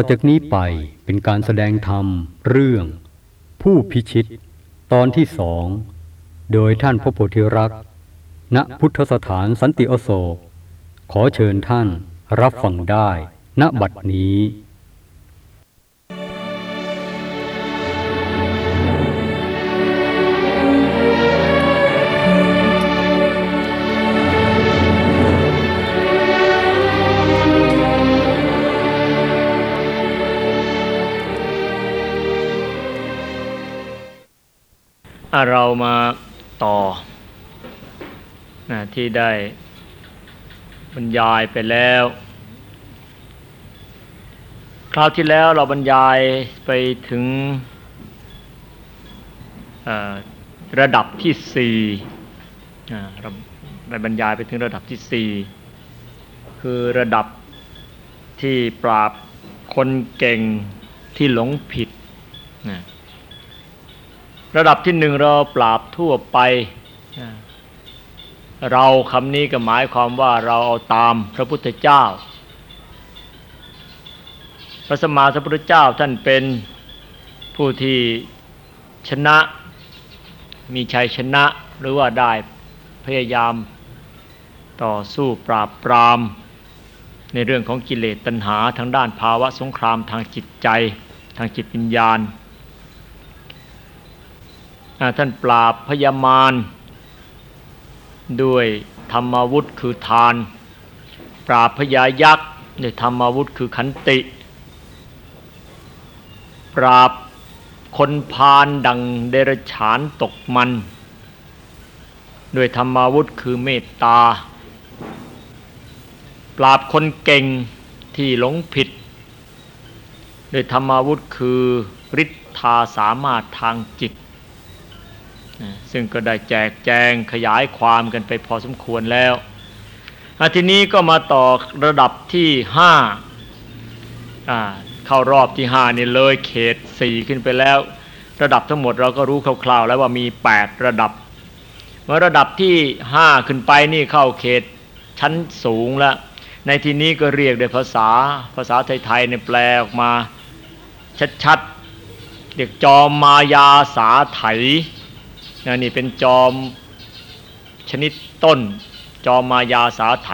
ต่อจากนี้ไปเป็นการแสดงธรรมเรื่อง ผู้พิชิต ตอนที่สอง โดยท่านพระโพธิรักษ์ณพุทธสถานสันติอโศก ขอเชิญท่านรับฟังได้ ณบัดนี้ เรามาต่อนะที่ได้บรรยายไปแล้ว คราวที่แล้วเราบรรยายไปถึงระดับที่สี่เราได้บรรยายไปถึงระดับที่สี่คือระดับที่ปราบคนเก่งที่หลงผิดนะ ระดับที่หนึ่งเราปราบทั่วไปนะเราคำนี้ก็หมายความว่าเราเอาตามพระพุทธเจ้า พระสมมาสัมพุทธเจ้าท่านเป็นผู้ที่ชนะมีชัยชนะหรือว่าได้พยายามต่อสู้ปราบปราม ในเรื่องของกิเลสตัณหาทางด้านภาวะสงครามทางจิตใจ ทางจิตวิญญาณ ท่านปราบพยามารด้วยธรรมาวุธคือทาน ปราบพยายักษ์ด้วยธรรมาวุธคือขันติ ปราบคนพาลดังเดรฉานตกมัน ด้วยธรรมาวุธคือเมตตา ปราบคนเก่งที่หลงผิด ด้วยธรรมาวุธคือฤทธาสามารถทางจิต ซึ่งก็ได้แจกแจงขยายความกันไปพอสมควรแล้วทีนี้ก็มาต่อระดับที่ห้าเข้ารอบที่ห้านี่เลยเขตสี่ขึ้นไปแล้ว ระดับทั้งหมดเราก็รู้คร่าวๆ แล้วว่ามี 8 ระดับเมื่อระดับที่5ขึ้นไปนี่เข้าเขตชั้นสูงแล้วในที่นี้ก็เรียกด้วยภาษาภาษาไทยๆในแปลออกมาชัดๆเรียกจอมมายาสาไถ นะนี่เป็นจอมชนิดต้น จอมมายาสาไถ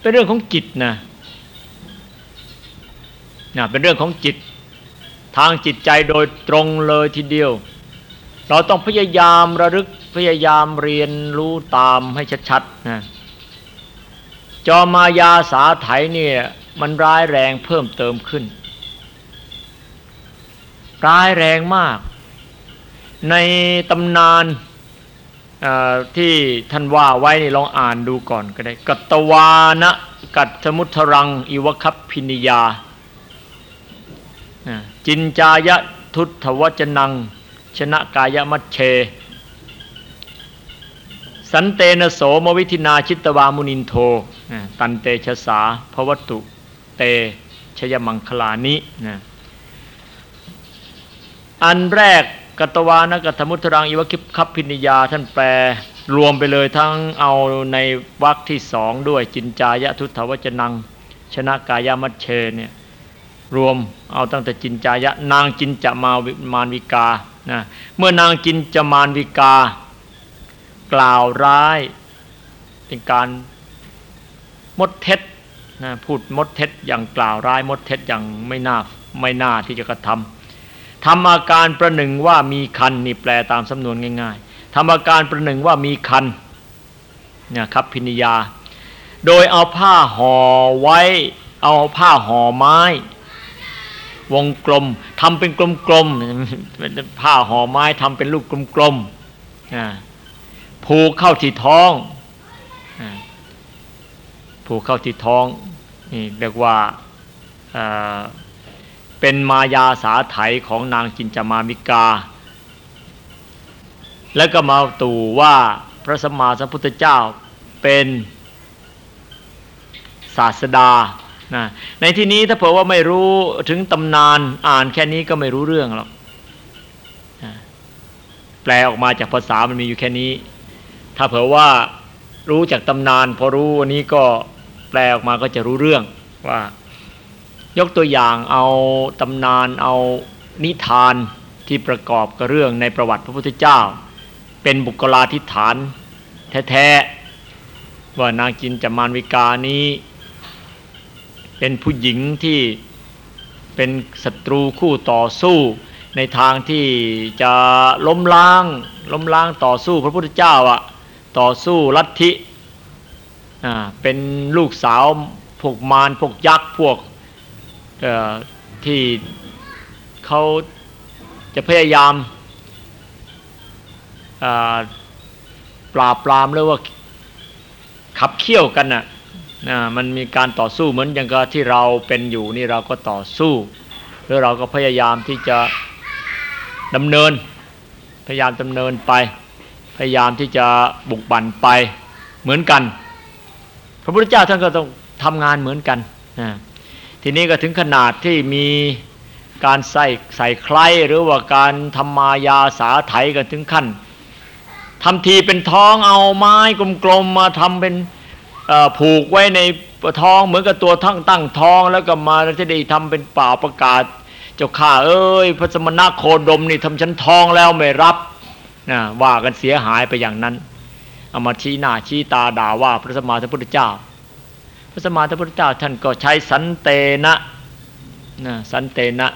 เป็นเรื่องของจิตนะนะเป็นเรื่องของจิต ทางจิตใจโดยตรงเลยทีเดียว เราต้องพยายามระลึกพยายามเรียนรู้ตามให้ชัดๆนะจอมายาสาไถเนี่ยมันร้ายแรงเพิ่มเติมขึ้น ร้ายแรงมาก ในตำนาน ที่ท่านว่าไว้นี่ลองอ่านดูก่อนก็ได้ กัตวานะกัฏฐมุทรัง อิวะ คัพภินียา จิญจายะทุฏฐวจนัง ชนกายมัชเฌ สันเตนะ โสมวิธินาชิตวามุนินโท ตันเตชสาภวตุเตชยมังคลานินะอันแรก กัตวานะ กัฏฐมุทรังอิวะ คัพภินียาท่านแปลรวมไปเลยทั้งเอาในวรรคที่สองด้วยจินจายะทุตวจนัง ชนะกายามัชเชเนี่ยรวมเอาตั้งแต่จินจายะนางจินจะมามานวิกานะเมื่อนางจินจะมานวิกา กล่าวร้าย เป็นการมดเท็จนะพูดมดเท็จอย่างกล่าวร้ายมดเท็จอย่างไม่น่าไม่น่าที่จะกระท ทำอาการประหนึ่งว่ามีคันนี่แปลตามสำนวนง่ายๆทำอาการประหนึ่งว่ามีคันนี่ยครับพินิยา โดยเอาผ้าห่อไว้ เอาผ้าห่อไม้ วงกลมทำเป็นกลมๆผ้าห่อไม้ทำเป็นลูกกลมๆผูกเข้าที่ท้องผูกเข้าที่ท้องนี่เรียกว่า เป็นมายาสาไถของนางจินจามามิกา แล้วก็มาตู่ว่าพระสมมาสัมพุทธเจ้าเป็นศาสดานะในที่นี้ถ้าเผื่อว่าไม่รู้ถึงตำนานอ่านแค่นี้ก็ไม่รู้เรื่องหรอกแปลออกมาจากภาษามันมีอยู่แค่นี้ ถ้าเผื่อว่ารู้จากตำนาน พอรู้วันนี้ก็แปลออกมาก็จะรู้เรื่องว่า ยกตัวอย่างเอาตำนานเอานิทานที่ประกอบกับเรื่องในประวัติพระพุทธเจ้า เป็นบุคลาธิฐานแท้ๆว่านางจินจามานวิกานี้ เป็นผู้หญิงที่เป็นศัตรูคู่ต่อสู้ในทางที่จะล้มล้างล้มล้างต่อสู้พระพุทธเจ้าอะต่อสู้ลัทธิอ่าเป็นลูกสาวพวกมารพวกยักษ์พวก ที่เขาจะพยายามปราบปรามหรือว่าขับเคี่ยวกันน่ะนะมันมีการต่อสู้เหมือนอย่างกับที่เราเป็นอยู่นี่เราก็ต่อสู้แล้วเราก็พยายามที่จะดำเนิน พยายามดำเนินไป พยายามที่จะบุกบั่นไปเหมือนกัน พระพุทธเจ้าท่านก็ต้องทำงานเหมือนกันนะ ทีนี้ก็ถึงขนาดที่มีการใส่ใส่ใครหรือว่าการทำมายาสาไถกันถึงขั้นทำทีเป็นท้องเอาไม้กลมๆมาทำเป็นผูกไว้ในท้องเหมือนกับตัวทั้งตั้งท้องแล้วก็มาจะได้ทำเป็นเป่าประกาศ เจ้าข้าเอ้ยพระสมณโคดมนี่ทำฉันท้องแล้วไม่รับนะว่ากันเสียหายไปอย่างนั้นเอามาชี้หน้าชี้ตาด่าว่าพระสมมาสัมพุทธเจ้า พระสมมาสัมพุทธเจ้าท่านก็ใช้สันเตนะนะสันเตนะ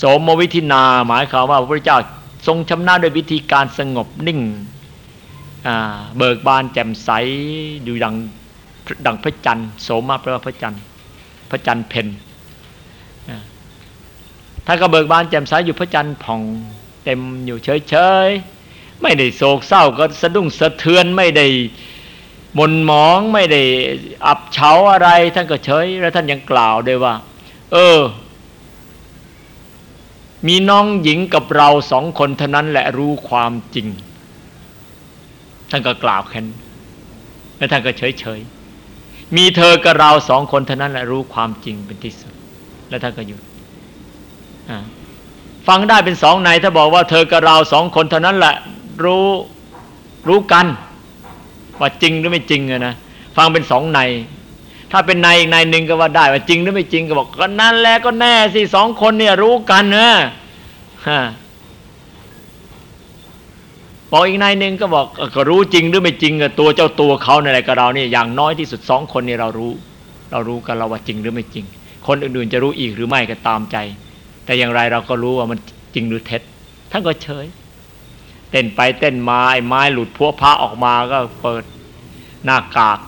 สมวิธินาหมายความว่าพระพุทธเจ้าทรงชำนาญด้วยวิธีการสงบนิ่งเบิกบานแจ่มใสอยู่ดังดังพระจันทร์โสมาแปลว่าพระจันทร์พระจันทร์เพนถ้าก็เบิกบานแจ่มใสอยู่พระจันทร์ผ่องเต็มอยู่เฉยๆไม่ได้โศกเศร้าก็สะดุ้งสะเทือนไม่ได้ มนหมองไม่ได้อับเฉาอะไร ท่านก็เฉย แล้วท่านยังกล่าวด้วยว่า เออ มีน้องหญิงกับเราสองคนเท่านั้นแหละรู้ความจริง ท่านก็กล่าวแค่นแล้วท่านก็เฉยเฉยมีเธอกับเราสองคนเท่านั้นแหละรู้ความจริงเป็นที่สุด แล้วท่านก็หยุดฟังได้เป็นสองในถ้าบอกว่าเธอกับเราสองคนเท่านั้นแหละรู้รู้กัน ว่าจริงหรือไม่จริงอะนะฟังเป็นสองใน ถ้าเป็นในอีกในหนึ่งก็ว่าได้ว่าจริงหรือไม่จริงก็บอกก็นั่นแหละก็แน่สิสองคนเนี่ยรู้กันนะฮะบอกอีกนายหนึ่งก็บอกก็รู้จริงหรือไม่จริงกับตัวเจ้าตัวเขาในอะไรกับเราเนี่ยอย่างน้อยที่สุดสองคนนี้เรารู้ เรารู้กันเราว่าจริงหรือไม่จริง คนอื่นๆจะรู้อีกหรือไม่ก็ตามใจ แต่อย่างไรเราก็รู้ว่ามันจริงหรือเท็จท่านก็เฉย เต้นไปเต้นมาไอ้ไม้หลุดพัวพระออกมาก็เปิดหน้ากาก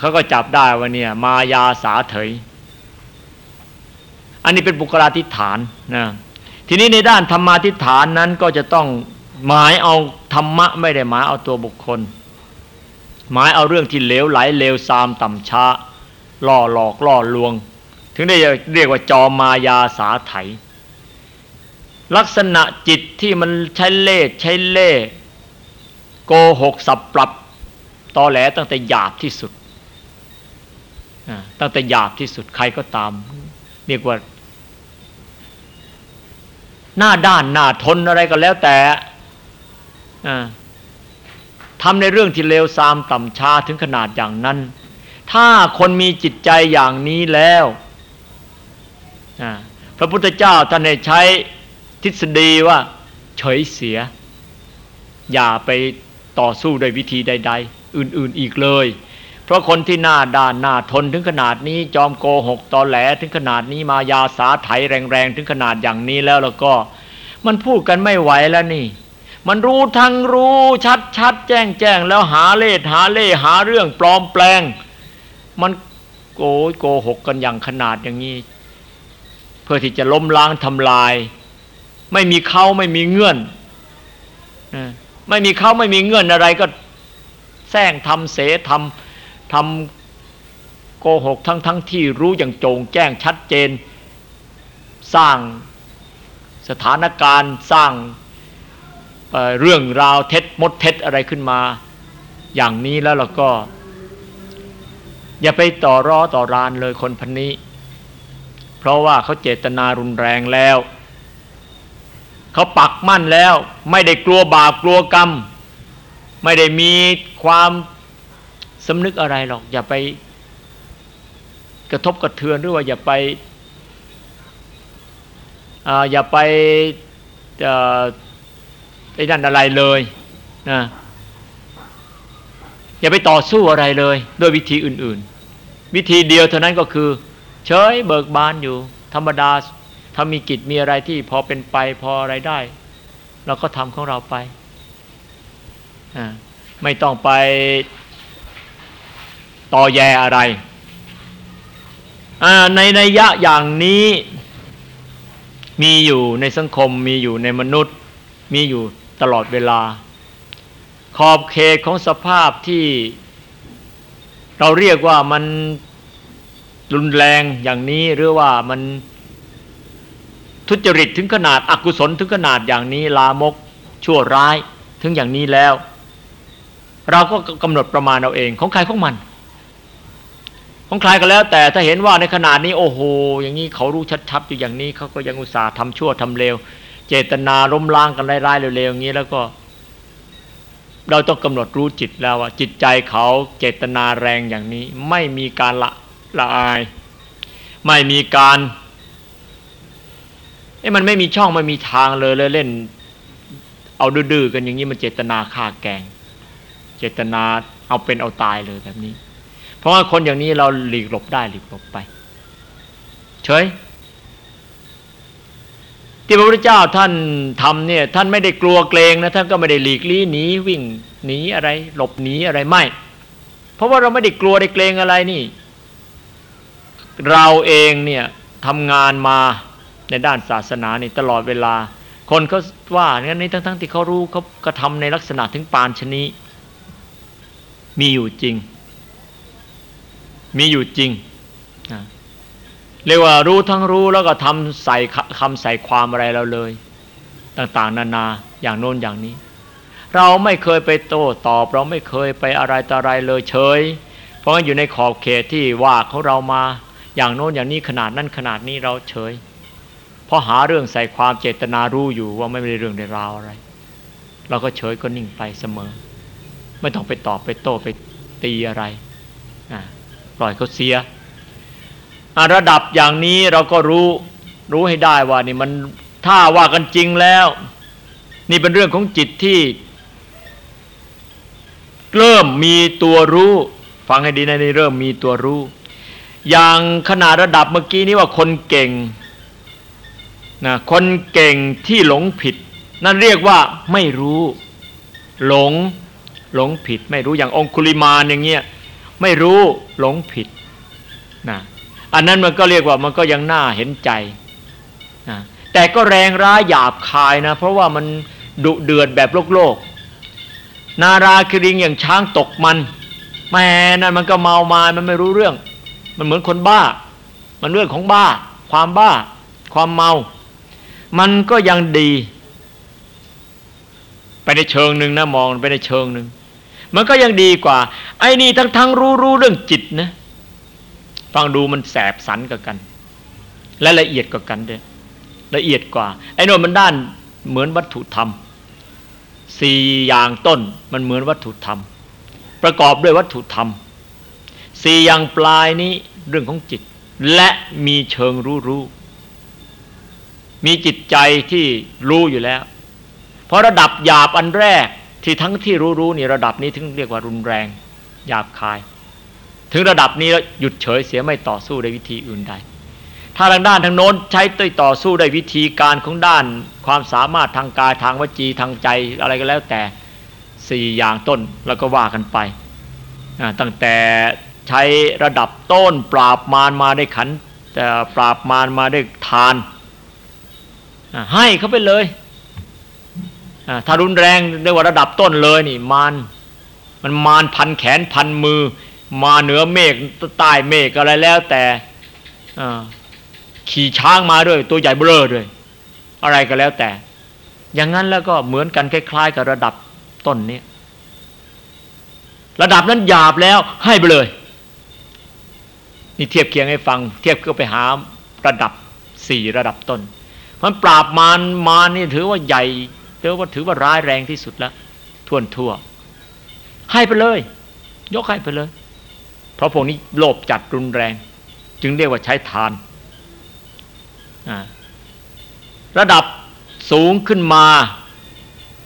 เขาก็จับได้ว่าเนี่ย มายาสาเถย อันนี้เป็นบุคลาธิฐานนะทีนี้ในด้านธรรมาธิฐานนั้นก็จะต้องหมายเอาธรรมะไม่ได้หมายเอาตัวบุคคล หมายเอาเรื่องที่เลวไหลเลวซามต่ำช้าล่อหลอกล่อลวง ถึงได้เรียกว่าจอมายาสาไถ ลักษณะจิตที่มันใช้เล่ใช้เล่โกหกสับปรับตอแหลตั้งแต่หยาบที่สุดตั้งแต่หยาบที่สุดใครก็ตาม เรียกว่า หน้าด้านหน้าทนอะไรก็แล้วแต่ทำในเรื่องที่เลวทรามต่ำชาถึงขนาดอย่างนั้น ถ้าคนมีจิตใจอย่างนี้แล้วพระพุทธเจ้าท่านได้ใช้ ทฤษฎีว่า เฉยเสีย อย่าไปต่อสู้ด้วยวิธีใด ๆ อื่นๆอีกเลย เพราะคนที่หน้าด้านหน้าทนถึงขนาดนี้จอมโกหกตอแหลถึงขนาดนี้มายาสาไถแรงๆถึงขนาดอย่างนี้แล้วแล้วก็ มันพูดกันไม่ไหวแล้วนี่มันรู้ทั้งรู้ชัดชัดแจ้งแจ้งแล้วหาเล่หาเล่หาเรื่องปลอมแปลง มันโกโกหกกันอย่างขนาดอย่างนี้ เพื่อที่จะล้มล้างทำลาย ไม่มีเขาไม่มีเงื่อนไม่มีเขาไม่มีเงื่อนอะไรก็แซงทำเสทำทำโกหกทั้งทั้งที่รู้อย่างโจงแจ้งชัดเจน สร้างสถานการณ์สร้างเรื่องราวเท็จมดเท็จอะไรขึ้นมา อย่างนี้แล้วเราก็ อย่าไปต่อร้อต่อรานเลยคนพันนี้ เพราะว่าเขาเจตนารุนแรงแล้ว เขาปักมั่นแล้ว ไม่ได้กลัวบาปกลัวกรรม ไม่ได้มีความสำนึกอะไรหรอก อย่าไปกระทบกระเทือนหรือว่าอย่าไปอย่าไปไอ้นั่นอะไรเลยนะอย่าไปต่อสู้อะไรเลยด้วยวิธีอื่น ๆ วิธีเดียวเท่านั้นก็คือ เฉยเบิกบานอยู่ ธรรมดา ถ้ามีกิจมีอะไรที่พอเป็นไปพออะไรได้ เราก็ทำของเราไป ไม่ต้องไปต่อแยอะไร ในในยะอย่างนี้มีอยู่ในสังคมมีอยู่ในมนุษย์ มีอยู่ตลอดเวลา ขอบเขตของสภาพที่ เราเรียกว่ามันรุนแรงอย่างนี้หรือว่ามัน ทุจริตถึงขนาดอกุศลถึงขนาดอย่างนี้ลามก ชั่วร้ายถึงอย่างนี้แล้ว เราก็กำหนดประมาณเราเองของใครของมัน ของใครก็แล้ว แต่ถ้าเห็นว่าในขนาดนี้โอ้โห อย่างนี้เขารู้ชัดๆอยู่อย่างนี้เขาก็ยังอุตส่าห์ทำชั่วทำเลวเจตนาล้มล้างกันร้ายๆเร็วๆอย่างนี้แล้วก็ เราต้องกำหนดรู้จิตแล้วว่าจิตใจเขาเจตนาแรงอย่างนี้ ไม่มีการละละอาย ไม่มีการ เอ้มันไม่มีช่องไม่มีทางเลยเลยเล่น เอาดื้อๆกันอย่างนี้มันเจตนาฆ่าแกง เจตนาเอาเป็นเอาตายเลยแบบนี้ เพราะว่าคนอย่างนี้เราหลีกหลบได้หลีกหลบไป เฉยที่พระพุทธเจ้าท่านทำเนี่ย ท่านไม่ได้กลัวเกรงนะท่านก็ไม่ได้หลีกลี่หนีวิ่งหนีอะไร หลบหนีอะไรไม่ เพราะว่าเราไม่ได้กลัวได้เกรงอะไรนี่ เราเองเนี่ยทำงานมา ในด้านศาสนานี่ตลอดเวลา คนเขาว่างั้นนี่ทั้งๆที่เขารู้เขากระทำในลักษณะถึงปานชนีมีอยู่จริง มีอยู่จริงนะเรียกว่ารู้ทั้งรู้แล้วก็ทำใส่คำใส่ความอะไรเราเลย ต่างๆ นานาอย่างโน้นอย่างนี้ เราไม่เคยไปโต้ตอบ เราไม่เคยไปอะไรต่ออะไรเลยเฉย เพราะอยู่ในขอบเขตที่ว่าเขาเรามาอย่างโน้นอย่างนี้ขนาดนั้นขนาดนี้เราเฉย เพราะหาเรื่องใส่ความเจตนารู้อยู่ว่าไม่ได้เรื่องในราวอะไร เราก็เฉยก็นิ่งไปเสมอ ไม่ต้องไปตอบไปโต้ไปตีอะไรปล่อยเขาเสียระดับอย่างนี้เราก็รู้รู้ให้ได้ว่านี่มันถ้าว่ากันจริงแล้ว นี่เป็นเรื่องของจิตที่เริ่มมีตัวรู้ ฟังให้ดีนะนี่เริ่มมีตัวรู้ อย่างขนาดระดับเมื่อกี้นี้ว่าคนเก่ง นะคนเก่งที่หลงผิด นั่นเรียกว่าไม่รู้ หลงหลงผิด ไม่รู้อย่างองคุลิมานอย่างเงี้ยไม่รู้หลงผิดนะอันนั้นมันก็เรียกว่ามันก็ยังน่าเห็นใจนะแต่ก็แรงร้ายหยาบคายนะ เพราะว่ามันดุเดือดแบบโลกโลก นาราคิริงอย่างช้างตกมันแม่นั่นมันก็เมามามันไม่รู้เรื่อง มันเหมือนคนบ้า มันเรื่องของบ้า ความบ้า ความเมา มันก็ยังดี ไปในเชิงหนึ่งนะมองไปในเชิงหนึ่งมันก็ยังดีกว่า ไอ้นี่ทั้งทั้งรู้รู้เรื่องจิตนะ ฟังดูมันแสบสันกับกัน และละเอียดกว่ากันด้วยละเอียดกว่า ไอ้นนมันด้านเหมือนวัตถุธรรมสี่อย่างต้นมันเหมือนวัตถุธรรม ประกอบด้วยวัตถุธรรมสี่อย่างปลายนี้เรื่องของจิต และมีเชิงรู้รู้ มีจิตใจที่รู้อยู่แล้ว เพราะระดับหยาบอันแรกที่ทั้งที่รู้ๆนี่ระดับนี้ถึงเรียกว่ารุนแรงหยาบคาย ถึงระดับนี้แล้วหยุดเฉยเสียไม่ต่อสู้ในวิธีอื่นใด ถ้าทางด้านทางโน้นใช้ต้ต่อสู้ได้วิธีการของด้าน ความสามารถทางกายทางวจีทางใจอะไรก็แล้วแต่สี่อย่างต้นแล้วก็ว่ากันไป ตั้งแต่ใช้ระดับต้นปราบมารมาได้ขันแต่ปราบมารมาได้ทาน ให้เขาไปเลยถ้ารุนแรงเรียกว่าระดับต้นเลยนี่มารมันมารพันแขนพันมือ มาเหนือเมฆใต้เมฆอะไรแล้วแต่ขี่ช้างมาด้วย ตัวใหญ่เบ้อด้วย อะไรก็แล้วแต่ อย่างนั้นแล้วก็เหมือนกันคล้าย ๆ กับระดับต้นนี้ระดับนั้นหยาบแล้วให้ไปเลย นี่เทียบเคียงให้ฟัง เทียบก็ไปหาระดับสี่ระดับต้น มันปราบมารมารนี่ถือว่าใหญ่เรียกว่าถือว่าร้ายแรงที่สุดแล้วทวนทั่ว ให้ไปเลย ยกให้ไปเลย เพราะพวกนี้โลภจัดรุนแรง จึงเรียกว่าใช้ทาน ระดับสูงขึ้นมา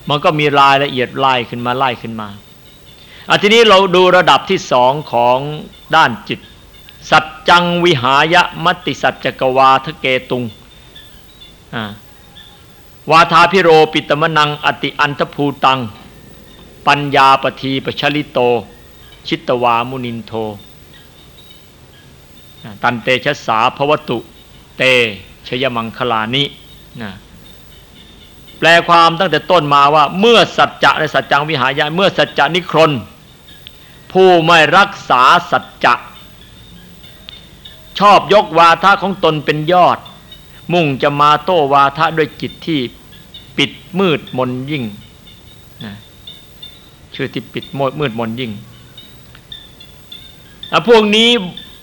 มันก็มีรายละเอียดไล่ขึ้นมาไล่ขึ้นมาอาทีนี้เราดูระดับที่สองของด้านจิต สัจจังวิหายะมติสัจจกวาทะเกตุง วาทาพิโรปิตมนัง อติอันทภูตัง ปัญญาปทีปชลิโต ชิตวามุนินโท ตันเตชะสาภวตุเตชยมังคลานินะแปลความตั้งแต่ต้นมาว่า เมื่อสัจจะในสัจจังวิหายะเมื่อสัจจะนิครนผู้ไม่รักษาสัจจะ ชอบยกวาทะของตนเป็นยอด มุ่งจะมาโต้วาทะด้วยจิตที่ปิดมืดมนยิ่งนะชื่อที่ปิดมดมืดมนยิ่งพวกนี้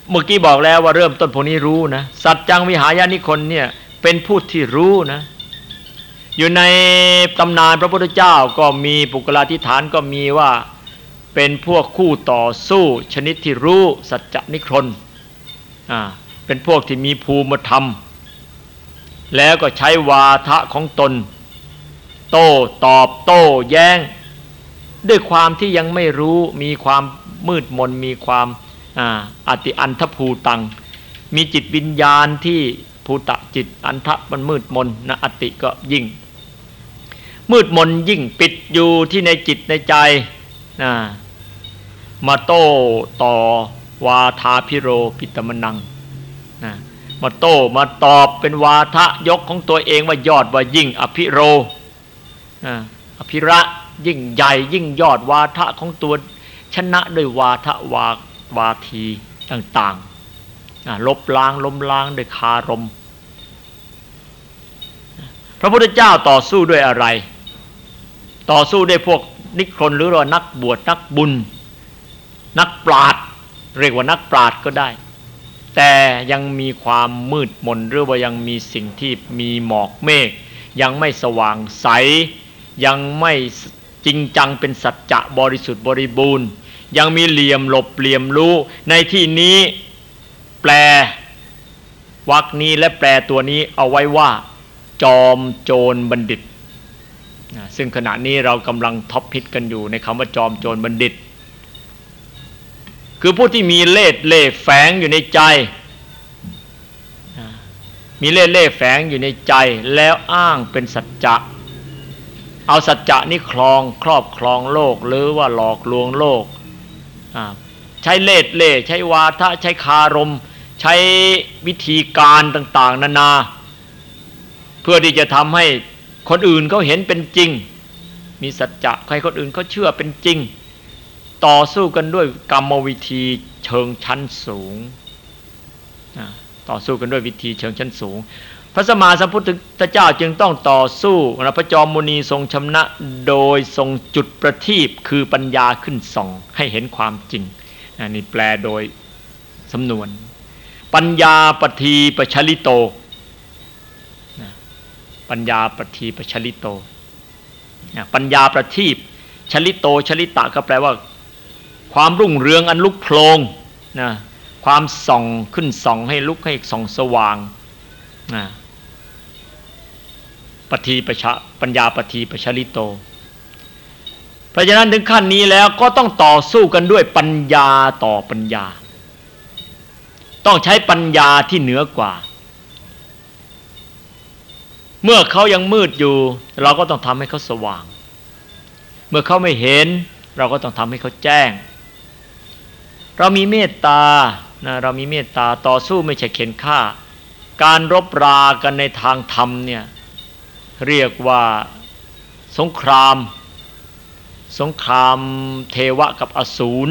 เมื่อกี้บอกแล้วว่าเริ่มต้นพวกนี้รู้นะสัจจังวิหายานิคนเนี่ยเป็นผู้ที่รู้นะอยู่ในตำนานพระพุทธเจ้าก็มีปุกลาธิฐานก็มีว่าเป็นพวกคู่ต่อสู้ชนิดที่รู้สัจจนิครนอ่าเป็นพวกที่มีภูมิธรรม แล้วก็ใช้วาทะของตน โต้ตอบโต้แย้ง ด้วยความที่ยังไม่รู้มีความมืดมนมีความอติอันทภูตัง มีจิตวิญญาณที่ภูตะจิตอันทะมันมืดมนนะอติก็ยิ่ง มืดมนยิ่งปิดอยู่ที่ในจิตในใจนะมาโต้ต่อวาทาพิโรพิตมนังนะ มาโต้มาตอบเป็นวาทะยกของตัวเองว่ายอดว่ายิ่งอภิโรอภิระยิ่งใหญ่ยิ่งยอดวาทะของตัวชนะด้วยวาทะวาวาทีต่างๆลบล้างล้มล้างด้วยคารม พระพุทธเจ้าต่อสู้ด้วยอะไร ต่อสู้ด้วยพวกนิครนหรือว่านักบวชนักบุญ นักปราดเรียกว่านักปราดก็ได้ แต่ยังมีความมืดมนหรือว่ายังมีสิ่งที่มีหมอกเมฆยังไม่สว่างใส ยังไม่จริงจังเป็นสัจจะบริสุทธิ์บริบูรณ์ ยังมีเหลี่ยมหลบเหลี่ยมรู้ ในที่นี้แปลวักนี้และแปลตัวนี้เอาไว้ว่า จอมโจรบัณฑิต ซึ่งขณะนี้เรากำลังท็อปฮิตกันอยู่ในคำว่าจอมโจรบัณฑิต คือผู้ที่มีเล่ห์เล่ห์แฝงอยู่ในใจ มีเล่ห์เล่ห์แฝงอยู่ในใจแล้วอ้างเป็นสัจจะเอาสัจจะนี้ครองครอบครองโลกหรือว่าหลอกลวงโลก ใช้เล่ห์เล่ห์ใช้วาทะใช้คารม ใช้วิธีการต่างๆ นานา เพื่อที่จะทำให้คนอื่นเขาเห็นเป็นจริง มีสัจจะใครคนอื่นเขาเชื่อเป็นจริง ต่อสู้กันด้วยกรรมวิธีเชิงชั้นสูง ต่อสู้กันด้วยวิธีเชิงชั้นสูง พระสมมาสัมพุทธเจ้าจึงต้องต่อสู้พระจอมมุนีทรงชำนะโดยทรงจุดประทีปคือปัญญาขึ้นส่องให้เห็นความจริงนี่แปลโดยสำนวน ปัญญาปทีปชลิโต ปัญญาปทีปชลิโต ปัญญาประทีปชลิโตชลิตะก็แปลว่า ความรุ่งเรืองอันลุกโพลงนะความส่องขึ้นส่องให้ลุกให้ส่องสว่างนะปทีปชะปัญญาปทีปชลิโต เพราะฉะนั้นถึงขั้นนี้แล้วก็ต้องต่อสู้กันด้วยปัญญาต่อปัญญา ต้องใช้ปัญญาที่เหนือกว่า เมื่อเขายังมืดอยู่ เราก็ต้องทำให้เขาสว่าง เมื่อเขาไม่เห็น เราก็ต้องทำให้เขาแจ้ง เรามีเมตตานะเรามีเมตตาต่อสู้ไม่ใช่เข็นฆ่า การรบรากันในทางธรรมเนี่ยเรียกว่าสงคราม สงครามเทวะกับอสูร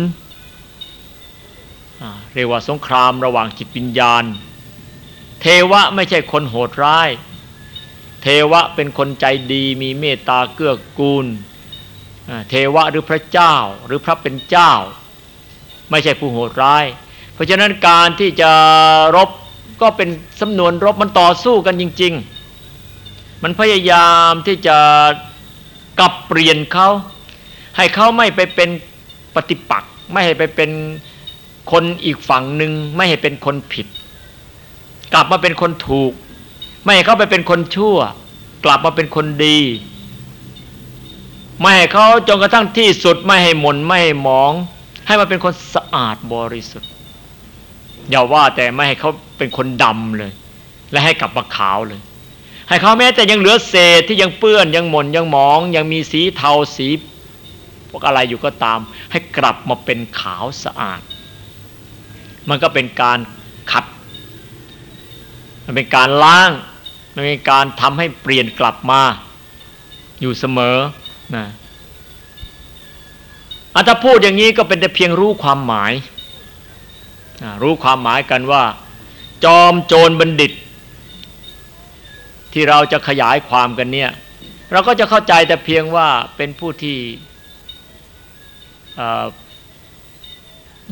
เรียกว่าสงครามระหว่างจิตวิญญาณ เทวะไม่ใช่คนโหดร้าย เทวะเป็นคนใจดีมีเมตตาเกื้อกูล เทวะหรือพระเจ้าหรือพระเป็นเจ้า ไม่ใช่ผู้โหดร้าย เพราะฉะนั้นการที่จะรบก็เป็นสำนวนรบมันต่อสู้กันจริง ๆ มันพยายามที่จะกลับเปลี่ยนเขา ให้เขาไม่ไปเป็นปฏิปักษ์ไม่ให้ไปเป็นคนอีกฝั่งหนึ่งไม่ให้เป็นคนผิด กลับมาเป็นคนถูก ไม่ให้เขาไปเป็นคนชั่ว กลับมาเป็นคนดี ไม่ให้เขาจนกระทั่งที่สุดไม่ให้หมนไม่ให้หมอง ให้มาเป็นคนสะอาดบริสุทธิ์ อย่าว่าแต่ไม่ให้เขาเป็นคนดำเลย และให้กลับมาขาวเลย ให้เขาแม้แต่ยังเหลือเศษที่ยังเปื้อนยังหม่นยังหมอง ยังมีสีเทาสีพวกอะไรอยู่ก็ตาม ให้กลับมาเป็นขาวสะอาด มันก็เป็นการขัด มันเป็นการล้าง มันเป็นการทำให้เปลี่ยนกลับมาอยู่เสมอนะ อาถ้าพูดอย่างนี้ก็เป็นแต่เพียงรู้ความหมาย รู้ความหมายกันว่า จอมโจรบัณฑิต ที่เราจะขยายความกันเนี่ยเราก็จะเข้าใจแต่เพียงว่าเป็นผู้ที่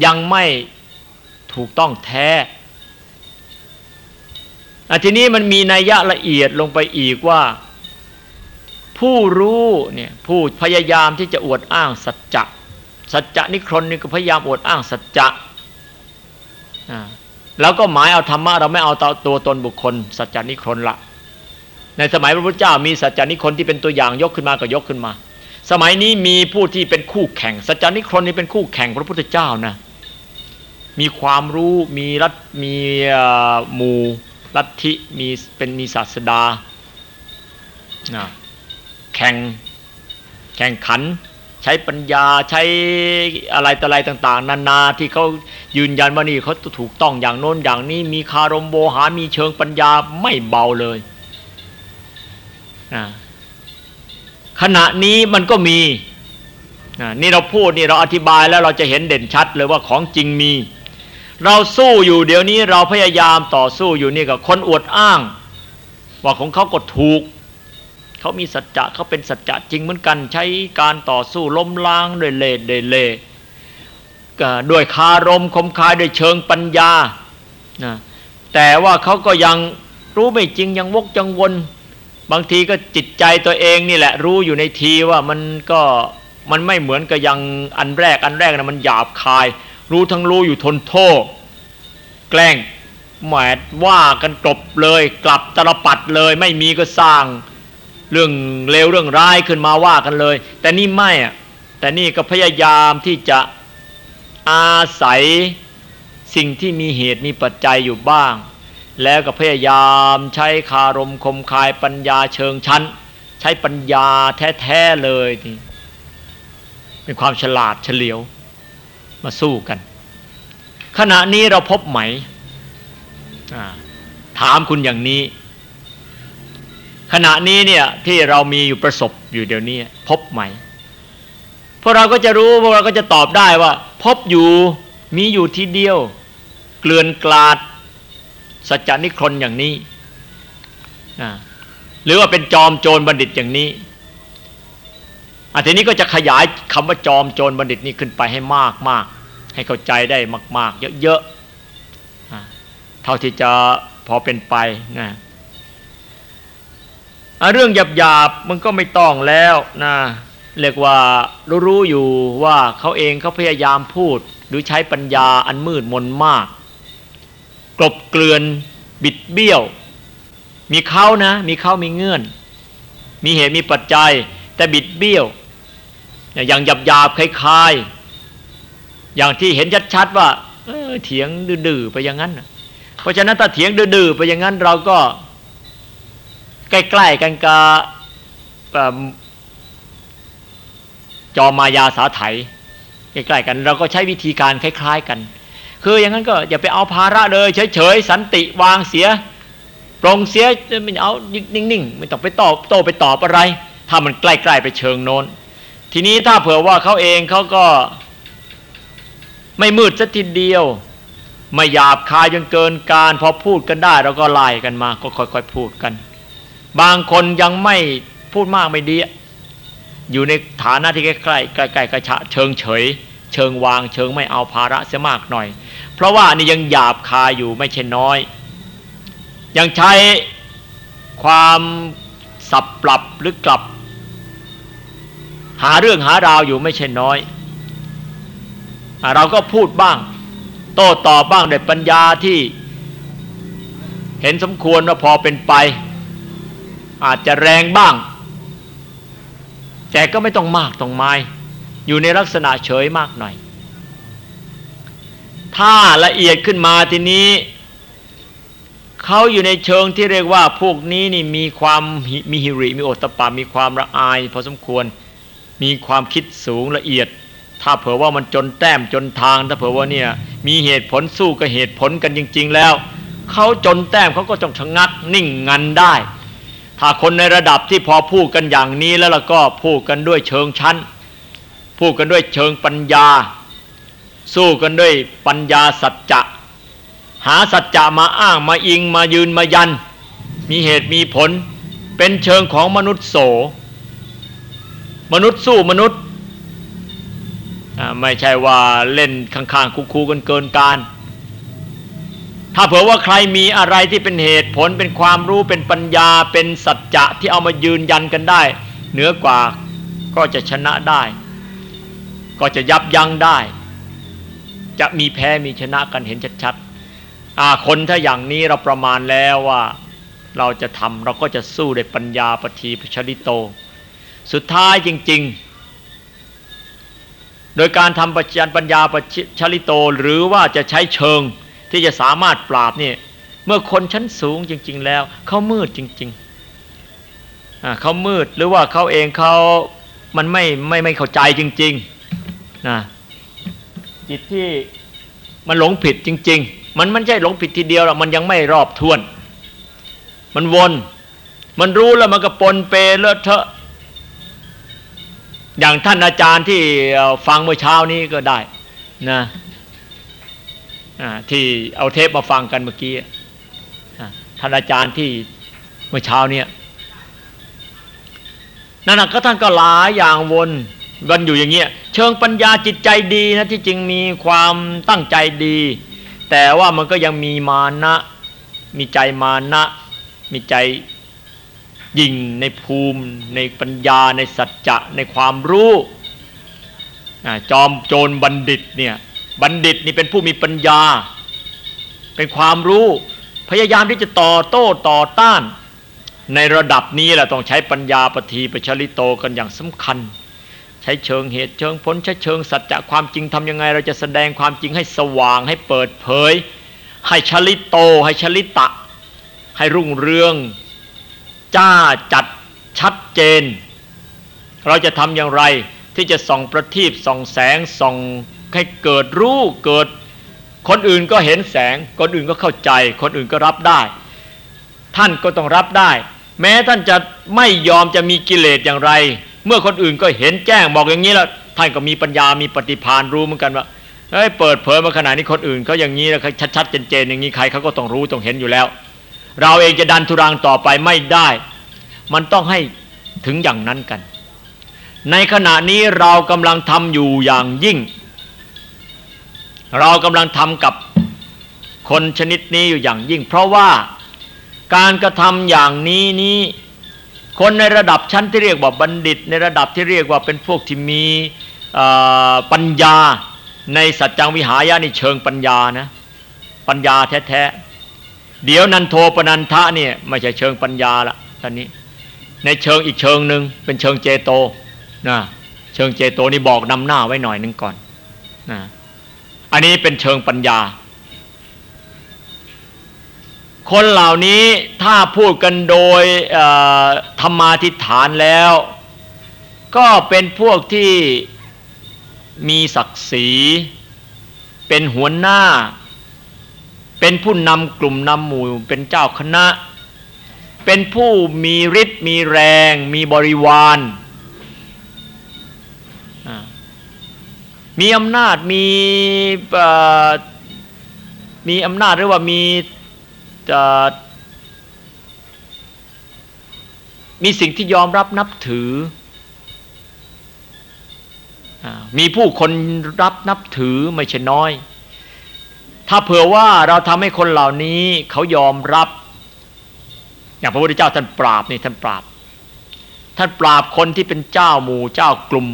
ยังไม่ถูกต้องแท้ทีนี้มันมีนัยยะละเอียดลงไปอีกว่า ผู้รู้เนี่ยผู้พยายามที่จะอวดอ้างสัจจะ สัจจะนิครนนี่ก็พยายามอวดอ้างสัจจะแล้วก็หมายเอาธรรมะเราไม่เอาตัวตนบุคคล สัจจานิครนละ ในสมัยพระพุทธเจ้ามีสัจจานิครนที่เป็นตัวอย่างยกขึ้นมาก็ยกขึ้นมา สมัยนี้มีผู้ที่เป็นคู่แข่ง สัจจานิครนนี่เป็นคู่แข่งพระพุทธเจ้านะ มีความรู้มีรัฐมีหมู่ลัทธิมีเป็นมีศาสดานะแข่งแข่งขัน ช้ปัญญาใช้อะไรต่ออะไรต่างๆ นานาที่เขายืนยันว่านี่เขาถูกต้องอย่างโน้นอย่างนี้มีคารมโบหามีเชิงปัญญาไม่เบาเลยนะขณะนี้มันก็มีนี่เราพูดนี่เราอธิบายแล้วเราจะเห็นเด่นชัดเลยว่าของจริงมี เราสู้อยู่เดี๋ยวนี้เราพยายามต่อสู้อยู่นี่กับคนอวดอ้าง ว่าของเขาก็ถูก เขามีสัจจะเขาเป็นสัจจะจริงเหมือนกันใช้การต่อสู้ล้มล้างด้วยเลด้วยเลด้วยคารมคมคายด้วยเชิงปัญญาแต่ว่าเขาก็ยังรู้ไม่จริงยังวกยังวน บางทีก็จิตใจตัวเองนี่แหละ รู้อยู่ในทีว่ามันก็มันไม่เหมือนกับยังอันแรกอันแรกนะมันหยาบคาย รู้ทั้งรู้อยู่ทนโทษ แกล้งหมายว่ากันกลบเลย กลับตลปัดเลย ไม่มีก็สร้าง เรื่องเลวเรื่องร้ายขึ้นมาว่ากันเลย แต่นี่ไม่อะแต่นี่ก็พยายามที่จะอาศัยสิ่งที่มีเหตุมีปัจจัยอยู่บ้าง แล้วก็พยายามใช้คารมคมคายปัญญาเชิงชั้น ใช้ปัญญาแท้ๆเลยนี่เป็นความฉลาดเฉลียวมาสู้กัน ขณะนี้เราพบไหม ถามคุณอย่างนี้ ขณะนี้เนี่ยที่เรามีอยู่ประสบอยู่เดี๋ยวนี้พบไหม่พวกเราก็จะรู้พวกเราก็จะตอบได้ว่า พบอยู่มีอยู่ทีเดียว เกลื่อนกลาด สัจจนิครนอย่างนี้นะหรือว่าเป็นจอมโจรบัณฑิตอย่างนี้อันทีนี้ก็จะขยายคำว่าจอมโจรบัณฑิตนี้ขึ้นไปให้มากมากให้เข้าใจได้มาก ๆ เยอะๆเท่าที่จะพอเป็นไปนะ เรื่องหยาบๆมันก็ไม่ต้องแล้วนะเรียกว่ารู้ๆอยู่ว่าเขาเองเขาพยายามพูด หรือใช้ปัญญาอันมืดมนมาก กลบเกลื่อนบิดเบี้ยว มีเขานะ มีเขามีเงื่อน มีเหตุมีปัจจัย แต่บิดเบี้ยว อย่างหยาบหยาบคล้ายๆ อย่างที่เห็นชัดๆว่าเออเถียงดื้อๆไปอย่างนั้น เพราะฉะนั้นถ้าเถียงดื้อๆไปอย่างนั้นเราก็ ใกล้ๆกันกับจอมายาสาไถใกล้ๆกัน เราก็ใช้วิธีการคล้าย ๆ กัน คืออย่างนั้นก็อย่าไปเอาภาระเลยเฉยๆสันติวางเสียปรงเสียไม่เอานิ่งๆไม่ต้องไปตอบโตไปตอบอะไร ถ้ามันใกล้ๆไปเชิงโน้น ทีนี้ถ้าเผื่อว่าเขาเองเขาก็ไม่มืดสักทีเดียว ไม่หยาบคายจนเกินการ พอพูดกันได้เราก็ไล่กันมาก็ค่อยๆพูดกัน บางคนยังไม่พูดมากไม่ดี อยู่ในฐานะที่ใกล้ๆใกล้ๆกระชะเชิงเฉย เชิงวางเชิงไม่เอาภาระเสียมากหน่อย เพราะว่านี่ยังหยาบคายอยู่ไม่ใช่น้อย ยังใช้ความสับปรับหรือกลับ หาเรื่องหาราวอยู่ไม่ใช่น้อย เราก็พูดบ้าง โต้ตอบบ้างด้วยปัญญาที่ เห็นสมควรว่าพอเป็นไป อาจจะแรงบ้าง แต่ก็ไม่ต้องมากตรงไม้อยู่ในลักษณะเฉยมากหน่อย ถ้าละเอียดขึ้นมาทีนี้เขาอยู่ในเชิงที่เรียกว่าพวกนี้นี่มีความมีหิริมีโอตปามีความละอายพอสมควรมีความคิดสูงละเอียด ถ้าเผื่อว่ามันจนแต้มจนทาง ถ้าเผื่อว่าเนี่ยมีเหตุผลสู้กับเหตุผลกันจริง ๆ แล้วเขาจนแต้มเขาก็จงชะงักนิ่งงันได้ ถ้าคนในระดับที่พอพูดกันอย่างนี้แล้วล่ะก็พูดกันด้วยเชิงชั้น พูดกันด้วยเชิงปัญญา สู้กันด้วยปัญญาสัจจะหาสัจจะมาอ้างมาอิงมายืนมายัน มีเหตุมีผล เป็นเชิงของมนุษย์โส มนุษย์สู้มนุษย์ไม่ใช่ว่าเล่นข้างๆคูๆกันเกินการ ถ้าเผื่อว่าใครมีอะไรที่เป็นเหตุผลเป็นความรู้เป็นปัญญาเป็นสัจจะที่เอามายืนยันกันได้ เหนือกว่าก็จะชนะได้ ก็จะยับยั้งได้ จะมีแพ้มีชนะกันเห็นชัดๆคนถ้าอย่างนี้เราประมาณแล้วว่าเราจะทำเราก็จะสู้ด้วยปัญญาปฏิปชริโต สุดท้ายจริง ๆ โดยการทำปัญญาปัญญาปชริโตหรือว่าจะใช้เชิง ที่จะสามารถปราบเนี่ยเมื่อคนชั้นสูงจริง ๆ แล้วเขามืดจริงๆเขามืดหรือว่าเขาเองเขามันไม่ไม่ไม่เข้าใจจริงๆนะจิตที่มันหลงผิดจริง ๆ มันมันใช่หลงผิดทีเดียวหรอกมันยังไม่รอบทวน มันวน มันรู้แล้วมันก็ปนเปเลอะเทอะอย่างท่านอาจารย์ที่ฟังเมื่อเช้านี้ก็ได้นะ ที่เอาเทปมาฟังกันเมื่อกี้ท่านอาจารย์ที่เมื่อเช้าเนี้นั่นก็ท่านก็หลายอย่างวนกันอยู่อย่างเงี้ยเชิงปัญญาจิตใจดีนะที่จริงมีความตั้งใจดี แต่ว่ามันก็ยังมีมานะ มีใจมานะ มีใจยิงในภูมิ ในปัญญาในสัจจะในความรู้จอมโจรบัณฑิตเนี่ย บัณฑิตนี่เป็นผู้มีปัญญา เป็นความรู้พยายามที่จะต่อโต้ต่อต้าน ในระดับนี้แหละต้องใช้ปัญญาปฏิปชลิโตกันอย่างสำคัญ ใช้เชิงเหตุเชิงผลใช้เชิงสัจจะความจริงทำยังไง เราจะแสดงความจริงให้สว่างให้เปิดเผย ให้ชลิโต ให้ชลิตะ ให้รุ่งเรือง จ้าจัดชัดเจน เราจะทำอย่างไรที่จะส่องประทีปส่องแสงส่อง ให้เกิดรู้เกิด คนอื่นก็เห็นแสง คนอื่นก็เข้าใจ คนอื่นก็รับได้ ท่านก็ต้องรับได้ แม้ท่านจะไม่ยอมจะมีกิเลสอย่างไร เมื่อคนอื่นก็เห็นแจ้งบอกอย่างนี้แล้วท่านก็มีปัญญามีปฏิภาณรู้เหมือนกันว่าเฮ้ยเปิดเผยมาขนาดนี้คนอื่นเขาอย่างนี้แล้วชัดๆเจนๆอย่างนี้ใครเขาก็ต้องรู้ต้องเห็นอยู่แล้ว เราเองจะดันทุรังต่อไปไม่ได้ มันต้องให้ถึงอย่างนั้นกัน ในขณะนี้เรากำลังทำอยู่อย่างยิ่ง เรากำลังทำกับคนชนิดนี้อยู่อย่างยิ่ง เพราะว่าการกระทำอย่างนี้นี้คนในระดับชั้นที่เรียกว่าบัณฑิต ในระดับที่เรียกว่าเป็นพวกที่มีปัญญาในสัจจังวิหายะนี่เชิงปัญญานะปัญญาแท้ๆเดี๋ยวนันโทปนันทะเนี่ยไม่ใช่เชิงปัญญาละตอนนี้ ในเชิงอีกเชิงหนึ่งเป็นเชิงเจโตนะเชิงเจโตนี่บอกนำหน้าไว้หน่อยนึงก่อนนะ อันนี้เป็นเชิงปัญญา คนเหล่านี้ถ้าพูดกันโดยธรรมาทิฏฐานแล้ว ก็เป็นพวกที่มีศักดิ์ศรี เป็นหัวหน้า เป็นผู้นำกลุ่มนำหมู่เป็นเจ้าคณะ เป็นผู้มีฤทธิ์มีแรง มีบริวาร มีอำนาจมีมีอำนาจหรือว่ามีมีสิ่งที่ยอมรับนับถือ มีผู้คนรับนับถือไม่ใช่น้อย ถ้าเผื่อว่าเราทำให้คนเหล่านี้เขายอมรับ อย่างพระพุทธเจ้าท่านปราบนี่ท่านปราบ ท่านปราบคนที่เป็นเจ้าหมู่เจ้ากลุ่ม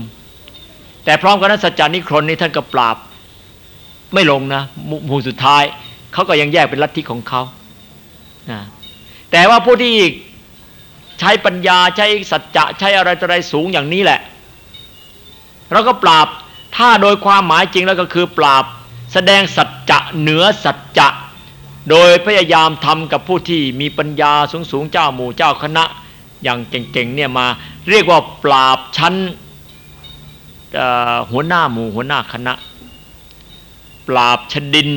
แต่พร้อมกันนั้นสัจจานิครนนี่ท่านก็ปราบ ไม่ลงนะหมู่สุดท้ายเขาก็ยังแยกเป็นลัทธิของเขานะแต่ว่าผู้ที่ใช้ปัญญาใช้สัจจะใช้อะไรต่ออะไรสูงอย่างนี้แหละ เราก็ปราบถ้าโดยความหมายจริงแล้วก็คือปราบ แสดงสัจจะเหนือสัจจะ โดยพยายามทำกับผู้ที่มีปัญญาสูงสูงเจ้าหมู่เจ้าคณะ อย่างเก่งๆเนี่ยมา เรียกว่าปราบชั้น หัวหน้าหมู่หัวหน้าคณะ ปราบชดิน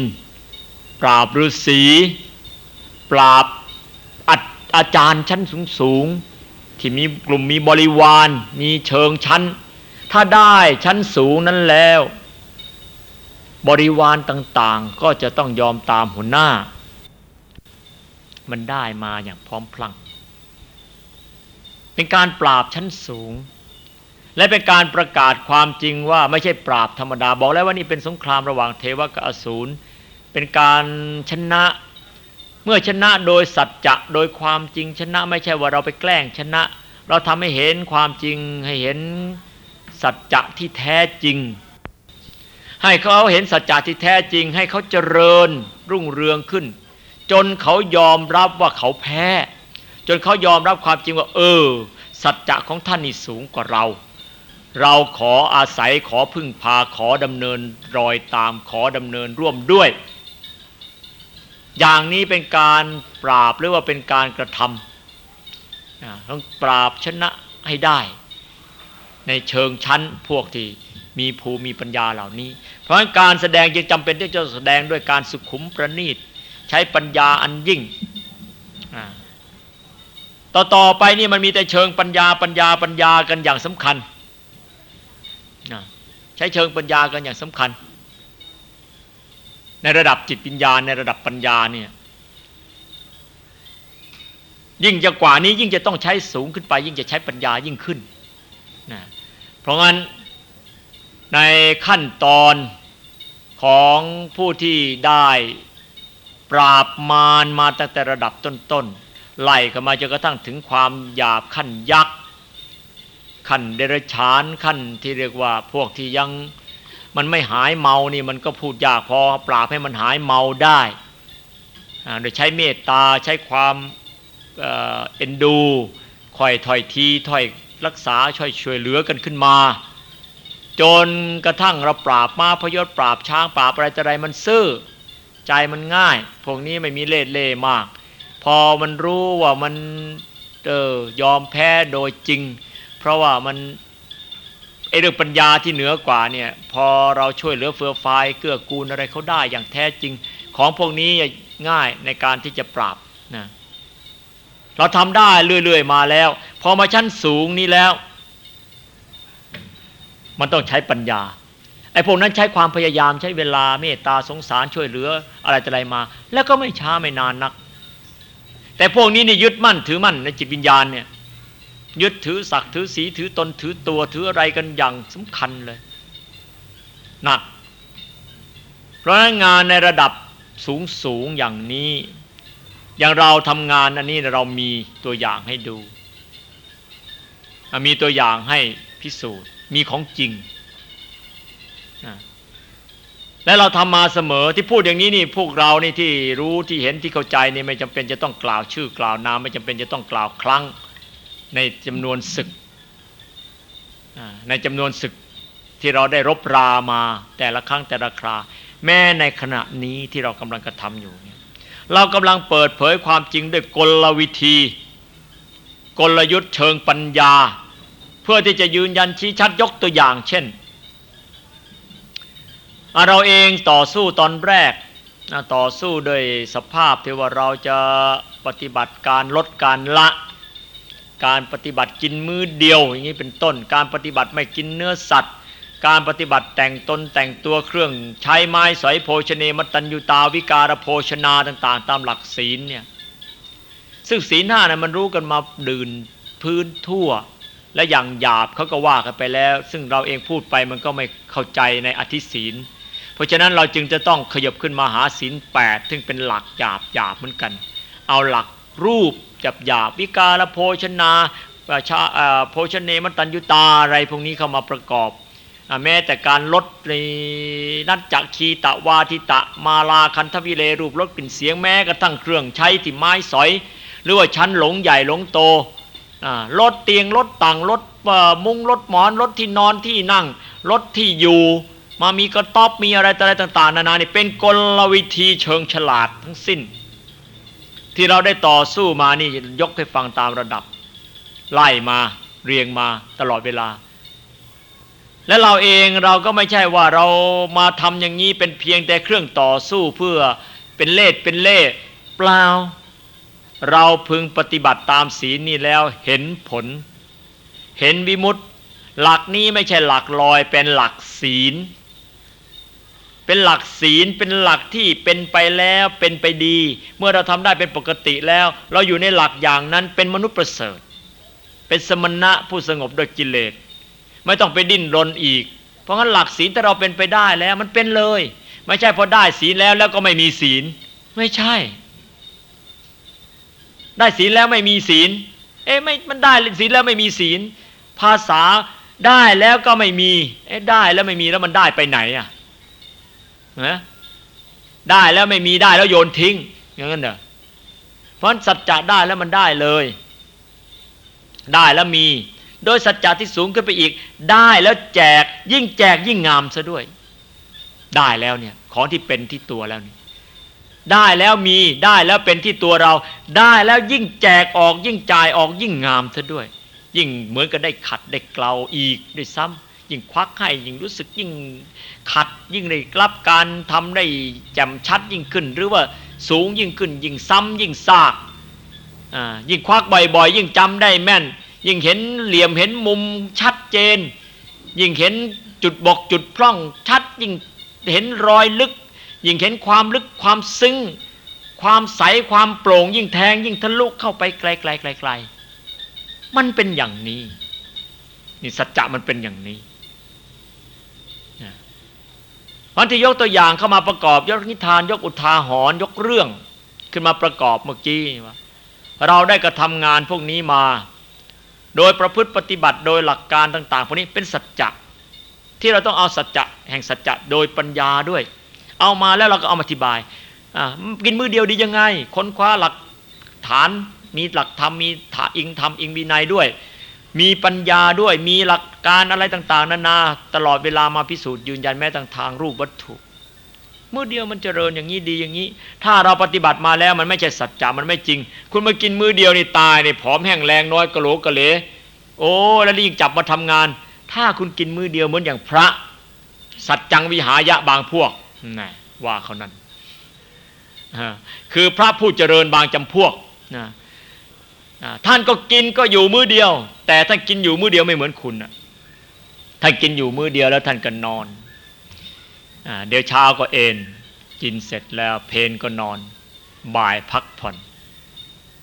ปราบฤาษีปราบอาจารย์ชั้นสูงสูงที่มีกลุ่มมีบริวาร มีเชิงชั้น ถ้าได้ชั้นสูงนั้นแล้ว บริวารต่างๆ ก็จะต้องยอมตามหัวหน้า มันได้มาอย่างพร้อมพลัง เป็นการปราบชั้นสูง และเป็นการประกาศความจริงว่าไม่ใช่ปราบธรรมดา บอกแล้วว่านี่เป็นสงครามระหว่างเทวะกับอสูรเป็นการชนะเมื่อชนะโดยสัจจะโดยความจริงชนะ ไม่ใช่ว่าเราไปแกล้งชนะ เราทำให้เห็นความจริงให้เห็นสัจจะที่แท้จริง ให้เขาเห็นสัจจะที่แท้จริง ให้เขาเจริญรุ่งเรืองขึ้น จนเขายอมรับว่าเขาแพ้ จนเขายอมรับความจริงว่า เออ สัจจะของท่านนี่สูงกว่าเรา เราขออาศัยขอพึ่งพาขอดำเนินรอยตามขอดำเนินร่วมด้วย อย่างนี้เป็นการปราบหรือว่าเป็นการกระทำต้องปราบชนะให้ได้ ในเชิงชั้นพวกที่มีภูมิปัญญาเหล่านี้ เพราะฉะนั้นการแสดงจึงจำเป็นที่จะแสดงด้วยการสุขุมประณีต ใช้ปัญญาอันยิ่งต่อต่อไปนี่มันมีแต่เชิงปัญญาปัญญาปัญญากันอย่างสำคัญ ใช้เชิงปัญญากันอย่างสำคัญ ในระดับจิตวิญญาในระดับปัญญาเนี่ยยิ่งจะกว่านี้ยิ่งจะต้องใช้สูงขึ้นไป ยิ่งจะใช้ปัญญายิ่งขึ้นนะเพราะงั้นในขั้นตอนของผู้ที่ได้ปราบมารมาตั้งแต่ระดับต้นๆไล่เข้ามาจนกระทั่งถึงความหยาบขั้นยักษ์ ขั้นเดรัจฉานขั้นที่เรียกว่าพวกที่ยังมันไม่หายเมานี่มันก็พูดยากพอปราบให้มันหายเมาได้โดยใช้เมตตาใช้ความเอ็นดูคอยถอยทีถอยรักษาช่วยช่วยเหลือกันขึ้นมา จนกระทั่งเราปราบมาพยศปราบช้างปราบอะไรจะไรมันซื่อใจมันง่าย พวกนี้ไม่มีเล่ห์เล่มาก พอมันรู้ว่ามันเออยอมแพ้โดยจริง ราะว่ามันไอเรื่องปัญญาที่เหนือกว่าเนี่ย พอเราช่วยเหลือเฟือฟายเกื้อกูลอะไรเขาได้อย่างแท้จริง ของพวกนี้ง่ายในการที่จะปราบนะเราทำได้เรื่อยๆมาแล้ว พอมาชั้นสูงนี้แล้ว มันต้องใช้ปัญญาไอ้พวกนั้นใช้ความพยายามใช้เวลาเมตตาสงสารช่วยเหลืออะไรแต่อะไรมา แล้วก็ไม่ช้าไม่นานนัก แต่พวกนี้นี่ยึดมั่นถือมั่นในจิตวิญญาณเนี่ย ยึดถือศักดิ์ถือสีถือตนถือตัวถืออะไรกันอย่างสำคัญเลยหนัก เพราะงานในระดับสูงสูงอย่างนี้ อย่างเราทำงานอันนี้เรามีตัวอย่างให้ดู มีตัวอย่างให้พิสูจน์มีของจริง และเราทำมาเสมอที่พูดอย่างนี้นี่พวกเรานี่ที่รู้ที่เห็นที่เข้าใจนี่ไม่จำเป็นจะต้องกล่าวชื่อกล่าวนามไม่จำเป็นจะต้องกล่าวครั้ง ในจำนวนศึก ในจำนวนศึกที่เราได้รบรามาแต่ละครั้งแต่ละครา แม้ในขณะนี้ที่เรากำลังกระทำอยู่เนี่ยเรากำลังเปิดเผยความจริงด้วยกลวิธี กลยุทธ์เชิงปัญญา เพื่อที่จะยืนยันชี้ชัดยกตัวอย่าง เช่น เราเองต่อสู้ตอนแรกต่อสู้ด้วยสภาพที่ว่าเราจะปฏิบัติการลดการละ การปฏิบัติกินมื้อเดียวอย่างนี้เป็นต้น การปฏิบัติไม่กินเนื้อสัตว์ การปฏิบัติแต่งตนแต่งตัวเครื่องใช้ไม้สอยโภชเนมตัญยุตาวิการโภชนาต่างๆ ตามหลักศีลเนี่ยซึ่งศีลห้านะมันรู้กันมาดื่นพื้นทั่ว และอย่างหยาบเขาก็ว่ากันไปแล้ว ซึ่งเราเองพูดไปมันก็ไม่เข้าใจในอธิศีล เพราะฉะนั้นเราจึงจะต้องขยบขึ้นมาหาศีลแปดซึ่งเป็นหลักหยาบหยาบเหมือนกัน เอาหลักรูป จับหยาบวิกาลโภชนาชาโภชเนมตัญยุตาอะไรพวกนี้เข้ามาประกอบ แม้แต่การลดในนัดจักคีตะวาทิตะมาลาคันทวิเลรูปลดกลิ่นเสียงแม้กระทั่งเครื่องใช้ที่ไม้สอย หรือว่าชั้นหลงใหญ่หลงโตลดเตียงลดตังลดมุ้งลดหมอนลดที่นอนที่นั่งลดที่อยู่มามีกระต๊อบมีอะไรอะไรต่าง ๆ นานานี่เป็นกลวิธีเชิงฉลาดทั้งสิ้น ที่เราได้ต่อสู้มานี่ยกให้ฟังตามระดับ ไล่มาเรียงมาตลอดเวลา และเราเองเราก็ไม่ใช่ว่าเรามาทำอย่างนี้เป็นเพียงแต่เครื่องต่อสู้เพื่อเป็นเล่เป็นเล่เปล่า เราพึงปฏิบัติตามศีลนี่แล้วเห็นผล เห็นวิมุตติหลักนี้ไม่ใช่หลักลอยเป็นหลักศีล เป็นหลักศีลเป็นหลักที่เป็นไปแล้วเป็นไปดี เมื่อเราทำได้เป็นปกติแล้ว เราอยู่ในหลักอย่างนั้นเป็นมนุษย์ประเสริฐ เป็นสมณะผู้สงบโดยกิเลสไม่ต้องไปดิ้นรนอีก เพราะงั้นหลักศีลถ้าเราเป็นไปได้แล้วมันเป็นเลย ไม่ใช่พอได้ศีลแล้วแล้วก็ไม่มีศีล ไม่ใช่ ได้ศีลแล้วไม่มีศีล เอ๊ะไม่มันได้ศีลแล้วไม่มีศีล ภาษาได้แล้วก็ไม่มี เอ๊ะได้แล้วไม่มีแล้วมันได้ไปไหนอะ นะได้แล้วไม่มีได้แล้วโยนทิ้ง อย่างนั้นเด้อเพราะสัจจะได้แล้วมันได้เลย ได้แล้วมี โดยสัจจะที่สูงขึ้นไปอีก ได้แล้วแจกยิ่งแจกยิ่งงามซะด้วย ได้แล้วเนี่ย ของที่เป็นที่ตัวแล้วนี่ได้แล้วมีได้แล้วเป็นที่ตัวเรา ได้แล้วยิ่งแจกออกยิ่งจ่ายออกยิ่งงามซะด้วย ยิ่งเหมือนกับได้ขัดได้เกลาอีกด้วยซ้ำ ยิ่งควักให้ยิ่งรู้สึกยิ่งขัดยิ่งได้รับการทำได้แจ่มชัดยิ่งขึ้น หรือว่าสูงยิ่งขึ้น ยิ่งซ้ำยิ่งซากยิ่งควักบ่อยๆ ยิ่งจำได้แม่น ยิ่งเห็นเหลี่ยมเห็นมุมชัดเจน ยิ่งเห็นจุดบกจุดพร่องชัดยิ่งเห็นรอยลึก ยิ่งเห็นความลึกความซึ้ง ความใสความโปร่ง ยิ่งแทง ยิ่งทะลุเข้าไปไกลๆไกลๆมันเป็นอย่างนี้ นี่สัจจะมันเป็นอย่างนี้ วันที่ยกตัวอย่างเข้ามาประกอบ ยกนิทาน ยกอุทาหรณ์ยกเรื่องขึ้นมาประกอบเมื่อกี้ว่าเราได้กระทำงานพวกนี้มา โดยประพฤติปฏิบัติโดยหลักการต่าง ๆ พวกนี้เป็นสัจจะที่เราต้องเอาสัจจะแห่งสัจจะโดยปัญญาด้วย เอามาแล้วเราก็เอามาอธิบายกินมือเดียวดียังไง ค้นคว้าหลักฐานมีหลักธรรมมีถาอิงธรรมอิงวินัยด้วย มีปัญญาด้วยมีหลักการอะไรต่าง ๆ นานาตลอดเวลามาพิสูจน์ยืนยันแม้ต่างทางรูปวัตถุเมื่อเดียวมันเจริญอย่างนี้ดีอย่างนี้ ถ้าเราปฏิบัติมาแล้วมันไม่ใช่สัจจะมันไม่จริง คุณมากินมือเดียวนี่ตายนี่ผอมแห้งแรงน้อยกระโหลกกระเหลโอ้แล้วนี่จับมาทำงาน ถ้าคุณกินมือเดียวเหมือนอย่างพระ สัจจังวิหายะบางพวกน่ว่าเขานั้นคือพระผู้เจริญบางจำพวกนะ ท่านก็กินก็อยู่มือเดียว แต่ท่านกินอยู่มือเดียวไม่เหมือนคุณนะท่านกินอยู่มือเดียวแล้วท่านก็นอนเดี๋ยวเช้าก็เอนกินเสร็จแล้วเพนก็นอน บ่ายพักผ่อน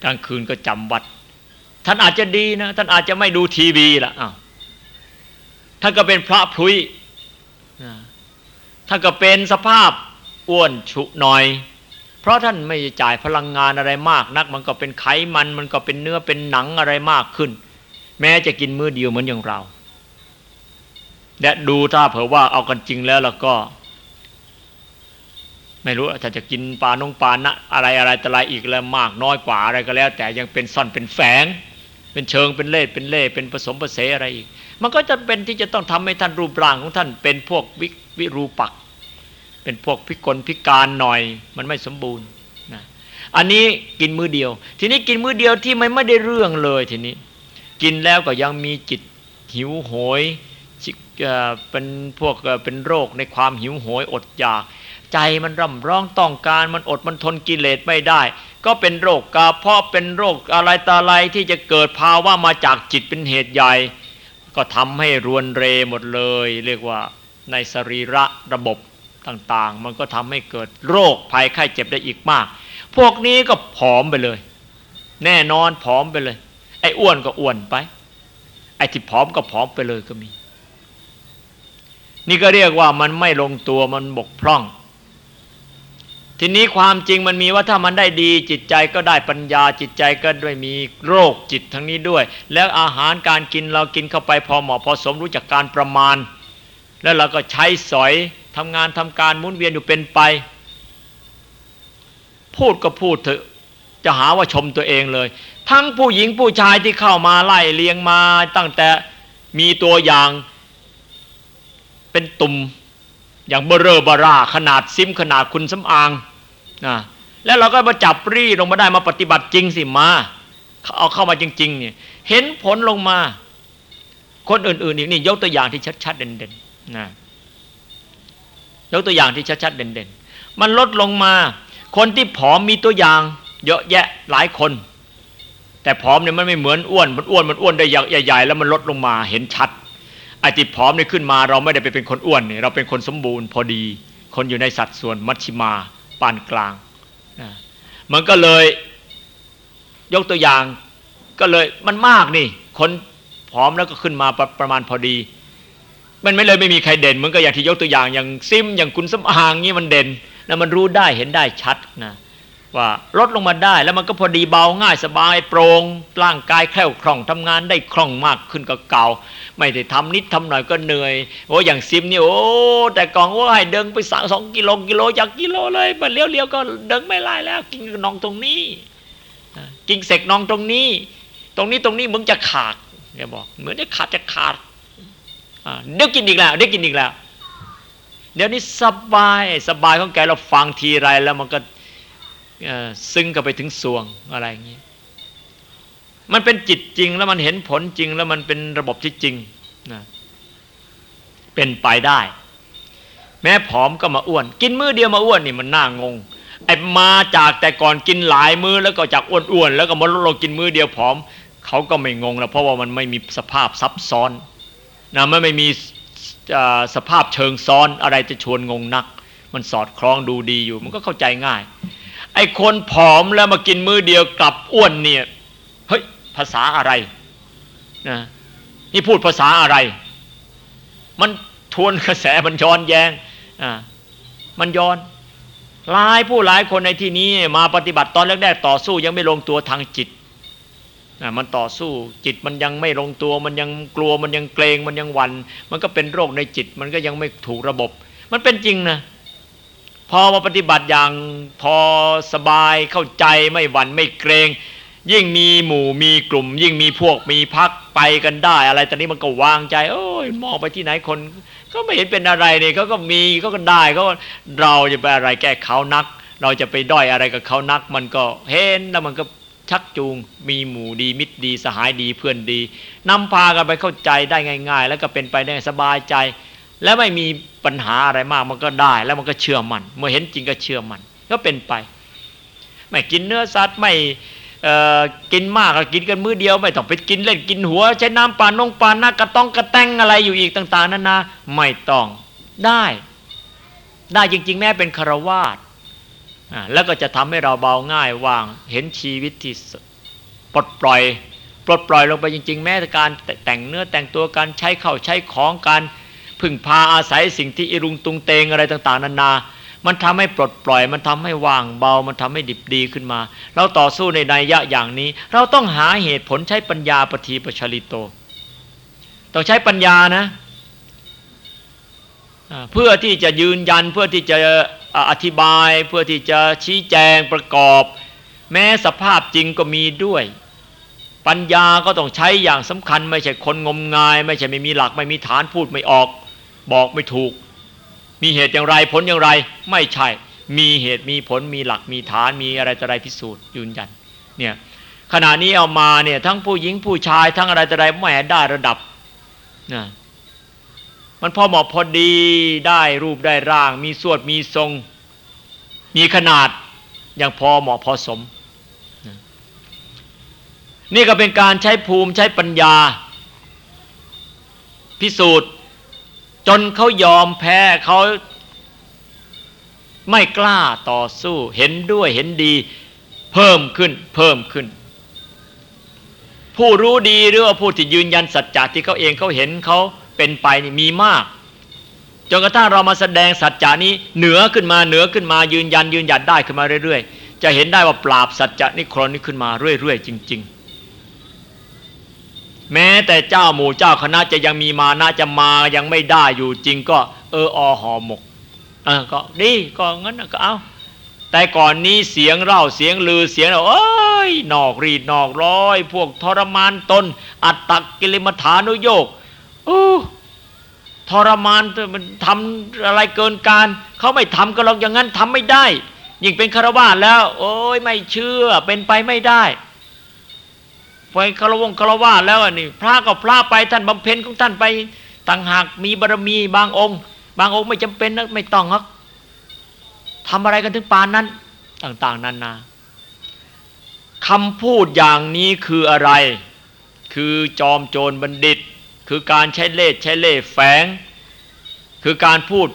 กลางคืนก็จำวัด ท่านอาจจะดีนะ ท่านอาจจะไม่ดูทีวีละอ้าวท่านก็เป็นพระพลุยท่านก็เป็นสภาพอ้วนฉุหน่อย เพราะท่านไม่จ่ายพลังงานอะไรมากนัก มันก็เป็นไขมันมันก็เป็นเนื้อเป็นหนังอะไรมากขึ้น แม้จะกินมื้อเดียวเหมือนอย่างเรา และดูถ้าเผื่อว่าเอากันจริงแล้วแล้วก็ ไม่รู้ถ้าจะกินปลานงปลานะอะไรอะไรแต่ไรอีกแล้วมากน้อยกว่าอะไรก็แล้ว แต่ยังเป็นซ่อนเป็นแฝง เป็นเชิงเป็นเล่เป็นเล่เป็นผสมผสมอะไรอีก มันก็จะเป็นที่จะต้องทำให้ท่านรูปร่างของท่านเป็นพวกวิวิรูปัก เป็นพวกพิกลพิการหน่อย มันไม่สมบูรณ์นะอันนี้กินมือเดียว ทีนี้กินมือเดียวที่มันไม่ได้เรื่องเลยทีนี้ กินแล้วก็ยังมีจิตหิวโหยเป็นพวกเป็นโรคในความหิวโหยอดอยาก ใจมันร่ำร้องต้องการมันอดมันทนกิเลสไม่ได้ ก็เป็นโรคกาเพาะเป็นโรคอะไรตาอะไรที่จะเกิดภาวะมาจากจิตเป็นเหตุใหญ่ ก็ทำให้รวนเรหมดเลย เรียกว่าในสรีระระบบ ต่างๆ มันก็ทำให้เกิดโรคภัยไข้เจ็บได้อีกมาก พวกนี้ก็ผอมไปเลย แน่นอนผอมไปเลย ไอ้อ้วนก็อ้วนไป ไอ้ที่ผอมก็ผอมไปเลยก็มี นี่ก็เรียกว่ามันไม่ลงตัวมันบกพร่อง ทีนี้ความจริงมันมีว่าถ้ามันได้ดี จิตใจก็ได้ปัญญาจิตใจก็ด้วยมีโรคจิตทั้งนี้ด้วย แล้วอาหารการกินเรากินเข้าไปพอเหมาะพอสมรู้จักการประมาณ แล้วเราก็ใช้สอย ทำงานทำการหมุนเวียนอยู่เป็นไป พูดก็พูดเถอะจะหาว่าชมตัวเองเลย ทั้งผู้หญิงผู้ชายที่เข้ามาไล่เลียงมา ตั้งแต่มีตัวอย่างเป็นตุ่มอย่างเบอเรอบาราขนาดซิมขนาดคุณสำอางนะแล้วเราก็มาจับรีลงมาได้มาปฏิบัติจริงสิมาเอาเข้ามาจริงๆเนี่ยเห็นผลลงมา คนอื่นๆอีกนี่ยกตัวอย่างที่ชัดๆเด่นๆนะ ยกตัวอย่างที่ชัดๆเด่นๆ มันลดลงมา คนที่ผอมมีตัวอย่าง เยอะแยะหลายคน แต่ผอมเนี่ยมันไม่เหมือนอ้วน มันอ้วนมันอ้วนได้ใหญ่ๆแล้วมันลดลงมาเห็นชัดไอ้ที่ผอมเนี่ยขึ้นมา เราไม่ได้ไปเป็นคนอ้วนเนี่ยเราเป็นคนสมบูรณ์พอดี คนอยู่ในสัดส่วนมัชชิมาปานกลางนะมันก็เลยยกตัวอย่างก็เลยมันมากนี่ คนผอมแล้วก็ขึ้นมาประประมาณพอดี มันไม่เลยไม่มีใครเด่นมันก็อย่างที่ยกตัวอย่างอย่างซิมอย่างคุณสมอางนี่มันเด่นแล้วมันรู้ได้เห็นได้ชัดนะว่าลดลงมาได้แล้วมันก็พอดีเบาง่ายสบายโปร่งร่างกายแคล่วคล่องทำงานได้คล่องมากขึ้นก็เก่า ไม่ได้ทำนิดทำหน่อยก็เหนื่อยโอ้อย่างซิมนี่โอ้แต่ก่อนว่าให้เดินไปสั่งสองกิโลกิโลจากกิโลเลยมาเลี้ยวเลี้ยวก็เดินไม่ไล่แล้ว กินนองตรงนี้กินเสกนองตรงนี้ ตรงนี้ตรงนี้มึงจะขาดแกบอกเหมือนจะขาดจะขาด เดี๋ยวกินอีกแล้วเดี๋ยวกินอีกแล้ว เดี๋ยวนี้สบายสบายของแกเราฟังทีไรแล้วมันก็ซึ้งกับไปถึงสวงอะไรอย่างนี้ มันเป็นจิตจริงแล้วมันเห็นผลจริงแล้วมันเป็นระบบที่จริงนะเป็นไปได้ แม้ผอมก็มาอ้วน กินมื้อเดียวมาอ้วนนี่มันน่างงไอ้มาจากแต่ก่อนกินหลายมื้อแล้วก็จากอ้วนๆแล้วก็มาลดลงกินมื้อเดียวผอมเขาก็ไม่งงแล้วเพราะว่ามันไม่มีสภาพซับซ้อน นะมันไม่มีสภาพเชิงซ้อนอะไรจะชวนงงนัก มันสอดคล้องดูดีอยู่ มันก็เข้าใจง่าย ไอ้คนผอมแล้วมากินมื้อเดียวกลับอ้วนเนี่ยเฮ้ยภาษาอะไรนะนี่พูดภาษาอะไร มันทวนกระแสมันย้อนแยงอ่ามันย้อนหลายผู้หลายคนในที่นี้มาปฏิบัติตอนแรกๆต่อสู้ยังไม่ลงตัวทางจิต มันต่อสู้จิตมันยังไม่ลงตัว มันยังกลัวมันยังเกรงมันยังหวันมันก็เป็นโรคในจิต มันก็ยังไม่ถูกระบบ มันเป็นจริงนะพอมาปฏิบัติอย่างพอสบายเข้าใจไม่หวั่นไม่เกรง ยิ่งมีหมู่มีกลุ่ม ยิ่งมีพวกมีพักไปกันได้ อะไรตอนนี้มันก็วางใจ โอ้ยมองไปที่ไหนคน ก็ไม่เห็นเป็นอะไรนี่เขาก็มีเขาก็ได้เขาเราจะไปอะไรแก้เขานัก เราจะไปด้อยอะไรกับเขานัก มันก็เห็นแล้วมันก็ ชักจูง มีหมู่ดีมิตรดีสหายดีเพื่อนดีนำพากันไปเข้าใจได้ง่าย ๆ แล้วก็เป็นไปได้สบายใจ และไม่มีปัญหาอะไรมากมันก็ได้ แล้วมันก็เชื่อมันเมื่อเห็นจริงก็เชื่อมันก็เป็นไป ไม่กินเนื้อสัตว์ไม่กินมากก็กินกันมื้อเดียวไม่ต้องไปกินเล่นกินหัว ใช้น้ำปานงปานนากระต้องกระแตงอะไรอยู่อีกต่าง ๆนั่นนะไม่ต้องได้ ได้จริง ๆ แม้เป็นคารวาส แล้วก็จะทำให้เราเบาง่ายว่างเห็นชีวิตที่ปลดปล่อย ปลดปล่อยลงไปจริง ๆ แม้การแต่งเนื้อแต่งตัวการใช้เข้าใช้ของการพึ่งพาอาศัยสิ่งที่อิรุงตุงเตงอะไรต่าง ๆ นานา มันทำให้ปลดปล่อย มันทำให้ว่างเบา มันทำให้ดิบดีขึ้นมา เราต่อสู้ในนัยยะอย่างนี้ เราต้องหาเหตุผลใช้ปัญญาปฏิปชลิโต ต้องใช้ปัญญานะ เพื่อที่จะยืนยันเพื่อที่จะ อธิบายเพื่อที่จะชี้แจงประกอบ แม้สภาพจริงก็มีด้วย ปัญญาก็ต้องใช้อย่างสำคัญ ไม่ใช่คนงมงาย ไม่ใช่ไม่มีหลักไม่มีฐานพูดไม่ออก บอกไม่ถูก มีเหตุอย่างไรผลอย่างไร ไม่ใช่ มีเหตุมีผลมีหลักมีฐานมีอะไรต่ออะไรพิสูจน์ยืนยันเนี่ยขณะนี้เอามาเนี่ยทั้งผู้หญิงผู้ชายทั้งอะไรต่ออะไรไม่ได้ระดับนะ มันพอเหมาะพอดีได้รูปได้ร่าง มีสวดมีทรง มีขนาดอย่างพอเหมาะพอสม นี่ก็เป็นการใช้ภูมิใช้ปัญญา พิสูจน์ จนเขายอมแพ้เขาไม่กล้าต่อสู้เห็นด้วยเห็นดี เพิ่มขึ้นเพิ่มขึ้น ผู้รู้ดีหรือว่าผู้ที่ยืนยันสัจจะที่เขาเองเขาเห็นเขา เป็นไปนี่มีมากจนกระทั่งเรามาแสดงสัจจานี้เหนือขึ้นมาเหนือขึ้นมายืนยันยืนหยัดได้ขึ้นมาเรื่อยๆ จะเห็นได้ว่าปราบสัจจะนิครนนี้ขึ้นมาเรื่อยๆ จริง ๆ แม้แต่เจ้าหมู่เจ้าคณะจะยังมีมานะจะมายังไม่ได้อยู่จริงก็เอออหอหมกเออก็ดีก็งั้นก็เอาแต่ก่อนนี้เสียงเล่าเสียงลือเสียงเอ้ยนอกรีดนอกร้อย พวกทรมานตน อัตตกิลมฐานุโยก โอ้ทรมานมันทำอะไรเกินการเขาไม่ทำก็ลองอย่างนั้นทำไม่ได้ ยิ่งเป็นคารวะแล้ว โอ้ยไม่เชื่อเป็นไปไม่ได้ไปคารวงคารวะแล้วนี่พระก็พระไปท่านบำเพ็ญของท่านไปต่างหากมีบารมีบางองค์ บางองค์ไม่จำเป็นนะไม่ต้องหรอกทำอะไรกันถึงปานนั้น ต่างๆนานาคำพูดอย่างนี้คืออะไร คือจอมโจรบัณฑิต คือการใช้เล่ห์ใช้เล่ห์แฝง คือการพูด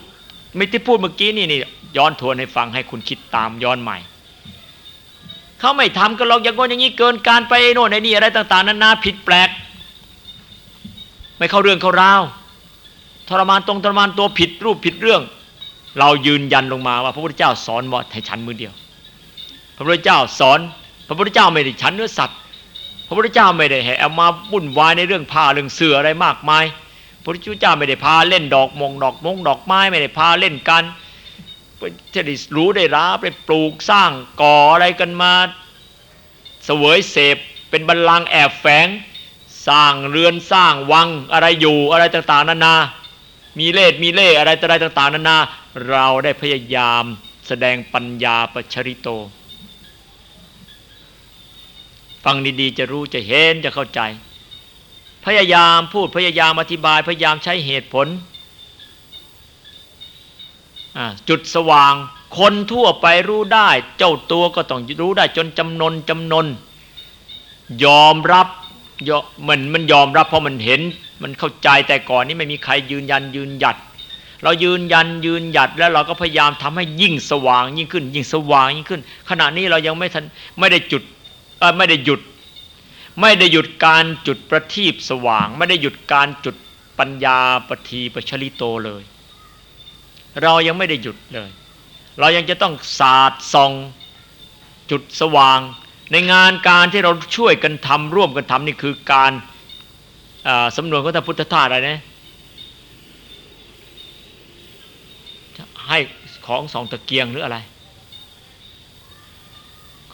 ไม่ที่พูดเมื่อกี้นี่นี่ย้อนทวนให้ฟังให้คุณคิดตามย้อนใหม่เขาไม่ทำก็ลองอย่างงนอย่างนี้เกินการไปโน่นไอ้นี่อะไรต่าง ๆนานาผิดแปลก ไม่เข้าเรื่องเข้าราวทรมานตรงทรมานตัวผิดรูปผิดเรื่อง เรายืนยันลงมาว่า พระพุทธเจ้าสอนว่าให้ฉันมือเดียว พระพุทธเจ้าสอน พระพุทธเจ้าไม่ได้ฉันเนื้อสัตว์ พระพุทธเจ้าไม่ได้ให้เอามาบุ่นวายในเรื่องผ้าเรื่องเสื้ออะไรมากมาย พระพุทธเจ้าไม่ได้พาเล่นดอกมงดอกมงดอกไม้ไม่ได้พาเล่นกันจะได้รู้ได้รับไปปลูกสร้างก่ออะไรกันมาเสวยเสพเป็นบัลลังก์แอบแฝง สร้างเรือนสร้างวังอะไรอยู่อะไรต่างๆ นานา มีเลสมีเล่อะไรอะไรต่างๆ นานา เราได้พยายามแสดงปัญญาปัชริโต ฟังดีๆ จะรู้จะเห็นจะเข้าใจ พยายามพูดพยายามอธิบาย พยายามใช้เหตุผล จุดสว่าง คนทั่วไปรู้ได้ เจ้าตัวก็ต้องรู้ได้จนจำนนจำนน ยอมรับยอมันมันยอมรับเพราะมันเห็น มันเข้าใจแต่ก่อนนี้ไม่มีใครยืนยันยืนหยัดเรายืนยันยืนหยัดแล้วเราก็พยายามทำให้ยิ่งสว่างยิ่งขึ้น ยิ่งสว่างยิ่งขึ้น ขณะนี้เรายังไม่ทันไม่ได้จุด ไม่ได้หยุด ไม่ได้หยุดการจุดประทีปสว่าง ไม่ได้หยุดการจุดปัญญาปฏิปชลิโตเลย เรายังไม่ได้หยุดเลย เรายังจะต้องศาสาดส่องจุดสว่าง ในงานการที่เราช่วยกันทำร่วมกันทำนี่คือการสำนวนของท่านพุทธทาสอะไรนะให้ของสองตะเกียงหรืออะไร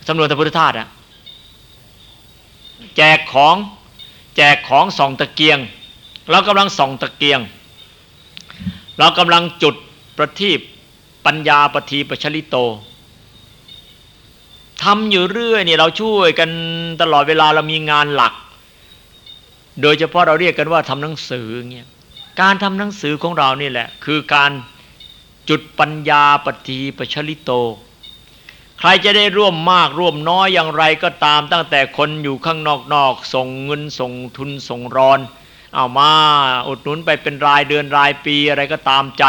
สำนวนท่านพุทธทาสอะ แจกของแจกของส่องตะเกียง เรากำลังส่องตะเกียง เรากำลังจุดประทีปปัญญาปฏิปชลิโตทำอยู่เรื่อยนี่เราช่วยกันตลอดเวลาเรามีงานหลัก โดยเฉพาะเราเรียกกันว่าทำหนังสือเงี้ยการทำหนังสือของเรานี่แหละ คือการจุดปัญญาปฏิปชลิโต รจะได้ร่วมมากร่วมน้อยอย่างไรก็ตาม ตั้งแต่คนอยู่ข้างนอกๆส่งเงินส่งทุนส่งรอน เอามาอุดหนุนไปเป็นรายเดือนรายปีอะไรก็ตามใจ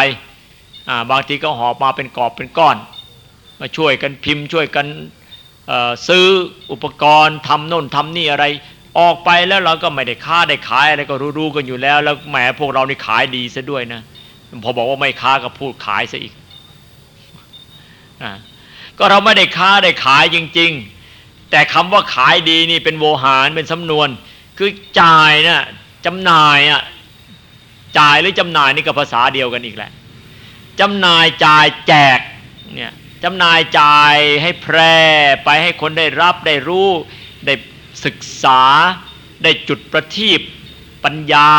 บางทีก็หอบมาเป็นกอบเป็นก้อน มาช่วยกันพิมพ์ช่วยกันซื้ออุปกรณ์ทำโน่นทำนี่อะไร ออกไปแล้วเราก็ไม่ได้ค้าได้ขายอะไรก็รู้ๆกันอยู่แล้ว แล้วแหมพวกเรานี่ขายดีซะด้วยนะพอบอกว่าไม่ค้าก็พูดขายซะอีกอ ก็เราไม่ได้ค้าได้ขายจริง ๆ แต่คำว่าขายดีนี่เป็นโวหารเป็นสำนวน คือจ่ายนะ่ะจำหน่ายอะจ่ายหรือจำหน่ายนี่ก็ภาษาเดียวกันอีกแหละจำหน่ายจ่ายแจกเนี่ยจำหน่ายจ่ายให้แพร่ไปให้คนได้รับได้รู้ได้ศึกษาได้จุดประทีปปัญญา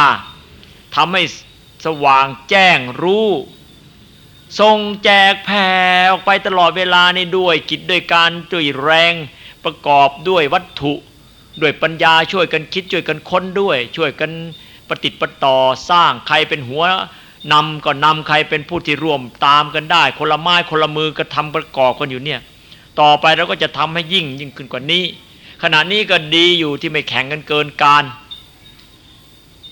ทำให้สว่างแจ้งรู้ ทรงแจกแผ่ออกไปตลอดเวลานี่ด้วยกิจด้วยการด้วยแรงประกอบด้วยวัตถุด้วยปัญญาช่วยกันคิดช่วยกันค้นด้วย ช่วยกันปฏิติดประต่อสร้างใครเป็นหัวนำก็นำใครเป็นผู้ที่ร่วมตามกันได้ คนละไม้คนละมือก็ทำประกอบกันอยู่เนี่ยต่อไปเราก็จะทำให้ยิ่งยิ่งขึ้นกว่านี้ ขณะนี้ก็ดีอยู่ที่ไม่แข่งกันเกินการ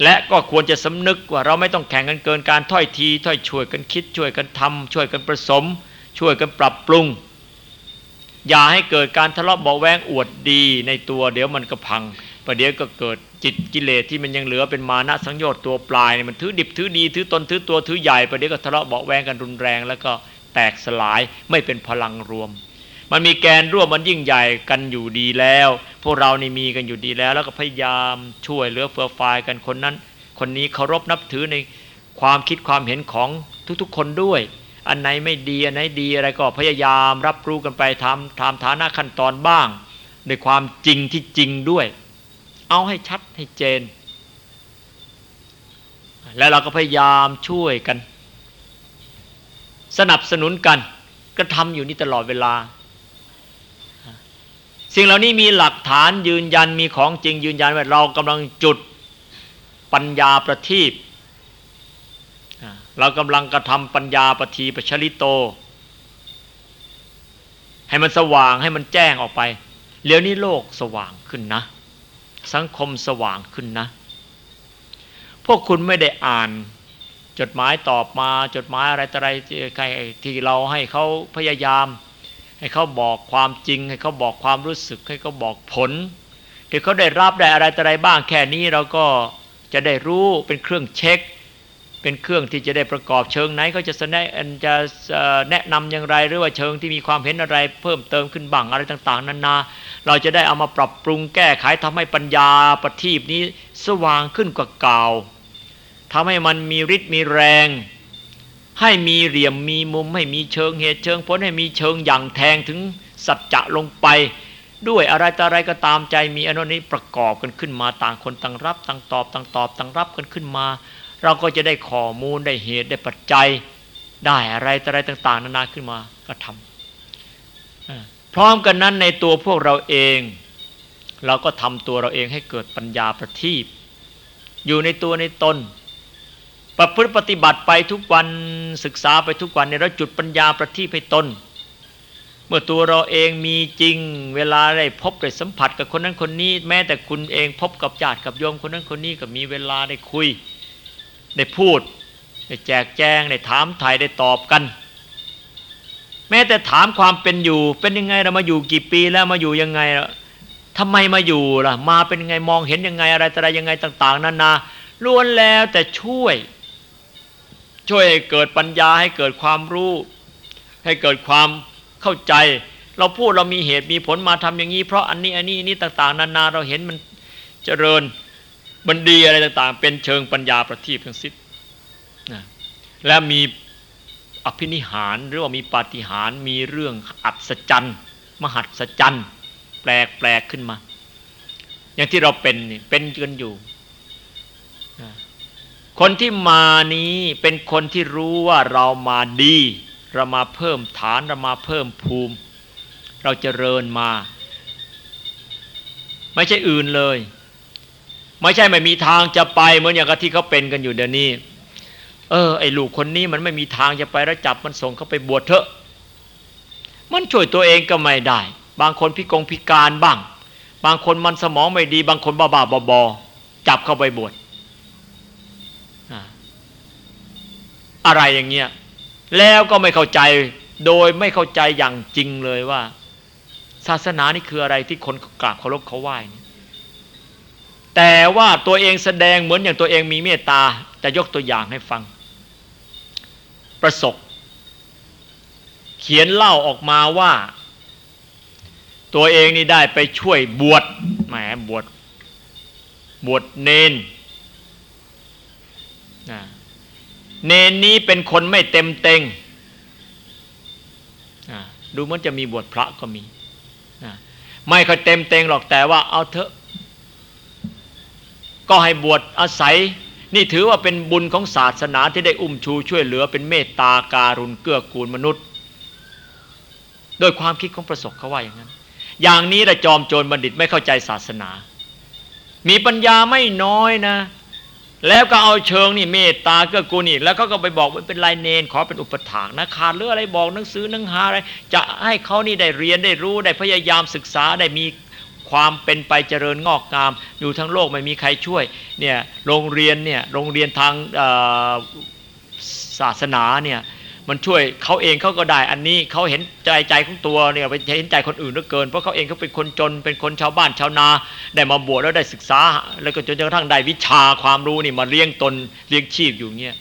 และก็ควรจะสำนึกว่าเราไม่ต้องแข่งกันเกินการถ้อยทีถ้อยช่วยกันคิดช่วยกันทำช่วยกันผสม ช่วยกันปรับปรุง อย่าให้เกิดการทะเลาะเบาแวงอวดดีในตัว เดี๋ยวมันก็พังประเดี๋ยวก็เกิดจิตกิเลสที่มันยังเหลือเป็นมานะสังโยชน์ตัวปลายเนี่ยมันถือดิบถือดีถือตนถือตัวถือใหญ่ประเดี๋ยวก็ทะเลาะเบาแวงกันรุนแรง แล้วก็แตกสลายไม่เป็นพลังรวม มันมีแกนร่วมมันยิ่งใหญ่กันอยู่ดีแล้ว พวกเรานี่มีกันอยู่ดีแล้ว แล้วก็พยายามช่วยเหลือเฟื่อฟายกันคนนั้น คนนี้เคารพนับถือในความคิดความเห็นของทุกๆ คนด้วย อันไหนไม่ดีอันไหนดีอะไรก็พยายามรับรู้กันไปทำทำฐานะขั้นตอนบ้างในความจริงที่จริงด้วย เอาให้ชัดให้เจน แล้วเราก็พยายามช่วยกัน สนับสนุนกันกระทำอยู่นี่ตลอดเวลา สิ่งเหล่านี้มีหลักฐานยืนยันมีของจริงยืนยันว่าเรากำลังจุดปัญญาประทีปเรากำลังกระทำปัญญาปทีปชลิโต ให้มันสว่างให้มันแจ้งออกไปเดี๋ยวนี้โลกสว่างขึ้นนะ สังคมสว่างขึ้นนะ พวกคุณไม่ได้อ่าน จดหมายตอบมาจดหมายอะไรต่ออะไรที่เราให้เขาพยายาม ให้เขาบอกความจริง ให้เขาบอกความรู้สึก ให้เขาบอกผลที่เขาได้รับได้อะไรต่ออะไรบ้างแค่นี้เราก็จะได้รู้เป็นเครื่องเช็ค เป็นเครื่องที่จะได้ประกอบเชิงไหนเขาจะแนะจะแนะนำอย่างไรหรือว่าเชิงที่มีความเห็นอะไร เพิ่มเติมขึ้นบ้างอะไรต่าง ๆนานาเราจะได้เอามาปรับปรุงแก้ไขทำให้ปัญญาประทีปนี้สว่างขึ้นกว่าเก่าทำให้มันมีฤทธิ์มีแรง ให้มีเหลี่ยมมีมุมให้มีเชิงเหตุเชิงผลให้มีเชิงอย่างแทงถึงสัจจะลงไป ด้วยอะไรต่ออะไรก็ตามใจมีอนุนี้ประกอบกันขึ้นมาต่างคนต่างรับต่างตอบต่างตอบต่างรับกันขึ้นมา เราก็จะได้ข้อมูลได้เหตุได้ปัจจัย ได้อะไรต่ออะไรต่าง ๆ นานาขึ้นมาก็ทำพร้อมกันนั้นในตัวพวกเราเอง เราก็ทำตัวเราเองให้เกิดปัญญาประทีปอยู่ในตัวในตน ประพฤติปฏิบัติไปทุกวันศึกษาไปทุกวันในเราจุดปัญญาประทีปให้ตนเมื่อตัวเราเองมีจริง เวลาได้พบได้สัมผัสกับคนนั้นคนนี้ แม้แต่คุณเองพบกับญาติกับโยมคนนั้นคนนี้ก็มีเวลาได้คุย ได้พูด ได้แจกแจงได้ถามถ่ายได้ตอบกัน แม้แต่ถามความเป็นอยู่ เป็นยังไงเรามาอยู่กี่ปีแล้วมาอยู่ยังไงทำไมมาอยู่ล่ะ มาเป็นยังไงมองเห็นยังไงอะไรอะไรยังไงต่าง ๆนานาล้วนแล้วแต่ช่วย ช่วยให้เกิดปัญญาให้เกิดความรู้ ให้เกิดความเข้าใจ เราพูดเรามีเหตุมีผลมาทำอย่างนี้ เพราะอันนี้อันนี้นี่ต่าง ๆ นานาเราเห็นมันเจริญมันดีอะไรต่าง ๆ เป็นเชิงปัญญาประทีปทั้งสิ้นนะและมีอภินิหารหรือว่ามีปาฏิหารมีเรื่องอัศจรรย์มหัศจรรย์แปลกแปลกขึ้นมา อย่างที่เราเป็นเป็นกันอยู่ คนที่มานี้เป็นคนที่รู้ว่าเรามาดี เรามาเพิ่มฐานเรามาเพิ่มภูมิ เราจเจริญมา ไม่ใช่อื่นเลย ไม่ใช่ไม่มีทางจะไปเหมือนอย่างที่เขาเป็นกันอยู่เดี๋ยวนี้ เออ ไอ้ลูกคนนี้มันไม่มีทางจะไปแล้วจับมันส่งเขาไปบวชเถอะ มันช่วยตัวเองก็ไม่ได้ บางคนพิกงพิการบ้าง บางคนมันสมองไม่ดี บางคนบ้าบ้าบอจับเข้าไปบวช อะไรอย่างเงี้ยแล้วก็ไม่เข้าใจโดยไม่เข้าใจอย่างจริงเลยว่า ศาสนานี่คืออะไรที่คนกราบเคารพเขาไหว้นี่แต่ว่าตัวเองแสดงเหมือนอย่างตัวเองมีเมตตาจะยกตัวอย่างให้ฟัง ประสบ เขียนเล่าออกมาว่า ตัวเองนี่ได้ไปช่วยบวชแหมบวชบวชเนนนะ เนนนี้เป็นคนไม่เต็มเต็งดูมันจะมีบทพระก็มี ไม่ค่อยเต็มเต็งหรอกแต่ว่าเอาเถอะ ก็ให้บวชอาศัย นี่ถือว่าเป็นบุญของศาสนาที่ได้อุ้มชูช่วยเหลือเป็นเมตตาการุณเกื้อกูลมนุษย์ โดยความคิดของประสบเขาว่าอย่างนั้น อย่างนี้ระจอมโจรบัณฑิตไม่เข้าใจศาสนา มีปัญญาไม่น้อยนะ แล้วก็เอาเชิงนี่เมตตาเกื้อกูลนี่แล้วก็ก็ไปบอกว่าเป็นลายเนนขอเป็นอุปถากนะขาดเรื่องอะไรบอกหนังสือหนังหาอะไร จะให้เขานี่ได้เรียนได้รู้ได้พยายามศึกษาได้มีความเป็นไปเจริญงอกงาม อยู่ทั้งโลกไม่มีใครช่วยเนี่ยโรงเรียนเนี่ยโรงเรียนทางศาสนาเนี่ย มันช่วยเขาเองเขาก็ได้อันนี้เขาเห็นใจใจของตัวเนี่ยไปเห็นใจคนอื่นเหลือเกิน เพราะเขาเองเขาเป็นคนจนเป็นคนชาวบ้านชาวนาได้มาบวชแล้วได้ศึกษา แล้วก็จนกระทั่งได้วิชาความรู้นี่มาเลี้ยงตนเลี้ยงชีพอยู่เงี้ย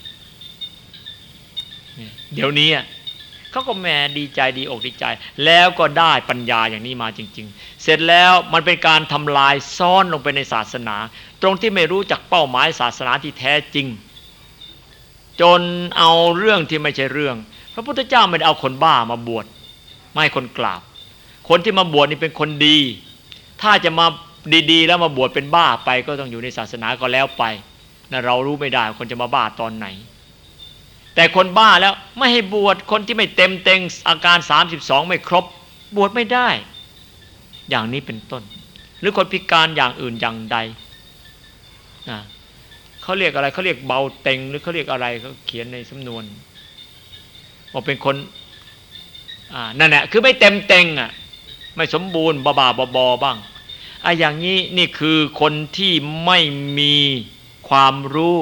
เดี๋ยวนี้เขาก็แหมดีใจดีอกดีใจ แล้วก็ได้ปัญญาอย่างนี้มาจริง ๆ เสร็จแล้วมันเป็นการทำลายซ่อนลงไปในศาสนา ตรงที่ไม่รู้จักเป้าหมายศาสนาที่แท้จริง จนเอาเรื่องที่ไม่ใช่เรื่อง พระพุทธเจ้าไม่ได้เอาคนบ้ามาบวชไม่คนกราบ คนที่มาบวชนี่เป็นคนดี ถ้าจะมาดีๆ แล้วมาบวชเป็นบ้าไปก็ต้องอยู่ในศาสนาก็แล้วไปนะเรารู้ไม่ได้คนจะมาบ้าตอนไหน แต่คนบ้าแล้วไม่ให้บวชคนที่ไม่เต็มเต็งอาการ 32 ไม่ครบบวชไม่ได้ อย่างนี้เป็นต้น หรือคนพิการอย่างอื่นอย่างใดนะ เขาเรียกอะไรเขาเรียกเบาเต็งหรือเขาเรียกอะไรเขาเขียนในสำนวนว่าเป็นคนอ่านั่นแหละคือไม่เต็มเต็งอะไม่สมบูรณ์บาบาบอบอบ้างไอ้อย่างนี้นี่คือคนที่ไม่มีความรู้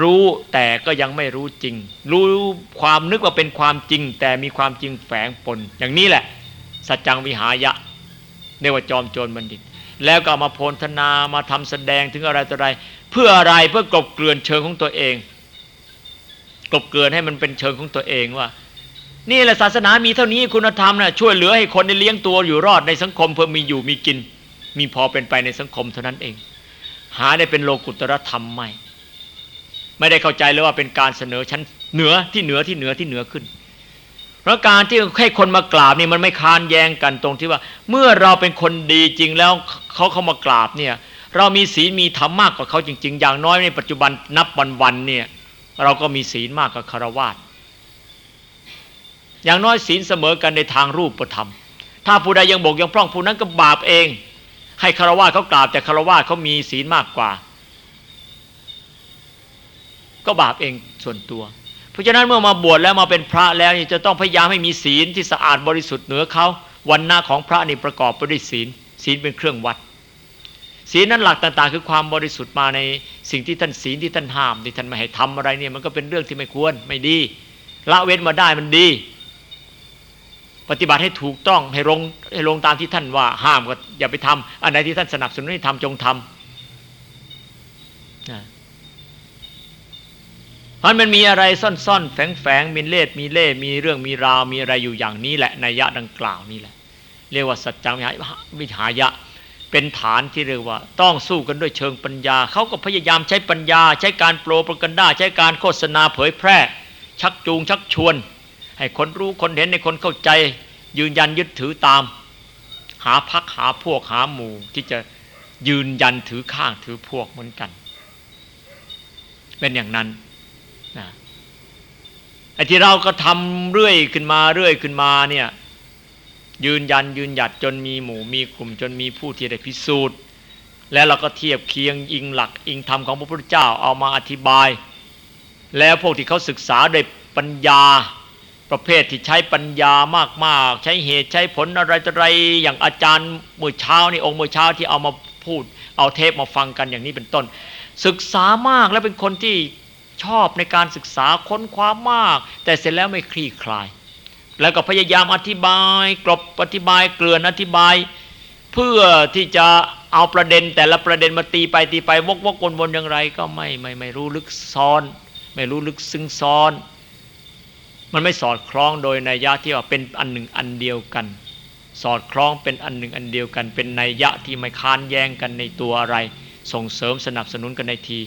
รู้แต่ก็ยังไม่รู้จริง รู้ความนึกว่าเป็นความจริง แต่มีความจริงแฝงปน อย่างนี้แหละ สัจจังวิหายะเนวจอมโจรบัณฑิต แล้วก็มาโพลธนามาทำแสดงถึงอะไรต่ออะไร พื่ออะไรเพื่อกลบเกลื่อนเชิงของตัวเอง กลบเกลื่อนให้มันเป็นเชิงของตัวเองว่า นี่แหละศาสนามีเท่านี้คุณธรรมนะ่ะช่วยเหลือให้คนได้เลี้ยงตัวอยู่รอดในสังคมเพื่อมีอยู่มีกิน มีพอเป็นไปในสังคมเท่านั้นเอง หาได้เป็นโลกุตรธรรมไม่ไม่ได้เข้าใจเลยว่าเป็นการเสนอชั้นเหนือที่เหนือที่เหนือที่เหนือขึ้นเพราะการที่ให้คนมากราบนี่มันไม่คานแย้งกันตรงที่ว่า เมื่อเราเป็นคนดีจริงแล้วเขาเข้ามากราบเนี่ย เรามีศีลมีธรรมมากกว่าเขาจริง ๆ อย่างน้อยในปัจจุบันนับวันๆเนี่ยเราก็มีศีลมากกว่าคารวะอย่างน้อยศีลเสมอกันในทางรูปธรรม ถ้าผู้ใดยังบกยังพร่องผู้นั้นก็บาปเอง ให้คารวะเขากราบแต่คารวะเขามีศีลมากกว่า ก็บาปเองส่วนตัว เพราะฉะนั้นเมื่อมาบวชแล้วมาเป็นพระแล้วจะต้องพยายามให้มีศีลที่สะอาดบริสุทธิ์เหนือเขาวันหน้าของพระนี่ประกอบไปด้วยศีล ศีลเป็นเครื่องวัด ศีลนั้นหลักต่างๆ คือความบริสุทธิ์มาในสิ่งที่ท่านศีลที่ท่านห้ามที่ท่านไม่ให้ทำอะไรเนี่ยมันก็เป็นเรื่องที่ไม่ควรไม่ดี ละเว้นมาได้มันดี ปฏิบัติให้ถูกต้องให้ลงให้ลงตามที่ท่านว่าห้ามก็อย่าไปทำอันไหนที่ท่านสนับสนุนให้ทำจงทำเพราะมันมีอะไรซ่อนๆแฝงๆมีเล่มีเล่มีเรื่องมีราวมีอะไรอยู่อย่างนี้แหละในยะดังกล่าวนี่แหละ เรียกว่าสัจจังวิหายะ เป็นฐานที่เรียกว่า ต้องสู้กันด้วยเชิงปัญญา เขาก็พยายามใช้ปัญญา ใช้การโปรโปรกันด้าใช้การโฆษณาเผยแพร่ ชักจูงชักชวน ให้คนรู้คนเห็นในคนเข้าใจ ยืนยันยึดถือตาม หาพักหาพวกหาหมู่ที่จะยืนยันถือข้างถือพวกเหมือนกัน เป็นอย่างนั้นนะไอ้ที่เราก็ทำเรื่อยขึ้นมาเรื่อยขึ้นมาเนี่ย ยืนยันยืนหยัดจนมีหมู่มีกลุ่มจนมีผู้ที่ได้พิสูจน์ แล้วเราก็เทียบเคียงอิงหลักอิงธรรมของพระพุทธเจ้าเอามาอธิบาย แล้วพวกที่เขาศึกษาด้วยปัญญาประเภทที่ใช้ปัญญามากๆ ใช้เหตุใช้ผลอะไรต่ออะไรอย่างอาจารย์เมื่อเช้านี่องค์เมื่อเช้าที่เอามาพูด เอาเทปมาฟังกันอย่างนี้เป็นต้น ศึกษามากและเป็นคนที่ชอบในการศึกษาค้นคว้ามาก แต่เสร็จแล้วไม่คลี่คลาย แล้วก็พยายามอธิบายกรบอธิบายเกลื่อนอธิบาย เพื่อที่จะเอาประเด็นแต่ละประเด็นมาตีไปตีไปวกวกวนวนอย่างไรก็ไม่ไม่ไม่รู้ลึกซ้อน ไม่รู้ลึกซึ้งซ้อน มันไม่สอดคล้องโดยนัยยะที่ว่าเป็นอันหนึ่งอันเดียวกัน สอดคล้องเป็นอันหนึ่งอันเดียวกัน เป็นนัยยะที่ไม่ค้านแย้งกันในตัวอะไร ส่งเสริมสนับสนุนกันในที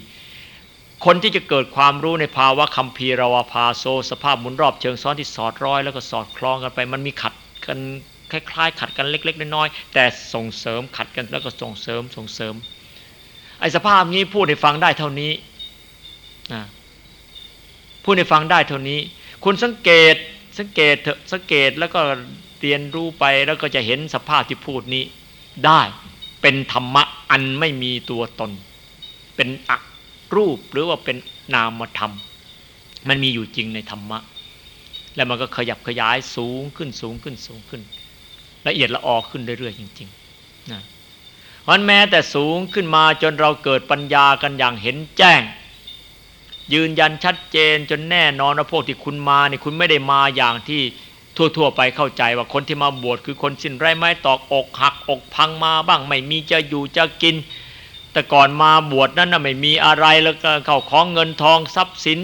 คนที่จะเกิดความรู้ในภาวะคัมภีรวาพาโซ สภาพหมุนรอบเชิงซ้อนที่สอดร้อย แล้วก็สอดคล้องกันไป มันมีขัดกันคล้ายๆ ขัดกันเล็ก ๆ น้อยๆแต่ส่งเสริมขัดกันแล้วก็ส่งเสริมส่งเสริม ไอ้สภาพนี้พูดให้ฟังได้เท่านี้นะพูดให้ฟังได้เท่านี้ คุณสังเกตสังเกตเถอะสังเกตแล้วก็เรียนรู้ไปแล้วก็จะเห็นสภาพที่พูดนี้ได้เป็นธรรมะอันไม่มีตัวตน เป็นอ รูปหรือว่าเป็นนามธรรม มันมีอยู่จริงในธรรมะ แล้วมันก็ขยับขยายสูงขึ้นสูงขึ้นสูงขึ้น ละเอียดละออขึ้นเรื่อยๆจริงๆนะมันแม้แต่สูงขึ้นมาจนเราเกิดปัญญากันอย่างเห็นแจ้ง ยืนยันชัดเจนจนแน่นอนว่าพวกที่คุณมาเนี่ยคุณไม่ได้มาอย่างที่ทั่วๆไปเข้าใจว่าคนที่มาบวชคือคนสิ้นไร้ไม้ตอกอกหักอกพังมาบ้างไม่มีจะอยู่จะกิน แต่ก่อนมาบวชนั้นนะไม่มีอะไรแล้วก็เข้าของเงินทองทรัพย์สิน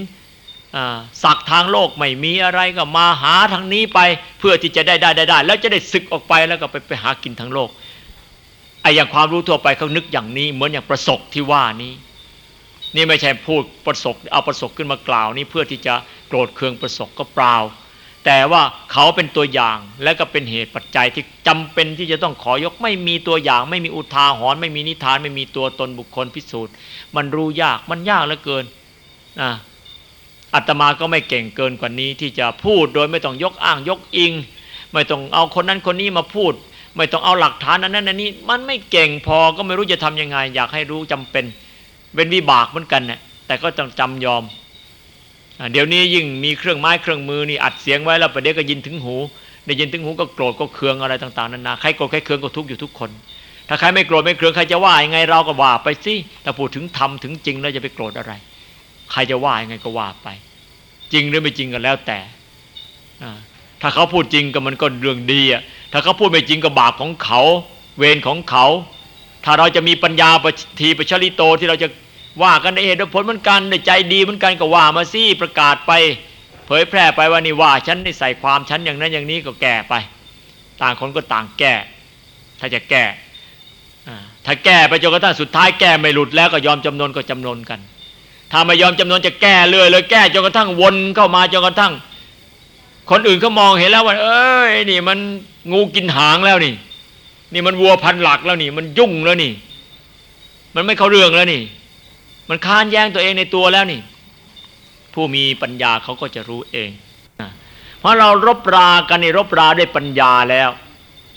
สักทางโลกไม่มีอะไรก็มาหาทางนี้ไป เพื่อที่จะได้ได้ได้ได้ แล้วจะได้ศึกออกไปแล้วก็ไปไปหากินทางโลกไอ้อย่างความรู้ทั่วไปเขานึกอย่างนี้ เหมือนอย่างประสบที่ว่านี้ นี่ไม่ใช่พูดประสบเอาประสบขึ้นมากล่าวนี่เพื่อที่จะโกรธเคืองประสบก็เปล่า แต่ว่าเขาเป็นตัวอย่างและก็เป็นเหตุปัจจัยที่จำเป็นที่จะต้องขอยกไม่มีตัวอย่าง ไม่มีอุทาหรณ์ไม่มีนิทาน ไม่มีตัวตนบุคคลพิสูจน์ มันรู้ยากมันยากเหลือเกินอ่าอาตมาก็ไม่เก่งเกินกว่านี้ที่จะพูดโดยไม่ต้องยกอ้างยกอิง ไม่ต้องเอาคนนั้นคนนี้มาพูด ไม่ต้องเอาหลักฐานนั้นนั้นนี้ มันไม่เก่งพอก็ไม่รู้จะทํำยังไง อยากให้รู้จำเป็นเป็นวิบากเหมือนกันเนี่ยแต่ก็ต้องจำยอม เดี๋ยวนี้ยิ่งมีเครื่องไม้เครื่องมือนี่อัดเสียงไว้แล้วประเดี๋ยวก็ยินถึงหู ได้ยินถึงหูก็โกรธก็เคืองอะไรต่างๆนานาใครโกรธใครเคืองก็ทุกข์อยู่ทุกคน ถ้าใครไม่โกรธไม่เคืองใครจะว่ายังไงเราก็ว่าไปสิแต่พูดถึงทำถึงจริงแล้วจะไปโกรธอะไร ใครจะว่ายังไงก็ว่าไป จริงหรือไม่จริงก็แล้วแต่ถ้าเขาพูดจริงก็มันก็เรื่องดีอะถ้าเขาพูดไม่จริงก็บาปของเขา เวรของเขา ถ้าเราจะมีปัญญาปทีปชลิโตที่เราจะ ว่ากันในเหตุผลเหมือนกันในใจดีเหมือนกันก็ว่ามาสิประกาศไป เผยแพร่ไปว่านี่ว่าฉันนี่ใส่ความฉันอย่างนั้นอย่างนี้ก็แก้ไป ต่างคนก็ต่างแก้ ถ้าจะแก้ถ้าแก้ไปจนกระทั่งสุดท้ายแก้ไม่หลุดแล้วก็ยอมจำนนก็จำนนกัน ถ้าไม่ยอมจำนวนจะแก้เลยเลยแก้จนกระทั่งวนเข้ามาจนกระทั่ง คนอื่นเขามองเห็นแล้วว่า เอ้ยนี่มันงูกินหางแล้วนี่ นี่มันวัวพันหลักแล้วนี่ มันยุ่งแล้วนี่ มันไม่เข้าเรื่องแล้วนี่ มันค้านแย้งตัวเองในตัวแล้วนี่ ผู้มีปัญญาเขาก็จะรู้เองเพราะเรารบรากันนี่รบราด้วยปัญญาแล้ว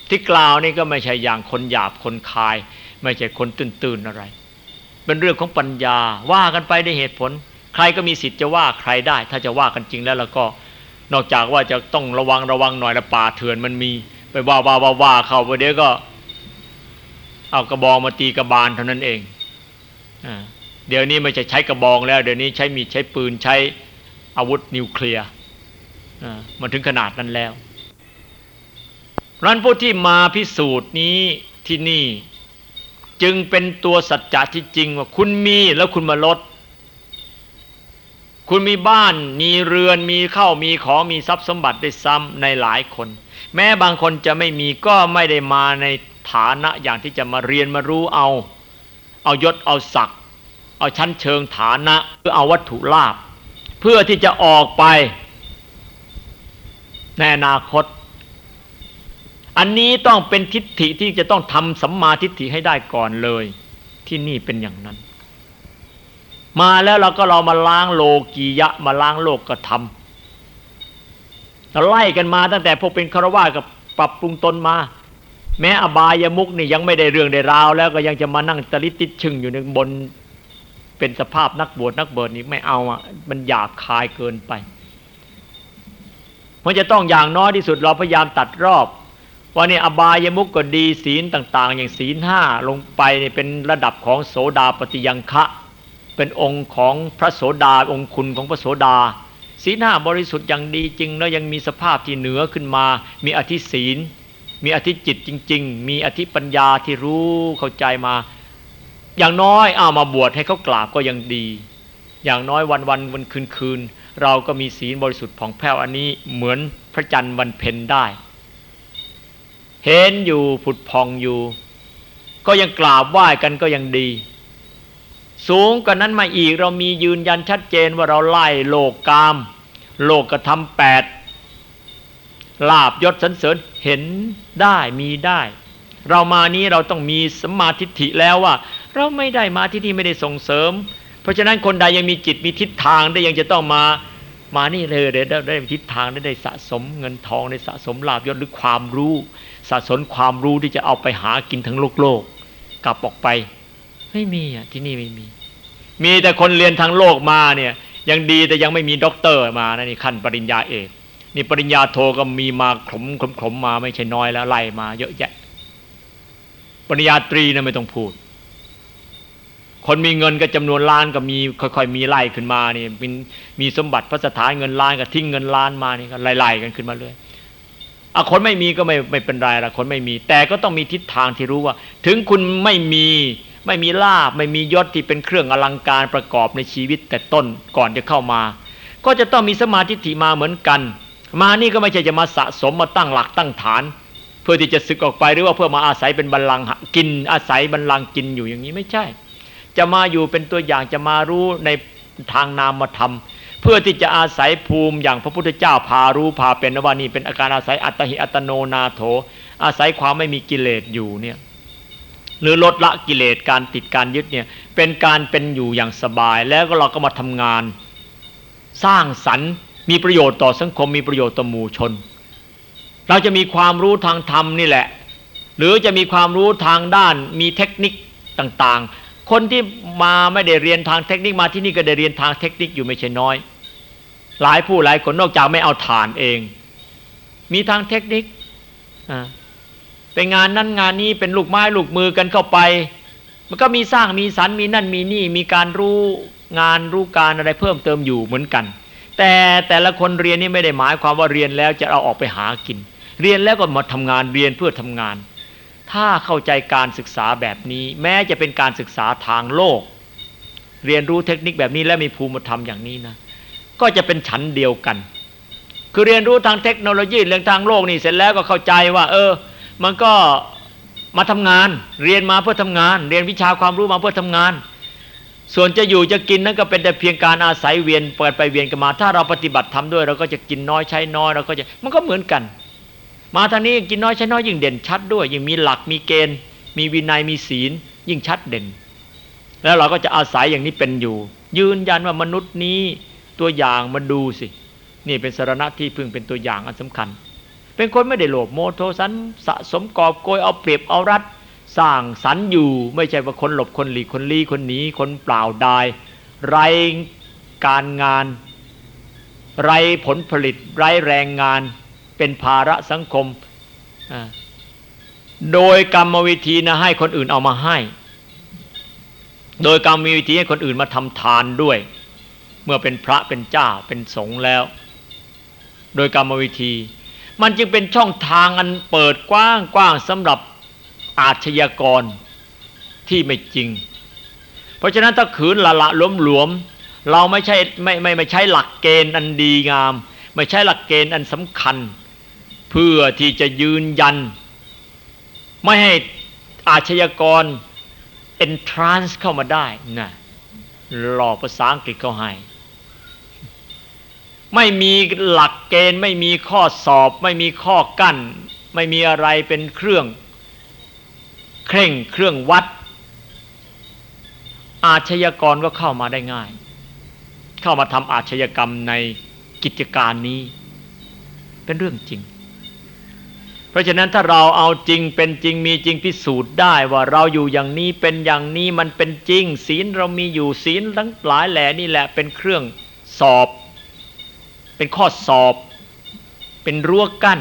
ที่กล่าวนี่ก็ไม่ใช่อย่างคนหยาบคนคาย ไม่ใช่คนตื่นๆอะไร เป็นเรื่องของปัญญาว่ากันไปได้เหตุผล ใครก็มีสิทธิ์จะว่าใครได้ ถ้าจะว่ากันจริงแล้วแล้วก็ นอกจากว่าจะต้องระวังระวังหน่อยละป่าเถื่อนมันมีไปว่าว่าว่าว่าเขาไปเดี๋ยวก็ เอากระบองมาตีกระบาลเท่านั้นเองอ่า เดี๋ยวนี้ไม่จะใช้กระบองแล้ว เดี๋ยวนี้ใช้มีใช้ปืนใช้อาวุธนิวเคลียร์มันถึงขนาดนั้นแล้วรันผู้ที่มาพิสูจน์นี้ที่นี่ จึงเป็นตัวสัจจะที่จริงว่าคุณมีแล้วคุณมาลด คุณมีบ้านมีเรือนมีเข้ามีของมีทรัพย์สมบัติได้ซ้ำในหลายคน แม้บางคนจะไม่มีก็ไม่ได้มาในฐานะอย่างที่จะมาเรียนมารู้เอา เอายศเอาศักดิ เอาชั้นเชิงฐานะหรือเอาวัตถุลาภเพื่อที่จะออกไป ในอนาคต อันนี้ต้องเป็นทิฏฐิที่จะต้องทำสัมมาทิฏฐิให้ได้ก่อนเลย ที่นี่เป็นอย่างนั้น มาแล้วเราก็เรามาล้างโลกียะ มาล้างโลกกระทำเราไล่กันมาตั้งแต่พวกเป็นคารวะกับปรับปรุงตนมา แม้อบายมุกนี่ยังไม่ได้เรื่องได้ราว แล้วก็ยังจะมานั่งตะลิติดชึงอยู่ในบน เป็นสภาพนักบวชนักเบิดนี่ไม่เอาอะมันหยาบคายเกินไป มันจะต้องอย่างน้อยที่สุดเราพยายามตัดรอบว่านี่อบายมุกก็ดีศีลต่าง ๆ อย่างศีลห้าลงไปนี่เป็นระดับของโสดาปฏิยังคะ เป็นองค์ของพระโสดาองค์คุณของพระโสดา ศีลห้าบริสุทธิ์อย่างดีจริง แล้วยังมีสภาพที่เหนือขึ้นมา มีอธิศีล มีอธิจิตจริง ๆ มีอธิปัญญาที่รู้เข้าใจมา อย่างน้อยเอามาบวชให้เขากราบก็ยังดี อย่างน้อยวันวันวันคืนคืนเราก็มีศีลบริสุทธิ์ผ่องแผ้วอันนี้เหมือนพระจันทร์วันเพ็ญได้ เห็นอยู่ผุดพองอยู่ ก็ยังกราบไหว้กันก็ยังดี สูงกว่านั้นมาอีกเรามียืนยันชัดเจนว่าเราไล่โลกกาม โลกกระทำแปดลาบยศสันเสริญเห็นได้มีได้ เรามานี้เราต้องมีสมาธิฐิแล้วว่า เราไม่ได้มาที่นี่ไม่ได้ส่งเสริม เพราะฉะนั้นคนใดยังมีจิตมีทิศทางได้ยังจะต้องมามานี่เลยได้ได้ทิศทางได้ได้สะสมเงินทองได้สะสมลาบยศหรือความรู้ สะสมความรู้ที่จะเอาไปหากินทั้งโลกโลก กลับออกไป ไม่มีอะที่นี่ไม่มี มีแต่คนเรียนทางโลกมาเนี่ย ยังดีแต่ยังไม่มีด็อกเตอร์มานะนี่ขั้นปริญญาเอกนี่ปริญญาโทก็มีมาขมขมขมมาไม่ใช่น้อยแล้วไล่มาเยอะแยะ ปริญญาตรีนะไม่ต้องพูด คนมีเงินก็จำนวนล้านก็มีค่อยๆมีไล่ขึ้นมานี่มีมีสมบัติพระสถานเงินล้านก็ทิ้งเงินล้านมานี่ก็ไล่ๆกันขึ้นมาเลยอคนไม่มีก็ไม่ไม่เป็นไรละคนไม่มี แต่ก็ต้องมีทิศทางที่รู้ว่า ถึงคุณไม่มีไม่มีลาบไม่มียศที่เป็นเครื่องอลังการประกอบในชีวิต แต่ต้นก่อนจะเข้ามา ก็จะต้องมีสมาธิิมาเหมือนกัน มานี่ก็ไม่ใช่จะมาสะสมมาตั้งหลักตั้งฐาน เพื่อที่จะสึกออกไปหรือว่าเพื่อมาอาศัยเป็นบัลลังก์กินอาศัยบัลลังก์กินอยู่อย่างนี้ไม่ใช่ จะมาอยู่เป็นตัวอย่างจะมารู้ในทางนามธรรมเพื่อที่จะอาศัยภูมิอย่างพระพุทธเจ้าพารู้พาเป็นว่านี่เป็นอาการอาศัยอัตหิอัตโนนาโถ อาศัยความไม่มีกิเลสอยู่เนี่ยหรือลดละกิเลสการติดการยึดเนี่ยเป็นการเป็นอยู่อย่างสบายแล้วก็เราก็มาทำงาน สร้างสรรค์มีประโยชน์ต่อสังคมมีประโยชน์ต่อหมู่ชน เราจะมีความรู้ทางธรรมนี่แหละ หรือจะมีความรู้ทางด้านมีเทคนิคต่างๆ คนที่มาไม่ได้เรียนทางเทคนิคมาที่นี่ก็ได้เรียนทางเทคนิคอยู่ไม่ใช่น้อย หลายผู้หลายคนนอกจากไม่เอาฐานเอง มีทางเทคนิคเป็นงานนั้นงานนี้เป็นลูกไม้ลูกมือกันเข้าไป มันก็มีสร้างมีสรรมีนั่นมีนี่มีการรู้งานรู้การอะไรเพิ่มเติมอยู่เหมือนกัน แต่แต่ละคนเรียนนี่ไม่ได้หมายความว่าเรียนแล้วจะเอาออกไปหากิน เรียนแล้วก็มาทำงานเรียนเพื่อทำงาน ถ้าเข้าใจการศึกษาแบบนี้ แม้จะเป็นการศึกษาทางโลก เรียนรู้เทคนิคแบบนี้และมีภูมิธรรมอย่างนี้นะ ก็จะเป็นชั้นเดียวกัน คือเรียนรู้ทางเทคโนโลยีเรื่องทางโลกนี่เสร็จแล้วก็เข้าใจว่า เออ มันก็มาทำงาน เรียนมาเพื่อทำงาน เรียนวิชาความรู้มาเพื่อทำงาน ส่วนจะอยู่จะกินนั้นก็เป็นแต่เพียงการอาศัยเวียนเปิดไปเวียนกันมา ถ้าเราปฏิบัติทำด้วย เราก็จะกินน้อยใช้น้อยเราก็จะมันก็เหมือนกัน มาทางนี้กินน้อยใช้น้อยยิ่งเด่นชัดด้วย ยิ่งมีหลักมีเกณฑ์ มีวินัยมีศีล ยิ่งชัดเด่น แล้วเราก็จะอาศัยอย่างนี้เป็นอยู่ ยืนยันว่ามนุษย์นี้ตัวอย่างมาดูสิ นี่เป็นสารณะที่พึ่งเป็นตัวอย่างอันสำคัญ เป็นคนไม่ได้โลภโมโทสันสะสมกอบโกยเอาเปรียบเอารัดสร้างสรรอยู่ ไม่ใช่ว่าคนหลบคนหลีกคนลีคนหนีคนเปล่าดายไรการงาน ไรผลผลิต ไรแรงงาน เป็นภาระสังคม โดยกรรมวิธีนะให้คนอื่นเอามาให้ โดยกรรมวิธีให้คนอื่นมาทำทานด้วย เมื่อเป็นพระเป็นเจ้าเป็นสงฆ์แล้ว โดยกรรมวิธี มันจึงเป็นช่องทางอันเปิดกว้างกว้างสำหรับอาชญากรที่ไม่จริง เพราะฉะนั้นถ้าขืนละละล้มหลวม เราไม่ใช่ไม่ไม่ไม่ใช้หลักเกณฑ์อันดีงาม ไม่ใช่หลักเกณฑ์อันสำคัญ เพื่อที่จะยืนยัน ไม่ให้อาชญากร entrance เข้ามาได้นะหลอกภาษาอังกฤษเขาให้ ไม่มีหลักเกณฑ์ ไม่มีข้อสอบ ไม่มีข้อกั้น ไม่มีอะไรเป็นเครื่อง เคร่งเครื่องวัด อาชญากรก็เข้ามาได้ง่าย เข้ามาทำอาชญากรรมในกิจการนี้ เป็นเรื่องจริง เพราะฉะนั้นถ้าเราเอาจริงเป็นจริงมีจริงพิสูจน์ได้ว่าเราอยู่อย่างนี้เป็นอย่างนี้มันเป็นจริง ศีลเรามีอยู่ศีลทั้งหลายแหล่นี่แหละเป็นเครื่องสอบ เป็นข้อสอบ เป็นรั้วกั้น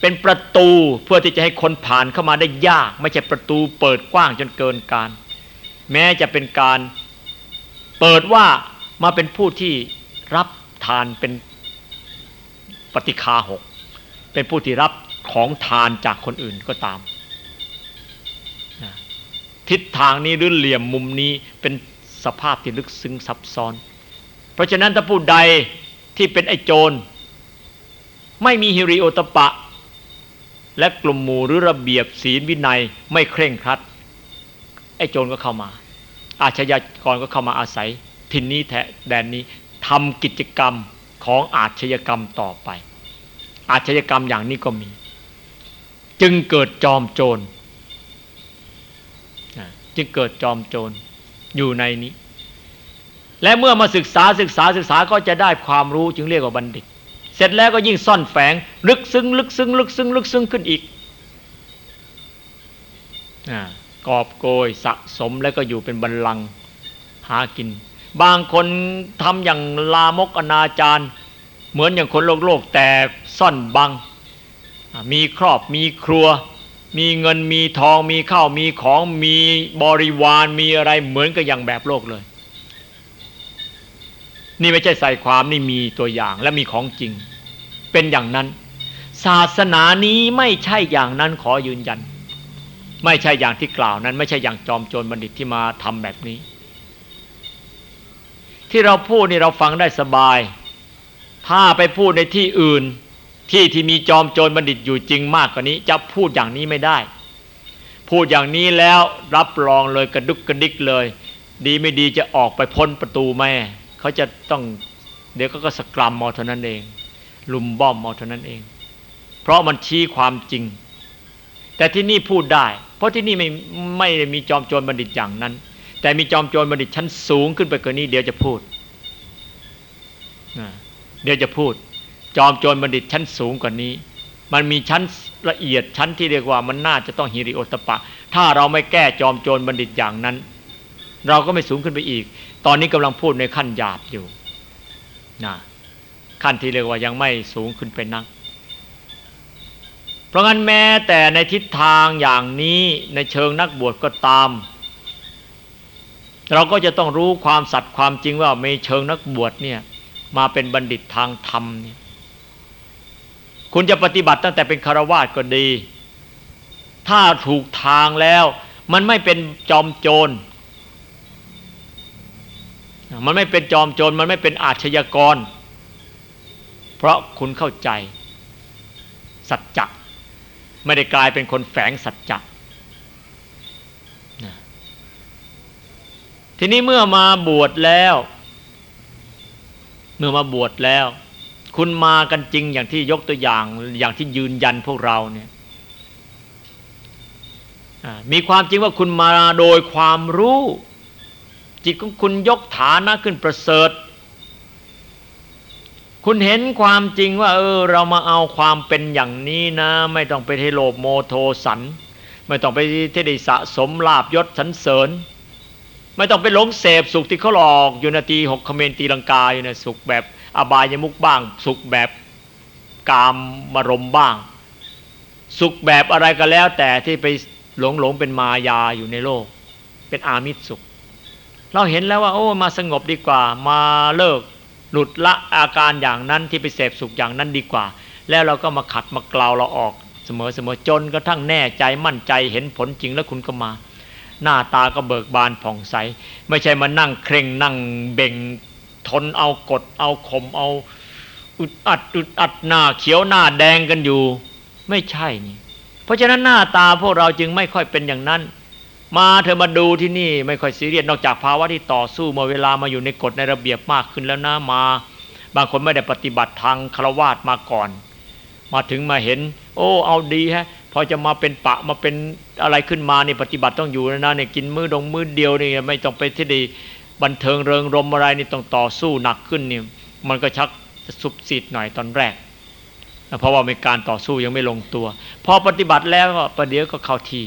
เป็นประตูเพื่อที่จะให้คนผ่านเข้ามาได้ยาก ไม่ใช่ประตูเปิดกว้างจนเกินการ แม้จะเป็นการเปิดว่ามาเป็นผู้ที่รับทานเป็นปฏิคาหกเป็นผู้ที่รับ ของทานจากคนอื่นก็ตาม ทิศทางนี้หรือเหลี่ยมมุมนี้เป็นสภาพที่ลึกซึ้งซับซ้อน เพราะฉะนั้นถ้าผู้ใดที่เป็นไอโจร ไม่มีฮิริโอตปะ และกลุ่มหมู่หรือระเบียบศีลวินัยไม่เคร่งครัด ไอโจรก็เข้ามา อาชญากรก็เข้ามาอาศัยทินนี้แทแดนนี้ทำกิจกรรมของอาชญากรรมต่อไป อาชญากรรมอย่างนี้ก็มี จึงเกิดจอมโจรจึงเกิดจอมโจรอยู่ในนี้ และเมื่อมาศึกษาศึกษาศึกษาก็จะได้ความรู้จึงเรียกว่าบัณฑิต เสร็จแล้วก็ยิ่งซ่อนแฝง ลึกซึ้งลึกซึ้งลึกซึ้งลึกซึ้งขึ้นอีกกอบโกยสะสมแล้วก็อยู่เป็นบัลลังก์หากิน บางคนทำอย่างลามกอนาจารเหมือนอย่างคนโลกโลกแต่ซ่อนบัง มีครอบมีครัว มีเงินมีทองมีข้าวมีของมีบริวารมีอะไรเหมือนกับอย่างแบบโลกเลย นี่ไม่ใช่ใส่ความนี่มีตัวอย่างและมีของจริง เป็นอย่างนั้น ศาสนานี้ไม่ใช่อย่างนั้นขอยืนยัน ไม่ใช่อย่างที่กล่าวนั้น ไม่ใช่อย่างจอมโจรบัณฑิตที่มาทำแบบนี้ ที่เราพูดนี่เราฟังได้สบาย ถ้าไปพูดในที่อื่น ที่ที่มีจอมโจรบัณฑิตอยู่จริงมากกว่านี้ จะพูดอย่างนี้ไม่ได้ พูดอย่างนี้แล้วรับรองเลยกระดุกกระดิกเลย ดีไม่ดีจะออกไปพ้นประตูแม่เขาจะต้องเดี๋ยวก็สกรัมมอเท่านั้นเอง ลุมบ้อมมอเท่านั้นเอง เพราะมันชี้ความจริง แต่ที่นี่พูดได้ เพราะที่นี่ไม่ไม่มีจอมโจรบัณฑิตอย่างนั้น แต่มีจอมโจรบัณฑิตชั้นสูงขึ้นไปกว่านี้ เดี๋ยวจะพูดเดี๋ยวจะพูด จอมโจรบัณฑิตชั้นสูงกว่านี้ มันมีชั้นละเอียดชั้นที่เรียกว่ามันน่าจะต้องฮิริโอตปะ ถ้าเราไม่แก้จอมโจรบัณฑิตอย่างนั้น เราก็ไม่สูงขึ้นไปอีก ตอนนี้กำลังพูดในขั้นหยาบอยู่นะขั้นที่เรียกว่ายังไม่สูงขึ้นไปนัก เพราะงั้นแม้แต่ในทิศทางอย่างนี้ในเชิงนักบวชก็ตาม เราก็จะต้องรู้ความสัตย์ความจริงว่าในเชิงนักบวชเนี่ยมาเป็นบัณฑิตทางธรรมเนี่ย คุณจะปฏิบัติตั้งแต่เป็นคารวาสก็ดี ถ้าถูกทางแล้ว มันไม่เป็นจอมโจร มันไม่เป็นจอมโจร มันไม่เป็นอาชญากร เพราะคุณเข้าใจ สัจจะไม่ได้กลายเป็นคนแฝงสัจจะทีนี้เมื่อมาบวชแล้ว เมื่อมาบวชแล้ว คุณมากันจริงอย่างที่ยกตัวอย่างอย่างที่ยืนยันพวกเราเนี่ยมีความจริงว่าคุณมาโดยความรู้ จิตของคุณยกฐานะขึ้นประเสริฐ คุณเห็นความจริงว่า เออ เรามาเอาความเป็นอย่างนี้นะ ไม่ต้องไปให้โลภโมโทสัน ไม่ต้องไปที่ได้สะสมลาบยศสันเสริญ ไม่ต้องไปหลงเสพสุขที่เขาหลอกอยู่นาทีหกคเมนตีลังกาอยู่นะสุขแบบ อบายมุกบ้าง สุขแบบกามมรมบ้าง สุขแบบอะไรก็แล้ว แต่ที่ไปหลงหลงเป็นมายาอยู่ในโลก เป็นอามิตรสุข เราเห็นแล้วว่า โอ้มาสงบดีกว่า มาเลิกหลุดละอาการอย่างนั้นที่ไปเสพสุขอย่างนั้นดีกว่า แล้วเราก็มาขัดมากล่าวเราออกเสมอเสมอจนกระทั่งแน่ใจมั่นใจเห็นผลจริงแล้วคุณก็มา หน้าตาก็เบิกบานผ่องใส ไม่ใช่มานั่งเคร่งนั่งเบ่ง ทนเอากดเอาข่มเอาอึดอัดอึดอัดหน้าเขียวหน้าแดงกันอยู่ ไม่ใช่นี่ เพราะฉะนั้นหน้าตาพวกเราจึงไม่ค่อยเป็นอย่างนั้น มาเธอมาดูที่นี่ไม่ค่อยซีเรียสนอกจากภาวะที่ต่อสู้เมื่อเวลามาอยู่ในกฎในระเบียบมากขึ้นแล้วนะมา บางคนไม่ได้ปฏิบัติทางคารวาสมาก่อน มาถึงมาเห็น โอ้เอาดีฮะพอจะมาเป็นปะมาเป็นอะไรขึ้นมานี่ปฏิบัติต้องอยู่นะเนี่ยกินมือดงมือเดียวนี่ไม่ต้องไปที่ดี บันเทิงเริงรมอะไรนี่ต้องต่อสู้หนักขึ้นนี่มันก็ชักสุบสิดหน่อยตอนแรก เพราะว่ามีการต่อสู้ยังไม่ลงตัว พอปฏิบัติแล้วก็ประเดี๋ยวก็เข้าที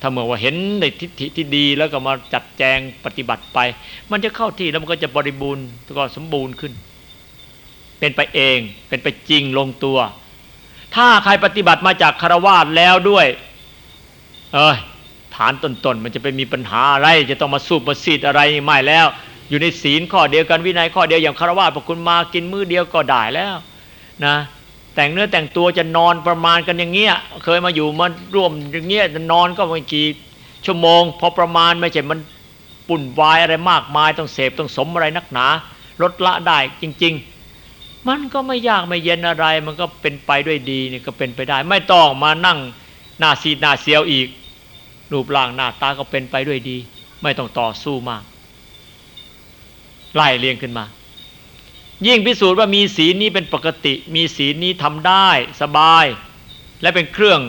ถ้าเมื่อว่าเห็นในทิฏฐิที่ดีแล้วก็มาจัดแจงปฏิบัติไป มันจะเข้าที่แล้วมันก็จะบริบูรณ์แล้วก็สมบูรณ์ขึ้น เป็นไปเองเป็นไปจริงลงตัว ถ้าใครปฏิบัติมาจากคารวาสแล้วด้วย เออ ฐานต้นๆ มันจะไปมีปัญหาอะไร จะต้องมาสู้มาซีดอะไรไม่แล้ว อยู่ในศีลข้อเดียวกันวินัยข้อเดียวอย่างคารวาพอคุณมากินมื้อเดียวก็ได้แล้วนะแต่งเนื้อแต่งตัวจะนอนประมาณกันอย่างเงี้ยเคยมาอยู่มาร่วมอย่างเงี้ยนอนก็ไม่กี่ชั่วโมง พอประมาณไม่ใช่มันปุ่นวายอะไรมากมายต้องเสพต้องสมอะไรนักหนา ลดละได้จริง ๆ มันก็ไม่ยากไม่เย็นอะไร มันก็เป็นไปด้วยดีนี่ก็เป็นไปได้ ไม่ต้องมานั่งหน้าซีดหน้าเสียวอีก รูปร่างหน้าตาก็เป็นไปด้วยดี ไม่ต้องต่อสู้มาก ไล่เรียงขึ้นมา ยิ่งพิสูจน์ว่ามีศีลนี้เป็นปกติ มีศีลนี้ทำได้สบาย และเป็นเครื่อง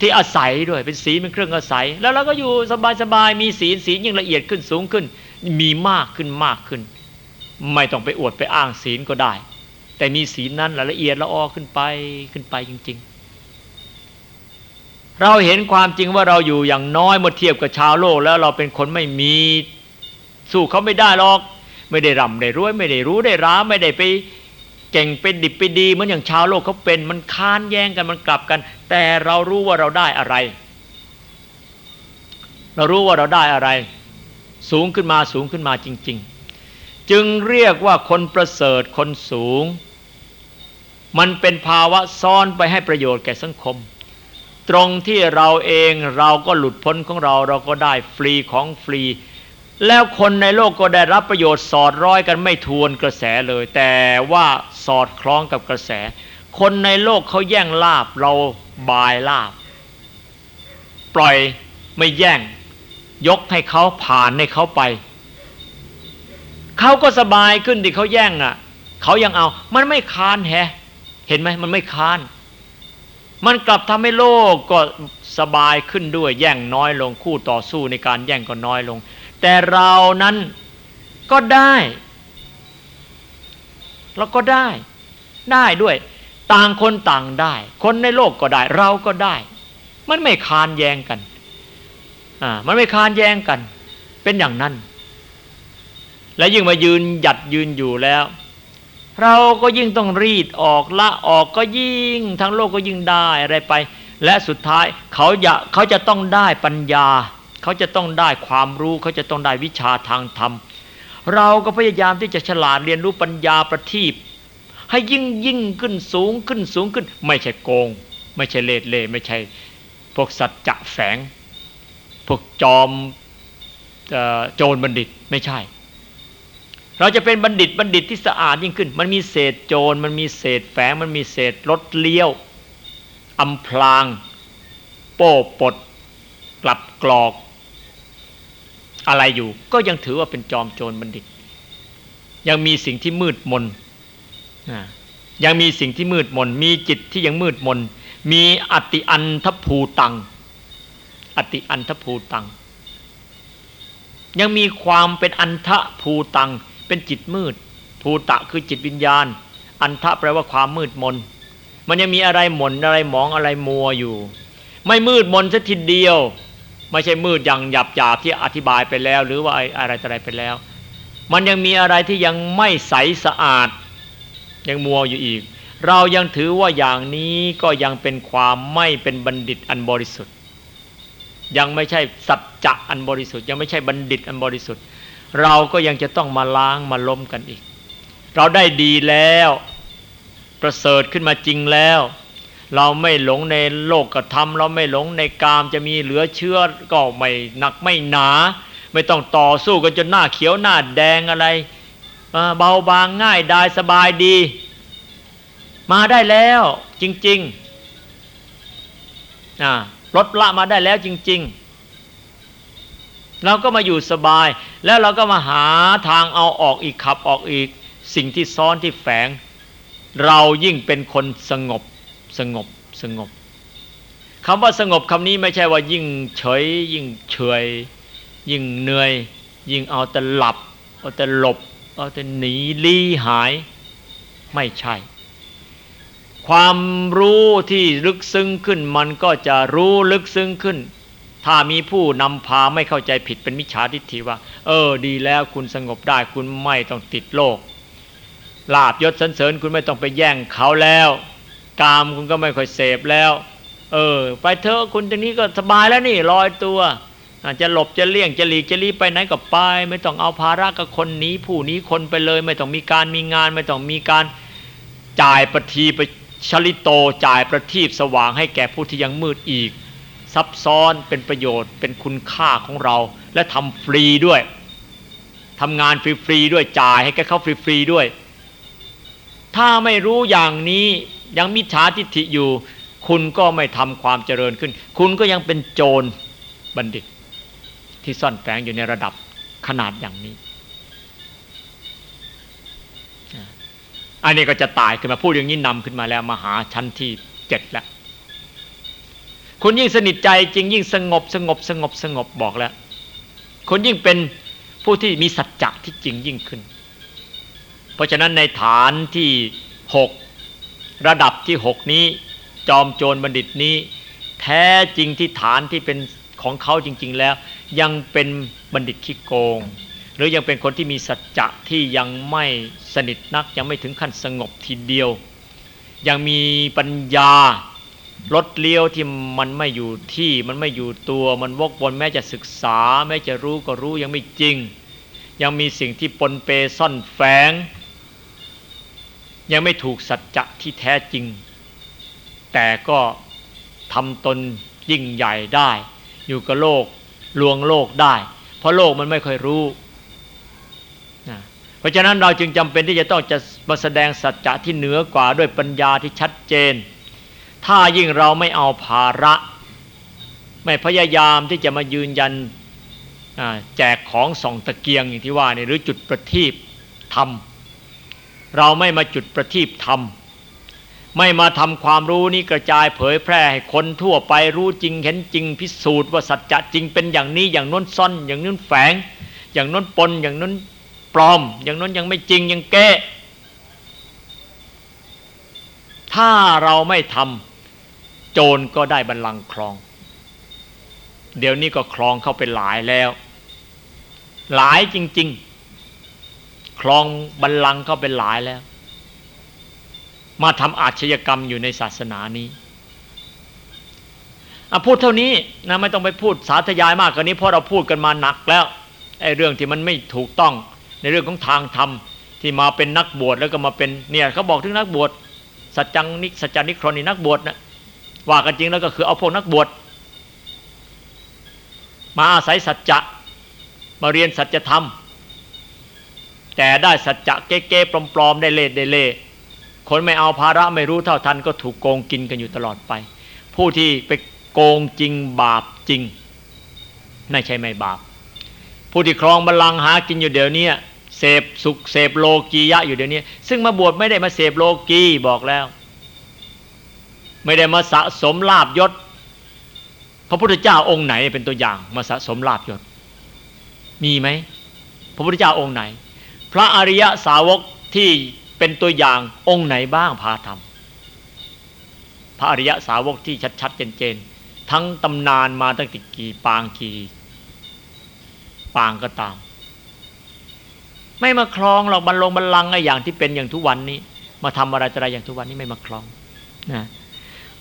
ที่อาศัยด้วยเป็นศีลเป็นเครื่องอาศัย แล้วเราก็อยู่สบายสบายมีศีลศีลยิ่งละเอียดขึ้นสูงขึ้น มีมากขึ้นมากขึ้น ไม่ต้องไปอวดไปอ้างศีลก็ได้ แต่มีศีลนั้นละเอียดละออขึ้นไปขึ้นไปจริง ๆ เราเห็นความจริงว่าเราอยู่อย่างน้อยเมื่อเทียบกับชาวโลก แล้วเราเป็นคนไม่มีสู้เขาไม่ได้หรอก ไม่ได้ร่ำได้รวย ไม่ได้รู้ได้ร้าไม่ได้ไปเก่งเป็นดิบไปดีเหมือนอย่างชาวโลกเขาเป็นมันค้านแย้งกันมันกลับกัน แต่เรารู้ว่าเราได้อะไร เรารู้ว่าเราได้อะไร สูงขึ้นมาสูงขึ้นมาจริง ๆ จึงเรียกว่าคนประเสริฐคนสูง มันเป็นภาวะซ้อนไปให้ประโยชน์แก่สังคม ตรงที่เราเองเราก็หลุดพ้นของเราเราก็ได้ฟรีของฟรี แล้วคนในโลกก็ได้รับประโยชน์สอดร้อยกันไม่ทวนกระแสเลย แต่ว่าสอดคล้องกับกระแส คนในโลกเขาแย่งลาบเราบายลาบ ปล่อยไม่แย่ง ยกให้เขาผ่านให้เขาไปเขาก็สบายขึ้นที่เขาแย่งอะเขายังเอา มันไม่ค้านแฮเห็นไหมมันไม่ค้าน มันกลับทำให้โลกก็สบายขึ้นด้วยแย่งน้อยลงคู่ต่อสู้ในการแย่งก็น้อยลง แต่เรานั้นก็ได้เราก็ได้ ได้ด้วย ต่างคนต่างได้ คนในโลกก็ได้ เราก็ได้ มันไม่คานแย้งกันอ่ามันไม่คานแย้งกัน เป็นอย่างนั้น และยิ่งมายืนหยัดยืนอยู่แล้ว เราก็ยิ่งต้องรีดออกละออกก็ยิ่ง ทั้งโลกก็ยิ่งได้อะไรไป และสุดท้ายเขาจะเขาจะต้องได้ปัญญา เขาจะต้องได้ความรู้เขาจะต้องได้วิชาทางธรรม เราก็พยายามที่จะฉลาดเรียนรู้ปัญญาประทีปให้ยิ่งยิ่งขึ้นสูงขึ้นสูงขึ้น ไม่ใช่โกง ไม่ใช่เลดเล่ไม่ใช่พวกสัจจะแฝง พวกจอมโจรบัณฑิตไม่ใช่ เราจะเป็นบัณฑิตบัณฑิตที่สะอาดยิ่งขึ้น มันมีเศษโจร มันมีเศษแฝง มันมีเศษรถเลี้ยวอำพลาง โป้ปด กลับกรอก อะไรอยู่ ก็ยังถือว่าเป็นจอมโจรบัณฑิต ยังมีสิ่งที่มืดมนยังมีสิ่งที่มืดมน มีจิตที่ยังมืดมน มีอติอันทภูตัง อติอันทภูตัง ยังมีความเป็นอันทภูตัง เป็นจิตมืดภูตะคือจิตวิญญาณ อันทะแปลว่าความมืดมน มันยังมีอะไรหม่นอะไรหมองอะไรมัวอยู่ ไม่มืดมนสักทีเดียว ไม่ใช่มืดอย่างหยาบหยาบที่อธิบายไปแล้ว หรือว่าอะไรอะไรไปแล้ว มันยังมีอะไรที่ยังไม่ใสสะอาด ยังมัวอยู่อีก เรายังถือว่าอย่างนี้ก็ยังเป็นความไม่เป็นบัณฑิตอันบริสุทธิ์ ยังไม่ใช่สัจจะอันบริสุทธิ์ ยังไม่ใช่บัณฑิตอันบริสุทธิ์ เราก็ยังจะต้องมาล้างมาล้มกันอีก เราได้ดีแล้ว ประเสริฐขึ้นมาจริงแล้ว เราไม่หลงในโลกกระทำเราไม่หลงในกามจะมีเหลือเชื่อก็ไม่หนักไม่หนา ไม่ต้องต่อสู้กันจนหน้าเขียวหน้าแดงอะไรเบาบางง่ายได้สบายดี มาได้แล้วจริงๆลดละมาได้แล้วจริง ๆ เราก็มาอยู่สบาย แล้วเราก็มาหาทางเอาออกอีกขับออกอีก สิ่งที่ซ้อนที่แฝง เรายิ่งเป็นคนสงบสงบสงบคำว่าสงบคำนี้ไม่ใช่ว่ายิ่งเฉย ยิ่งเฉย ยิ่งเหนื่อย ยิ่งเอาแต่หลับ เอาแต่หลบ เอาแต่หนีลี้หาย ไม่ใช่ ความรู้ที่ลึกซึ้งขึ้นมันก็จะรู้ลึกซึ้งขึ้น ถ้ามีผู้นำพาไม่เข้าใจผิดเป็นมิจฉาทิฏฐิว่า เออ ดีแล้วคุณสงบได้คุณไม่ต้องติดโลก ลาบยศสันเสริญคุณไม่ต้องไปแย่งเขาแล้ว กามคุณก็ไม่ค่อยเสพแล้ว เออ ไปเถอะคุณตรงนี้ก็สบายแล้วนี่ลอยตัวอาจจะหลบจะเลี่ยงจะหลีกจะรีไปไหนก็ไป ไม่ต้องเอาภาระกับคนนี้ ผู้นี้คนไปเลย ไม่ต้องมีการมีงาน ไม่ต้องมีการจ่ายประทีไปชลิโตจ่ายประทีปสว่างให้แก่ผู้ที่ยังมืดอีก ซับซ้อนเป็นประโยชน์ เป็นคุณค่าของเรา และทำฟรีด้วยทำงานฟรีๆด้วยจ่ายให้แกเขาฟรีๆด้วย ถ้าไม่รู้อย่างนี้ยังมิจฉาทิฏฐิอยู่ คุณก็ไม่ทำความเจริญขึ้น คุณก็ยังเป็นโจรบัณฑิต ที่ซ่อนแฝงอยู่ในระดับขนาดอย่างนี้ อันนี้ก็จะตายขึ้นมาพูดอย่างนี้นำขึ้นมาแล้วมาหาชั้นที่เจ็ดแล้ว คุณยิ่งสนิทใจจริงยิ่งสงบสงบสงบสงบบอกแล้ว คุณยิ่งเป็นผู้ที่มีสัจจะที่จริงยิ่งขึ้น เพราะฉะนั้นในฐานที่หกระดับที่หกนี้ จอมโจรบัณฑิตนี้ แท้จริงที่ฐานที่เป็นของเขาจริง ๆ แล้ว ยังเป็นบัณฑิตขี้โกง หรือยังเป็นคนที่มีสัจจะที่ยังไม่สนิทนักยังไม่ถึงขั้นสงบทีเดียว ยังมีปัญญา รถเลี้ยวที่มันไม่อยู่ที่มันไม่อยู่ตัวมันวกวนแม้จะศึกษา แม้จะรู้ก็รู้ยังไม่จริง ยังมีสิ่งที่ปนเปซ่อนแฝง ยังไม่ถูกสัจจะที่แท้จริง แต่ก็ทำตนยิ่งใหญ่ได้ อยู่กับโลกลวงโลกได้ เพราะโลกมันไม่ค่อยรู้นะเพราะฉะนั้นเราจึงจำเป็นที่จะต้องจะมาแสดงสัจจะที่เหนือกว่าด้วยปัญญาที่ชัดเจน ถ้ายิ่งเราไม่เอาภาระ ไม่พยายามที่จะมายืนยันแจกของส่องตะเกียงอย่างที่ว่านี่หรือจุดประทีปทำเราไม่มาจุดประทีปทำไม่มาทำความรู้นี้กระจายเผยแพร่ให้คนทั่วไปรู้จริงเห็นจริงพิสูจน์ว่าสัจจะจริงเป็นอย่างนี้อย่างน้นซ่อน อย่างน้นแฝง อย่างน้นปนอย่างน้นปลอม อย่างน้นยังไม่จริงยังแก้ถ้าเราไม่ทำ โจรก็ได้บัลลังก์ครอง เดี๋ยวนี้ก็ครองเข้าไปหลายแล้ว หลายจริง ๆ ครองบัลลังก์เข้าไปหลายแล้ว มาทำอาชญากรรมอยู่ในศาสนานี้พูดเท่านี้นะไม่ต้องไปพูดสาธยายมากกว่านี้เพราะเราพูดกันมาหนักแล้วไอ้เรื่องที่มันไม่ถูกต้องในเรื่องของทางธรรมที่มาเป็นนักบวชแล้วก็มาเป็นเนี่ยเขาบอกถึงนักบวชสัจจังนิสัจจานิครนีนักบวชนะ ว่ากันจริงแล้วก็คือเอาพวกนักบวชมาอาศัยสัจจะมาเรียนสัจธรรม แต่ได้สัจจะเก๊ๆปลอมๆได้เล่ได้เล่คนไม่เอาภาระไม่รู้เท่าทันก็ถูกโกงกินกันอยู่ตลอดไป ผู้ที่ไปโกงจริงบาปจริง ไม่ใช่ไม่บาป ผู้ที่ครองบัลลังก์หากินอยู่เดี๋ยวนี้เสพสุขเสพโลกียะอยู่เดี๋ยวนี้ ซึ่งมาบวชไม่ได้มาเสพโลกีบอกแล้ว ไม่ได้มาสะสมลาบยศ พระพุทธเจ้าองค์ไหนเป็นตัวอย่างมาสะสมลาบยศ มีไหมพระพุทธเจ้าองค์ไหน พระอริยสาวกที่เป็นตัวอย่างองค์ไหนบ้างพาทำพระอริยสาวกที่ชัดๆเจนๆทั้งตำนานมาตั้งแต่กี่ปางกี่ปางก็ตาม ไม่มาคลองหรอกบรรลงบรรลังไอ้อย่างที่เป็นอย่างทุกวันนี้ มาทำอะไรอะไรอย่างทุกวันนี้ไม่มาคลองนะ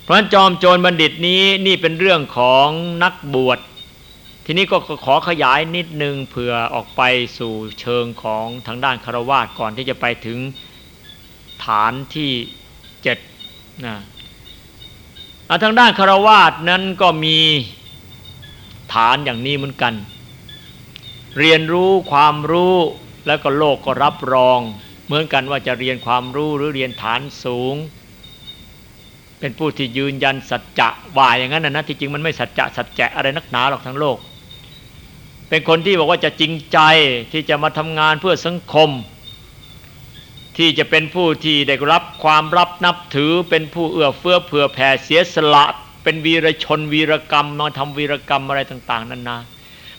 ราะฉะนั้นจอมโจรบัณฑิตนี้นี่เป็นเรื่องของนักบวช ทีนี้ก็ขอขยายนิดนึงเผื่อออกไปสู่เชิงของทางด้านคารวาสก่อนที่จะไปถึงฐานที่เจ็ดนะทางด้านคารวาสนั้นก็มีฐานอย่างนี้เหมือนกัน เรียนรู้ความรู้แล้วก็โลกก็รับรอง เหมือนกันว่าจะเรียนความรู้หรือเรียนฐานสูง เป็นผู้ที่ยืนยันสัจจะว่าอย่างนั้นนะที่จริงมันไม่สัจจะสัจจะอะไรนักหนาหรอกทั้งโลก เป็นคนที่บอกว่าจะจริงใจที่จะมาทำงานเพื่อสังคม ที่จะเป็นผู้ที่ได้รับความรับนับถือ เป็นผู้เอื้อเฟื้อเผื่อแผ่เสียสละ เป็นวีรชนวีรกรรมมาทำวีรกรรมอะไรต่าง ๆนั่นนะ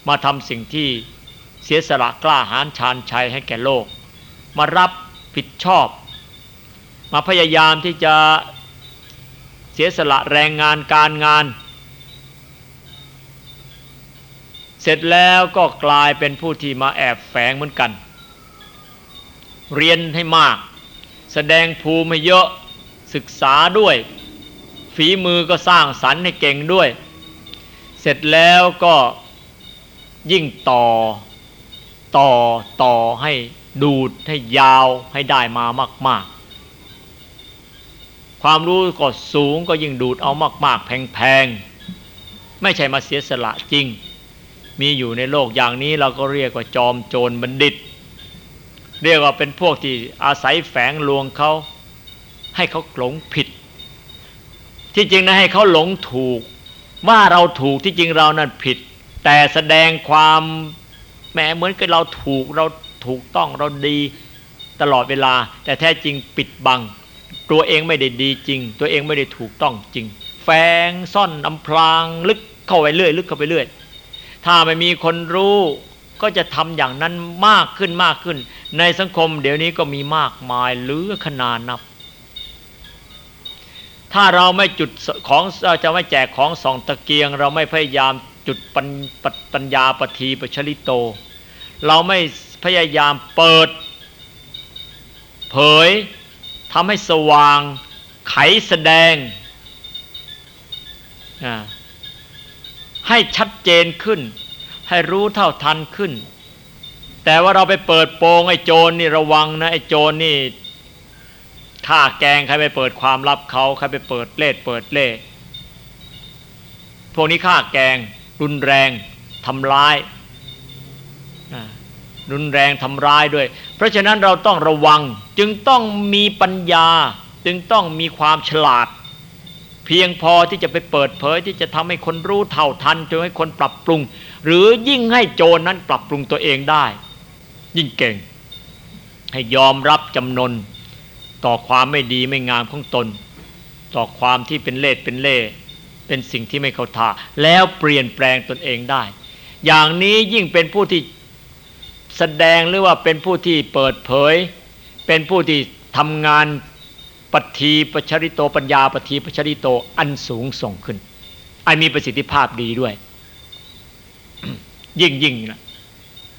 มาทำสิ่งที่เสียสละกล้าหาญชาญชัยให้แก่โลก มารับผิดชอบ มาพยายามที่จะ สียสละแรงงานการงาน เสร็จแล้วก็กลายเป็นผู้ที่มาแอบแฝงเหมือนกัน เรียนให้มาก แสดงภูมิเยอะศึกษาด้วย ฝีมือก็สร้างสรรค์ให้เก่งด้วย เสร็จแล้วก็ยิ่งต่อต่อต่อให้ดูดให้ยาวให้ได้มามาก ๆ ความรู้ก็สูงก็ยิ่งดูดเอามาก ๆ แพงๆ ไม่ใช่มาเสียสละจริง มีอยู่ในโลกอย่างนี้เราก็เรียกว่าจอมโจรบัณฑิต เรียกว่าเป็นพวกที่อาศัยแฝงลวงเขา ให้เขาหลงผิด ที่จริงนะให้เขาหลงถูก ว่าเราถูกที่จริงเรานั่นผิด แต่แสดงความแม้เหมือนกับเราถูกเราถูกต้องเราดีตลอดเวลา แต่แท้จริงปิดบัง ตัวเองไม่ได้ดีจริง ตัวเองไม่ได้ถูกต้องจริง แฝงซ่อนอำพรางลึกเข้าไปเรื่อยลึกเข้าไปเรื่อย ถ้าไม่มีคนรู้ก็จะทำอย่างนั้นมากขึ้นมากขึ้น ในสังคมเดี๋ยวนี้ก็มีมากมายเหลือขนาดนับ ถ้าเราไม่จุดของเราจะไม่แจกของสองตะเกียง เราไม่พยายามจุดปัญปญญาปทีปชลิโต เราไม่พยายามเปิด เผย ทำให้สว่าง ไขแสดง ให้ชัดเจนขึ้น ให้รู้เท่าทันขึ้น แต่ว่าเราไปเปิดโปงไอ้โจรนี่ระวังนะไอ้โจรนี่ฆ่าแกงใครไปเปิดความลับเขาใครไปเปิดเล่เปิดเล่พวกนี้ฆ่าแกง รุนแรงทำร้าย รุนแรงทำร้ายด้วย เพราะฉะนั้นเราต้องระวังจึงต้องมีปัญญา จึงต้องมีความฉลาด เพียงพอที่จะไปเปิดเผยที่จะทำให้คนรู้เท่าทันจนให้คนปรับปรุง หรือยิ่งให้โจรนั้นปรับปรุงตัวเองได้ ยิ่งเก่ง ให้ยอมรับจำนนต่อความไม่ดีไม่งามของตน ต่อความที่เป็นเล่เป็นเล่เป็นสิ่งที่ไม่เข้าท่าแล้วเปลี่ยนแปลงตนเองได้ อย่างนี้ยิ่งเป็นผู้ที่ แสดงหรือว่าเป็นผู้ที่เปิดเผย เป็นผู้ที่ทำงานปฏิปชริโตปัญญาปฏิปชริโตอันสูงส่งขึ้น อันมีประสิทธิภาพดีด้วย ยิ่งยิ่งนะ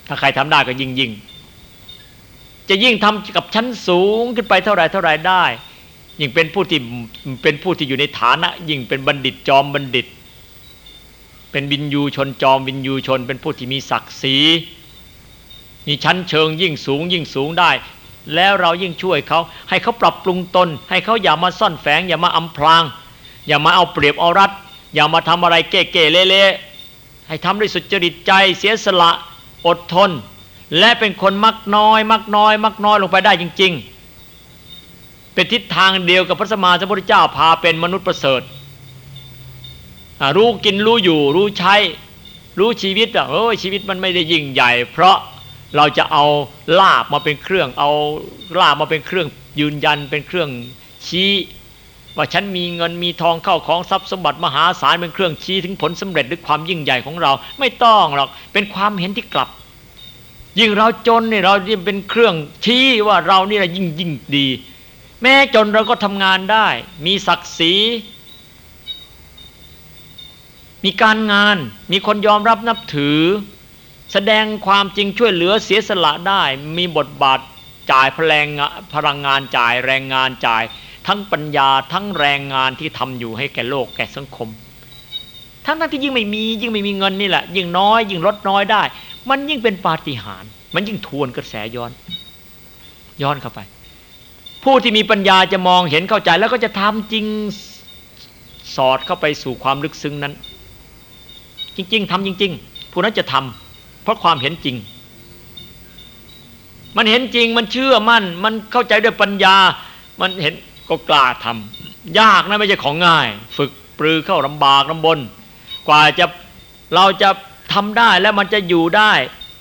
ถ้าใครทำได้ก็ยิ่งยิ่งจะยิ่งทำกับชั้นสูงขึ้นไปเท่าไรเท่าไรได้ ยิ่งเป็นผู้ที่เป็นผู้ที่อยู่ในฐานะ ยิ่งเป็นบัณฑิตจอมบัณฑิต เป็นวินยูชนจอมวินยูชน เป็นผู้ที่มีศักดิ์ศรี มีชั้นเชิงยิ่งสูงยิ่งสูงได้ แล้วเรายิ่งช่วยเขาให้เขาปรับปรุงตน ให้เขาอย่ามาซ่อนแฝง อย่ามาอำพราง อย่ามาเอาเปรียบเอารัด อย่ามาทำอะไรเก๋ๆเละๆให้ทำด้วยสุจริตใจเสียสละอดทน และเป็นคนมักน้อย มักน้อย มักน้อยลงไปได้จริง ๆ เป็นทิศทางเดียวกับพระสมมาสัมพุทธเจ้าพาเป็นมนุษย์ประเสริฐรู้กินรู้อยู่ รู้ใช้ รู้ชีวิตอะเออชีวิตมันไม่ได้ยิ่งใหญ่ เพราะ เราจะเอาลาบมาเป็นเครื่อง เอาลาบมาเป็นเครื่องยืนยันเป็นเครื่องชี้ว่าฉันมีเงินมีทองเข้าของทรัพย์สมบัติมหาศาลเป็นเครื่องชี้ถึงผลสำเร็จหรือความยิ่งใหญ่ของเรา ไม่ต้องหรอกเป็นความเห็นที่กลับ ยิ่งเราจนเนี่ยเราเป็นเครื่องชี้ว่าเรานี่แหละยิ่งยิ่งดี แม้จนเราก็ทำงานได้ มีศักดิ์ศรีมีการงานมีคนยอมรับนับถือ แสดงความจริงช่วยเหลือเสียสละได้ มีบทบาทจ่ายพลังพลังงานจ่ายแรงงานจ่าย ทั้งปัญญาทั้งแรงงานที่ทำอยู่ให้แก่โลกแก่สังคม ทั้งนั้นที่ยิ่งไม่มียิ่งไม่มีเงินนี่แหละ ยิ่งน้อย ยิ่งลดน้อยได้ มันยิ่งเป็นปาฏิหาริย์มันยิ่งทวนกระแสย้อน ย้อนเข้าไป ผู้ที่มีปัญญาจะมองเห็นเข้าใจแล้วก็จะทำจริงสอดเข้าไปสู่ความลึกซึ้งนั้น จริง ๆทำจริง ๆ ผู้นั้นจะทำ เพราะความเห็นจริง มันเห็นจริงมันเชื่อมั่น มันเข้าใจด้วยปัญญา มันเห็นก็กล้าทำยากนะไม่ใช่ของง่าย ฝึกปรือเข้าลำบากลำบน กว่าจะเราจะทำได้แล้วมันจะอยู่ได้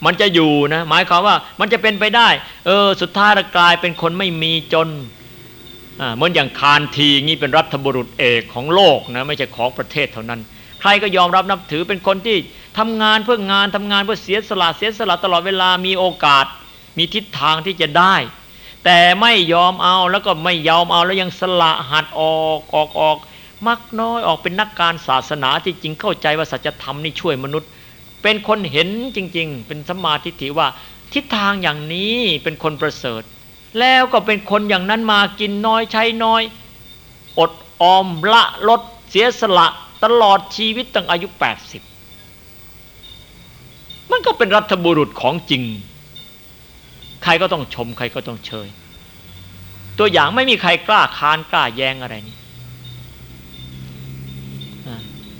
มันจะอยู่นะหมายความว่ามันจะเป็นไปได้ เออสุดท้ายกลายเป็นคนไม่มีจนเหมือนอย่างคานทีงี้เป็นรัฐบุรุษเอกของโลกนะไม่ใช่ของประเทศเท่านั้น ใครก็ยอมรับนับถือเป็นคนที่ ทำงานเพื่องานทำงานเพื่อเสียสละเสียสละตลอดเวลามีโอกาส มีทิศทางที่จะได้ แต่ไม่ยอมเอาแล้วก็ไม่ยอมเอาแล้วยังสละหัดออกออกออกมักน้อยออกเป็นนักการศาสนาที่จริงเข้าใจว่าสัจธรรมนี่ช่วยมนุษย์ เป็นคนเห็นจริง ๆ เป็นสมาธิฐิว่า ทิศทางอย่างนี้เป็นคนประเสริฐ แล้วก็เป็นคนอย่างนั้นมากินน้อยใช้น้อย อดออมละลดเสียสละตลอดชีวิตตั้งอายุ 80 มันก็เป็นรัฐบุรุษของจริง ใครก็ต้องชม ใครก็ต้องเชย ตัวอย่างไม่มีใครกล้าค้านกล้าแย้งอะไรนี่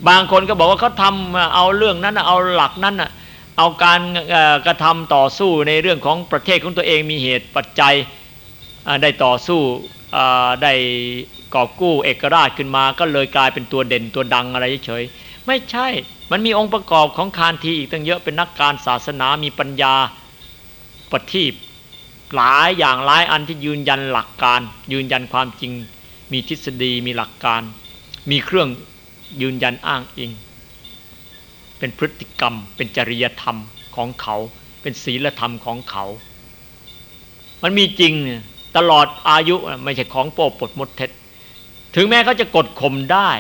บางคนก็บอกว่าเขาทำเอาเรื่องนั้นเอาหลักนั้นเอาการกระทำต่อสู้ในเรื่องของประเทศของตัวเองมีเหตุปัจจัยได้ต่อสู้ได้กอบกู้เอกราชขึ้นมา ก็เลยกลายเป็นตัวเด่นตัวดังอะไรเฉย ไม่ใช่ มันมีองค์ประกอบของคานทีอีกตั้งเยอะเป็นนักการศาสนามีปัญญาปฏิบหลายอย่างหลายอันที่ยืนยันหลักการ ยืนยันความจริง มีทฤษฎีมีหลักการ มีเครื่องยืนยันอ้างอิง เป็นพฤติกรรม เป็นจริยธรรมของเขา เป็นศีลธรรมของเขา มันมีจริงตลอดอายุไม่ใช่ของโปปดมดเท็จ ถึงแม้เขาจะกดข่มได้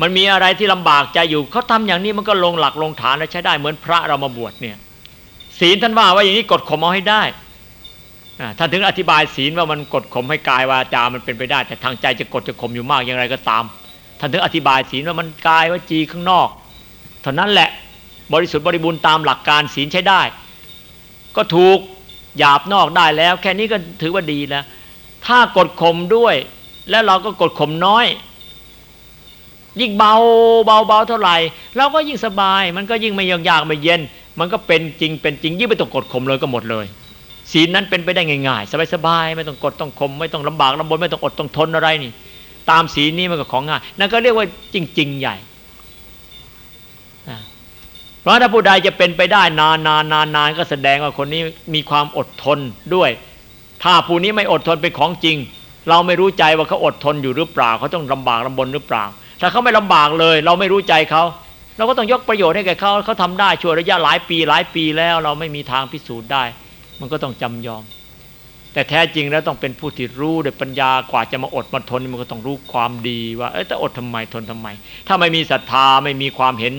มันมีอะไรที่ลำบากใจอยู่เขาทำอย่างนี้มันก็ลงหลักลงฐานและใช้ได้เหมือนพระเรามาบวชเนี่ยศีลท่านว่าว่าอย่างนี้กดข่มเอาให้ได้ท่านถึงอธิบายศีลว่ามันกดข่มให้กายวาจา มันเป็นไปได้ แต่ทางใจจะกดจะข่มอยู่มากอย่างไรก็ตาม ท่านถึงอธิบายศีลว่ามันกายวาจีข้างนอกเท่านั้นแหละบริสุทธิ์บริบูรณ์ตามหลักการศีลใช้ได้ ก็ถูกหยาบนอกได้แล้ว แค่นี้ก็ถือว่าดีแล้วถ้ากดข่มด้วย แล้วเราก็กดข่มน้อย ยิ่งเบาเบาเบาเท่าไหร่เราก็ยิ่งสบาย มันก็ยิ่งไม่ยากยากไม่เย็น มันก็เป็นจริงเป็นจริงยิ่งไม่ต้องกดข่มเลยก็หมดเลยศีลนั้นเป็นไปได้ง่ายๆ สบายๆไม่ต้องกดต้องข่มไม่ต้องลำบากลำบนไม่ต้องอดต้องทนอะไรนี่ ตามศีลนี้มันก็ของง่ายนั่นก็เรียกว่าจริง ๆ ใหญ่เพราะถ้าผู้ใดจะเป็นไปได้นานนานนานนานก็แสดงว่าคนนี้มีความอดทนด้วย ถ้าผู้นี้ไม่อดทนเป็นของจริง เราไม่รู้ใจว่าเขาอดทนอยู่หรือเปล่าเขาต้องลำบากลำบนหรือเปล่า ถ้าเขาไม่ลำบากเลย เราไม่รู้ใจเขาเราก็ต้องยกประโยชน์ให้แก่เขาเขาทำได้ช่วระยะหลายปีหลายปีแล้ว เราไม่มีทางพิสูจน์ได้ มันก็ต้องจำยอม แต่แท้จริงแล้วต้องเป็นผู้ที่รู้ด้วยปัญญากว่าจะมาอดมาทนมันก็ต้องรู้ความดีว่าเออแต่อดทำไมทนทำไม ถ้าไม่มีศรัทธาไม่มีความเห็น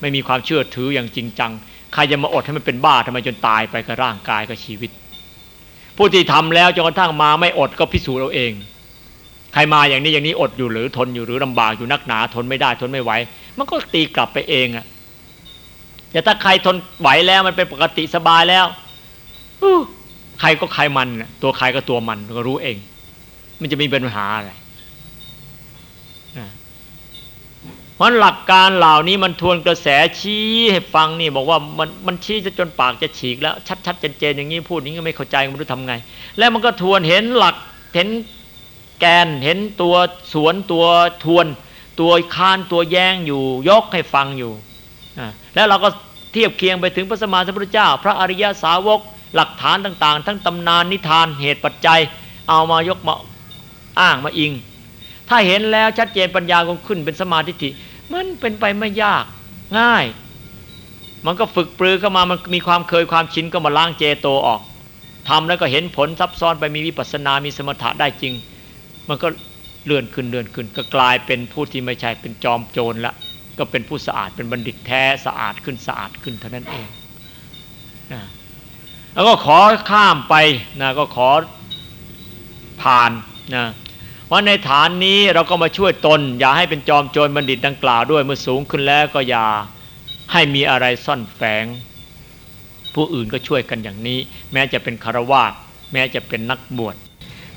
ไม่มีความเชื่อถืออย่างจริงจังใครจะมาอดให้มันเป็นบ้าทำไมจนตายไปกับร่างกายกับชีวิต ผู้ที่ทำแล้วจนกระทั่งมาไม่อดก็พิสูจน์เราเอง ใครมาอย่างนี้อย่างนี้อดอยู่หรือทนอยู่หรือลำบากอยู่นักหนาทนไม่ได้ทนไม่ไหว มันก็ตีกลับไปเองอะแต่ถ้าใครทนไหวแล้วมันเป็นปกติสบายแล้วใครก็ใครมันตัวใครก็ตัวมันก็รู้เอง มันจะมีปัญหาอะไรเพราะหลักการเหล่านี้มันทวนกระแสชี้ให้ฟังนี่บอกว่ามันมันชี้จะจนปากจะฉีกแล้ว ชัดๆเจนๆอย่างนี้พูดนี้ก็ไม่เข้าใจไม่รู้ทำไง แล้วมันก็ทวนเห็นหลักเห็น แกนเห็นตัวสวนตัวทวน ตัวค้านตัวแย้งอยู่ ยกให้ฟังอยู่ แล้วเราก็เทียบเคียงไปถึงพระสมมาสัมพุทธเจ้า พระอริยสาวกหลักฐานต่าง ๆ ทั้งตำนานนิทานเหตุปัจจัย เอามายกมาอ้างมาอิง ถ้าเห็นแล้วชัดเจนปัญญาคงขึ้นเป็นสมาธิมันเป็นไปไม่ยากง่าย มันก็ฝึกปรือเข้ามามันมีความเคยความชินก็มาล้างเจโตออกทำแล้วก็เห็นผลซับซ้อนไปมีวิปัสสนา มีสมถะได้จริง มันก็เลื่อนขึ้นเลื่อนขึ้น ก็กลายเป็นผู้ที่ไม่ใช่เป็นจอมโจรละก็เป็นผู้สะอาดเป็นบัณฑิตแท้สะอาดขึ้นสะอาดขึ้นเท่านั้นเองนะแล้วก็ขอข้ามไปนะก็ขอผ่านนะว่าในฐานนี้เราก็มาช่วยตน อย่าให้เป็นจอมโจรบัณฑิตดังกล่าวด้วยเมื่อสูงขึ้นแล้วก็อย่าให้มีอะไรซ่อนแฝง ผู้อื่นก็ช่วยกันอย่างนี้ แม้จะเป็นคารวาสแม้จะเป็นนักบวช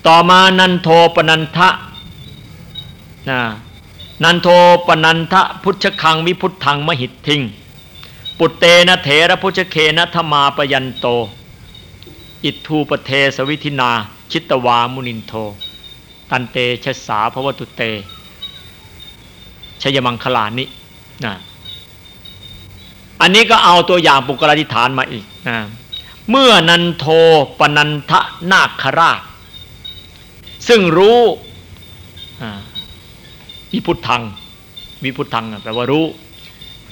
ต่อมานันโทปนันทะนะนันโทปนันทะภุชะคังวิพุธังมหิทธิง ปุตเตนะเถระภุชะเคนะทะมาปยันโต อิทธูปเทสวิธินา ชิตวามุนินโท ตันเตชะสาภวตุเตชยมังคลานินะอันนี้ก็เอาตัวอย่างปุคลาธิษฐานมาอีกนะเมื่อนันโทปนันทะนาคราช ซึ่งรู้วิพุทธังวิพุทธังแปลว่ารู้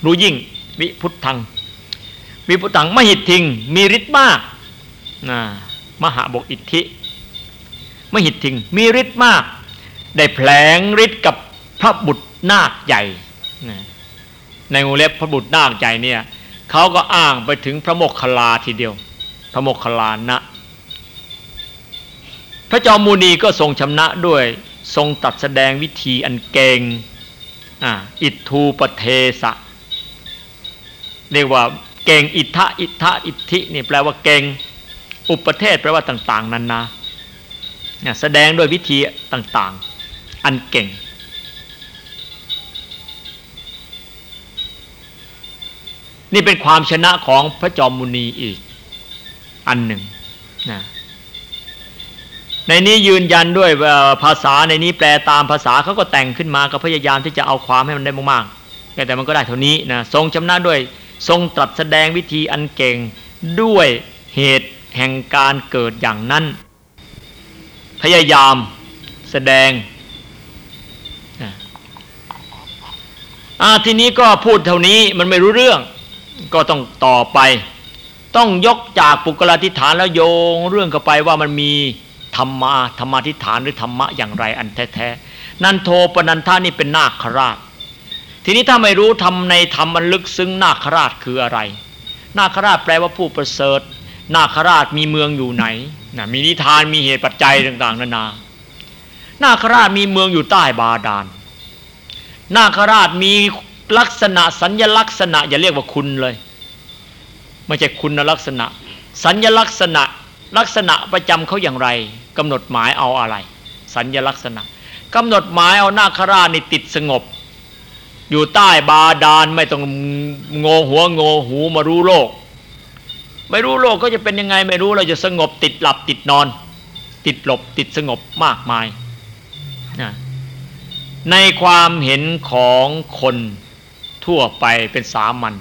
รู้ยิ่งวิพุทธังวิพุทธังมหิตทิง มีฤทธิ์มากนะมหาบกอิทธิ มหิตทิง มีฤทธิ์มาก ได้แผลงฤทธิ์กับพระบุตรนาคใหญ่ในงูเล็บพระบุตรนาคใหญ่เนี่ยเขาก็อ้างไปถึงพระโมกขลาทีเดียว พระโมกขลานะ พระจอมมูนีก็ทรงชำนะด้วยทรงตัดแสดงวิธีอันเก่งอิทธูปเทสะ เรียกว่าเก่งอิทธะอิทธะอิทธินี่แปลว่าเก่งอุปเทศแปลว่าต่าง ๆนันนาแสดงด้วยวิธีต่างๆ อันเก่ง นี่เป็นความชนะของพระจอมมุนีอีกอันหนึ่งนะ ในนี้ยืนยันด้วยภาษาในนี้แปลตามภาษาเขาก็แต่งขึ้นมาก็พยายามที่จะเอาความให้มันได้มากๆแต่มันก็ได้เท่านี้นะทรงชำนาญด้วยทรงตรัสแสดงวิธีอันเก่งด้วยเหตุแห่งการเกิดอย่างนั้น พยายามแสดงอาทีนี้ก็พูดเท่านี้มันไม่รู้เรื่อง ก็ต้องต่อไป ต้องยกจากปุกลาธิฐานแล้วโยงเรื่องเข้าไปว่ามันมี ธรรมะธรรมาทิฐานหรือธรรมะอย่างไรอันแท้ๆนันโทปนันทานี่เป็นนาคราช ทีนี้ถ้าไม่รู้ทำในธรรมมันลึกซึ้งนาคราชคืออะไร นาคราชแปลว่าผู้ประเสริฐ นาคราชมีเมืองอยู่ไหนนะมีนิทานมีเหตุปัจจัยต่างๆ นานา นาคราชมีเมืองอยู่ใต้บาดาล นาคราชมีลักษณะสัญญลักษณะอย่าเรียกว่าคุณเลยไม่ใช่คุณลักษณะ สัญญลักษณะลักษณะประจำเขาอย่างไร กำหนดหมายเอาอะไร สัญญลักษณะกำหนดหมายเอานาครานี่ติดสงบ อยู่ใต้บาดาลไม่ต้องงงหัวงงหูมารู้โลก ไม่รู้โลกก็จะเป็นยังไงไม่รู้เราจะสงบติดหลับติดนอน ติดหลบติดสงบมากมายนะในความเห็นของคนทั่วไปเป็นสามัญ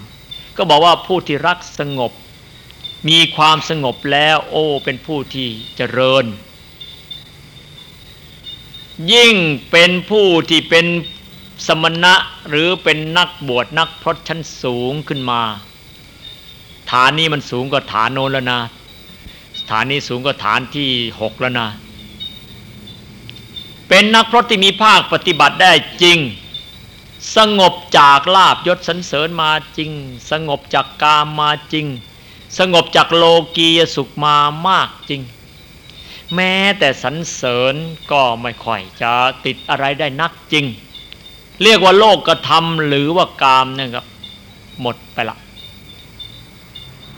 ก็บอกว่าผู้ที่รักสงบ มีความสงบแล้ว โอ้ เป็นผู้ที่เจริญ ยิ่งเป็นผู้ที่เป็นสมณะหรือเป็นนักบวชนักพรตชั้นสูงขึ้นมา ฐานนี้มันสูงกว่าฐานโน้นแล้วนะฐานนี้สูงกว่าฐานที่หกแล้วนะเป็นนักพรตที่มีภาคปฏิบัติได้จริง สงบจากลาบยศสันเสริญมาจริง สงบจากกามมาจริง สงบจากโลกียสุขมามากจริง แม้แต่สันเสริญก็ไม่ค่อยจะติดอะไรได้นักจริง เรียกว่าโลกกระทำหรือว่ากามเนี่ยครับ หมดไปละ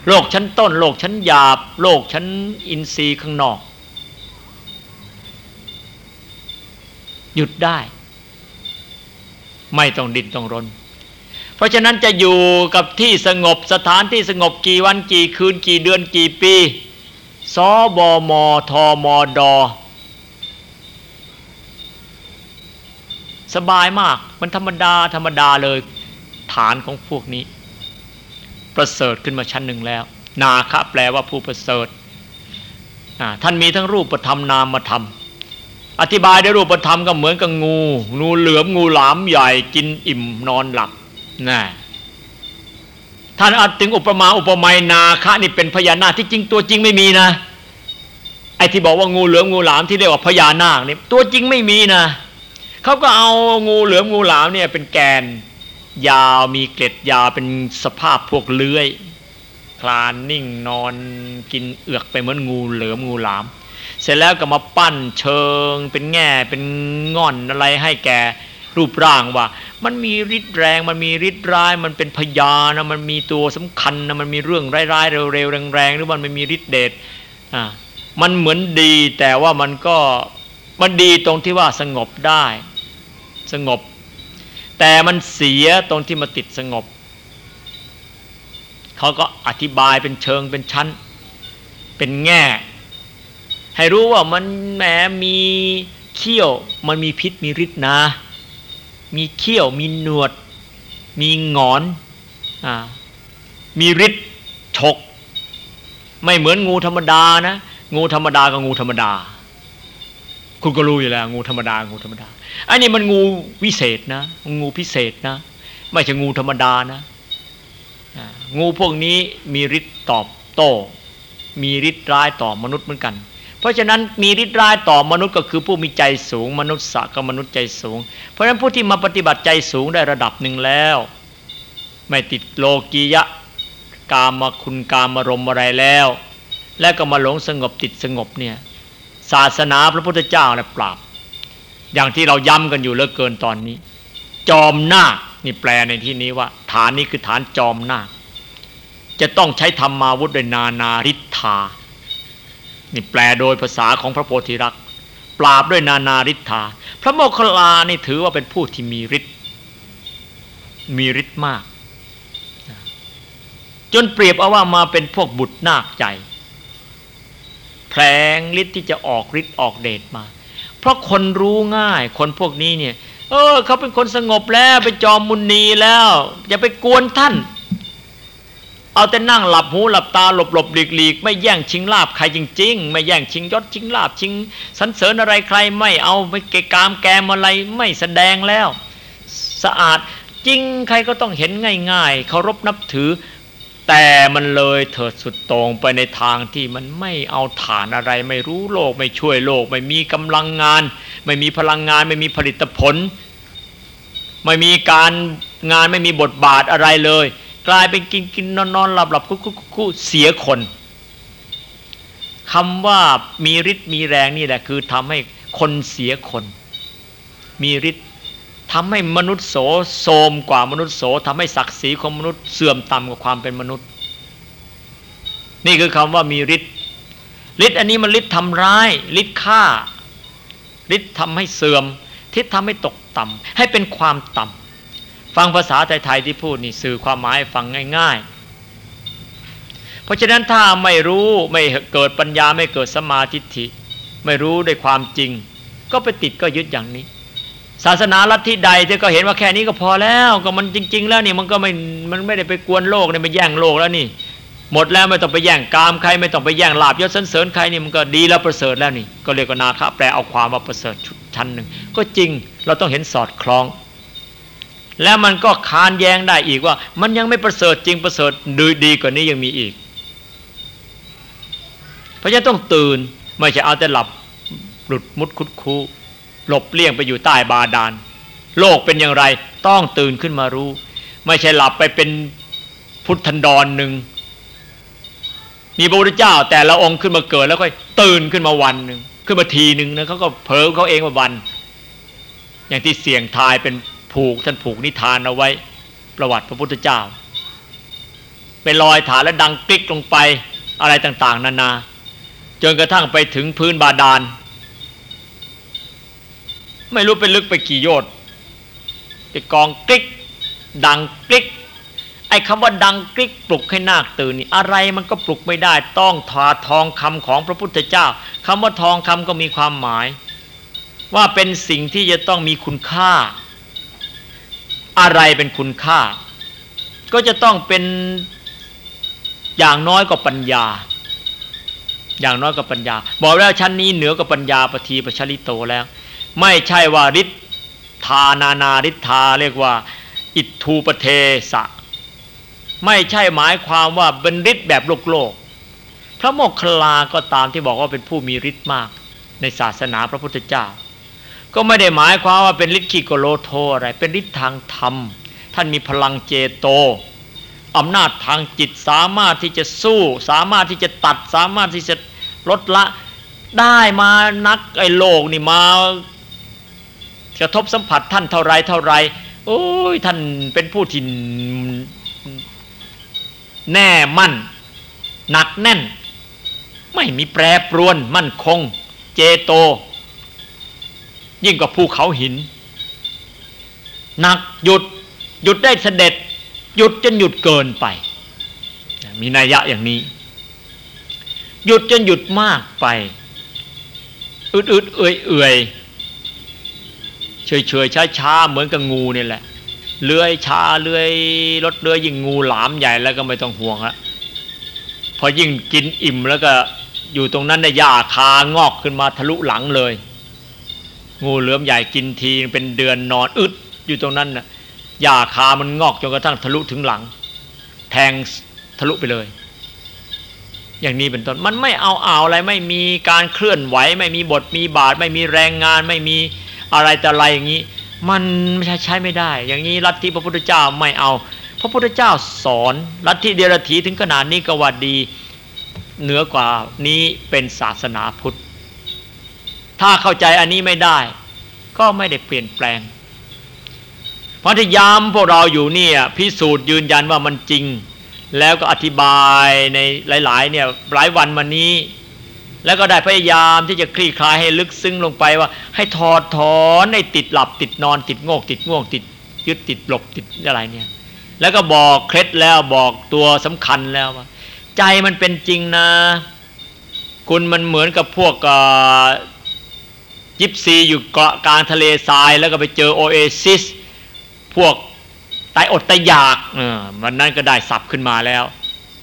โลกชั้นต้น โลกชั้นหยาบ โลกชั้นอินทรีย์ข้างนอก หยุดได้ ไม่ต้องดิ้นต้องรน เพราะฉะนั้นจะอยู่กับที่สงบสถานที่สงบกี่วันกี่คืนกี่เดือนกี่ปี สบมทมด สบายมาก มันธรรมดาธรรมดาเลย ฐานของพวกนี้ ประเสริฐขึ้นมาชั้นหนึ่งแล้ว นาคะแปลว่าผู้ประเสริฐท่านมีทั้งรูปธรรมนามธรรม อธิบายด้วยรูปธรรมก็เหมือนกับงู งูเหลือมงูหลามใหญ่กินอิ่มนอนหลับนะ ท่านอาจถึงอุปมาอุปไมยนาคะนี่เป็นพญานาคที่จริงตัวจริงไม่มีนะไอ้ที่บอกว่างูเหลือมงูหลามที่เรียกว่าพญานาคนี่ตัวจริงไม่มีนะเขาก็เอางูเหลือมงูหลามเนี่ยเป็นแกน ยาวมีเกล็ดยาวเป็นสภาพพวกเลื้อยคลานนิ่งนอนกินเอือกไปเหมือนงูเหลือมงูหลาม เสร็จแล้วก็มาปั้นเชิงเป็นแง่เป็นง่อนอะไรให้แก รูปร่างว่า มันมีฤทธิ์แรง มันมีฤทธิ์ร้าย มันเป็นพยานะมันมีตัวสำคัญนะมันมีเรื่องร้ายๆเร็วๆแรงๆหรือมันไม่มีฤทธิ์เดชอ่ามันเหมือนดีแต่ว่ามันก็มันดีตรงที่ว่าสงบได้ สงบ แต่มันเสียตรงที่มาติดสงบเขาก็อธิบายเป็นเชิงเป็นชั้น เป็นแง่ ให้รู้ว่ามันแหมมีเขี้ยว มันมีพิษมีฤทธิ์นะ มีเขี้ยว มีหนวด มีงอนอมีฤทธิ์ฉก ไม่เหมือนงูธรรมดานะ งูธรรมดากับงูธรรมดา คุณก็รู้อยู่แล้ว งูธรรมดา งูธรรมดา อันนี้มันงูวิเศษนะ งูพิเศษนะ ไม่ใช่งูธรรมดานะ งูพวกนี้มีฤทธิ์ตอบโต้ มีฤทธิ์ร้ายต่อมนุษย์เหมือนกัน เพราะฉะนั้นมีฤทธิ์ร้ายต่อมนุษย์ก็คือผู้มีใจสูง มนุษย์สักมนุษย์ใจสูง เพราะฉะนั้นผู้ที่มาปฏิบัติใจสูงได้ระดับหนึ่งแล้ว ไม่ติดโลกียะกามคุณกามรมอะไรแล้ว และก็มาหลงสงบติดสงบเนี่ยศาสนาพระพุทธเจ้าเนี่ยปราบ อย่างที่เราย้ำกันอยู่เหลือเกินตอนนี้ จอมนาคนี่แปลในที่นี้ว่า ฐานนี้คือฐานจอมนาคจะต้องใช้ธรรมาวุธโดยนานาริธา นี่แปลโดยภาษาของพระโพธิรักษ์ปราบด้วยนานาริธา พระโมคคัลลานี่ถือว่าเป็นผู้ที่มีฤทธิ์มีฤทธิ์มาก จนเปรียบเอาว่ามาเป็นพวกบุตรนาคใจแผลงฤทธิ์ที่จะออกฤทธิ์ออกเดชมา เพราะคนรู้ง่ายคนพวกนี้เนี่ย เออ เขาเป็นคนสงบแล้วไปจอมมุนีแล้ว อย่าไปกวนท่าน เอาแต่นั่งหลับหูหลับตาหลบหลบหลีกหลีกไม่แย่งชิงลาบใครจริง ๆ ไม่แย่งชิงยศชิงลาบชิงสันเสริญอะไรใครไม่เอาไม่เกกามแกมอะไรไม่แสดงแล้ว สะอาดจริงใครก็ต้องเห็นง่ายๆเคารพนับถือ แต่มันเลยเถิดสุดตรงไปในทางที่มันไม่เอาฐานอะไร ไม่รู้โลกไม่ช่วยโลก ไม่มีกำลังงาน ไม่มีพลังงาน ไม่มีผลิตผล ไม่มีการงานไม่มีบทบาทอะไรเลย กลายเป็นกินกินนอนนอนหลับหลับคุกคุกคุเสียคนคำว่ามีฤทธิ์มีแรงนี่แหละ คือทำให้คนเสียคน มีฤทธิ์ทำให้มนุษย์โสโสมกว่ามนุษย์โสทำให้ศักดิ์ศรีของมนุษย์เสื่อมต่ำกว่าความเป็นมนุษย์ นี่คือคำว่ามีฤทธิ์ฤทธิ์อันนี้มันฤทธิ์ทำร้ายฤทธิ์ฆ่าฤทธิ์ทำให้เสื่อมทิศทำให้ตกต่ำให้เป็นความต่ำ ฟังภาษาไทยๆที่พูดนี่สื่อความหมายฟังง่าย ๆ เพราะฉะนั้นถ้าไม่รู้ไม่เกิดปัญญาไม่เกิดสมาธิิไม่รู้ด้วยความจริง ก็ไปติดก็ยึดอย่างนี้ ศาสนาลัทธิใดที่ก็เห็นว่าแค่นี้ก็พอแล้วก็มันจริง ๆ แล้วนี่มันก็ไม่มันไม่ได้ไปกวนโลกเนี่ยไปแย่งโลกแล้วนี่ หมดแล้วไม่ต้องไปแย่งกามใคร ไม่ต้องไปแย่งลาบยศสันเสริญใครนี่มันก็ดีแล้วประเสริฐแล้วนี่ ก็เรียกว่านาคาแปลเอาความว่าประเสริฐชั้นหนึ่งก็จริงเราต้องเห็นสอดคล้อง แล้วมันก็คานแย้งได้อีกว่า มันยังไม่ประเสริฐจริงประเสริฐดีดีกว่านี้ยังมีอีก เพราะฉะนั้นต้องตื่นไม่ใช่เอาแต่หลับหลุดมุดคุดคูหลบเลี่ยงไปอยู่ใต้บาดาลโลกเป็นอย่างไรต้องตื่นขึ้นมารู้ ไม่ใช่หลับไปเป็นพุทธันดรหนึ่งมีพระพุทธเจ้า แต่ละองค์ขึ้นมาเกิดแล้วก็ตื่นขึ้นมาวันหนึ่งขึ้นมาทีหนึ่งนะเขาก็เผลอเขาเองมาวัน อย่างที่เสี่ยงทายเป็น ผูกท่านผูกนิทานเอาไว้ ประวัติพระพุทธเจ้า ไปลอยฐานแล้วดังกริกลงไปอะไรต่าง ๆ นานา จนกระทั่งไปถึงพื้นบาดาล ไม่รู้ไปลึกไปกี่โยชน์ไปกองกริก ดังกริกไอ้คำว่าดังกริกปลุกให้นาคตื่นนี่อะไรมันก็ปลุกไม่ได้ต้องทาทองคำของพระพุทธเจ้าคำว่าทองคำก็มีความหมาย ว่าเป็นสิ่งที่จะต้องมีคุณค่า อะไรเป็นคุณค่า ก็จะต้องเป็นอย่างน้อยก็ปัญญา อย่างน้อยก็ปัญญา บอกแล้วชั้นนี้เหนือกว่าปัญญาปทีปชลิโตแล้ว ไม่ใช่ว่าฤทธานานาฤทธาเรียกว่า อิทูปเทสะ ไม่ใช่หมายความว่าเป็นฤทธิ์แบบโลกโลก พระโมคคัลลาก็ตามที่บอกว่าเป็นผู้มีฤทธิ์มาก ในศาสนาพระพุทธเจ้า ก็ไม่ได้หมายความว่าเป็นฤทธิ์ขีโกโลโทอะไร เป็นฤทธิ์ทางธรรม ท่านมีพลังเจโตอำนาจทางจิตสามารถที่จะสู้ สามารถที่จะตัดสามารถที่จะลดละได้มานักไอ้โลกนี่มากระทบสัมผัสท่านเท่าไรเท่าไรโอ้ยท่านเป็นผู้ที่แน่มั่น หนักแน่น ไม่มีแปรปรวนมั่นคง เจโต ยิ่งกว่าภูเขาหินหนักหยุดหยุดได้เสด็จ หยุดจนหยุดเกินไป มีนัยยะอย่างนี้ หยุดจนหยุดมากไปอึดอึดเอื่อยเอื่อยเฉยเฉยช้าช้าเหมือนกับงูนี่แหละเลื้อยช้าเลื้อยรถเลื้อยยิ่งงูหลามใหญ่แล้วก็ไม่ต้องห่วงละพอยิ่งกินอิ่มแล้วก็อยู่ตรงนั้นได้หญ้าคางอกขึ้นมาทะลุหลังเลย งูเหลือมใหญ่กินทีเป็นเดือนนอนอึดอยู่ตรงนั้นน่ะหญ้าคามันงอกจนกระทั่งทะลุถึงหลัง แทงทะลุไปเลย อย่างนี้เป็นต้นมันไม่เอาเอาอะไรไม่มีการเคลื่อนไหว ไม่มีบทมีบาท ไม่มีแรงงาน ไม่มีอะไรแต่อะไรอย่างนี้ มันไม่ใช้ใช้ไม่ได้ อย่างนี้ลัทธิพระพุทธเจ้าไม่เอา พระพุทธเจ้าสอนลัทธิเดรัจฉีถึงขนาดนี้ก็ว่าดีเหนือกว่านี้เป็นศาสนาพุทธ ถ้าเข้าใจอันนี้ไม่ได้ ก็ไม่ได้เปลี่ยนแปลง เพราะที่ย้ำพวกเราอยู่เนี่ยพิสูจน์ยืนยันว่ามันจริง แล้วก็อธิบายในหลาย ๆ เนี่ยหลายวันมานี้ แล้วก็ได้พยายามที่จะคลี่คลายให้ลึกซึ้งลงไปว่า ให้ถอดถอนให้ติดหลับติดนอนติดงก ติดง่วงติดยึดติดหลบติดอะไรเนี่ย แล้วก็บอกเคล็ดแล้วบอกตัวสำคัญแล้วว่าใจมันเป็นจริงนะ คุณมันเหมือนกับพวก ยิปซีอยู่เกาะกลางทะเลทราย แล้วก็ไปเจอโอเอซิสพวกตายอดตายอยากวันนั้นก็ได้สับขึ้นมาแล้ว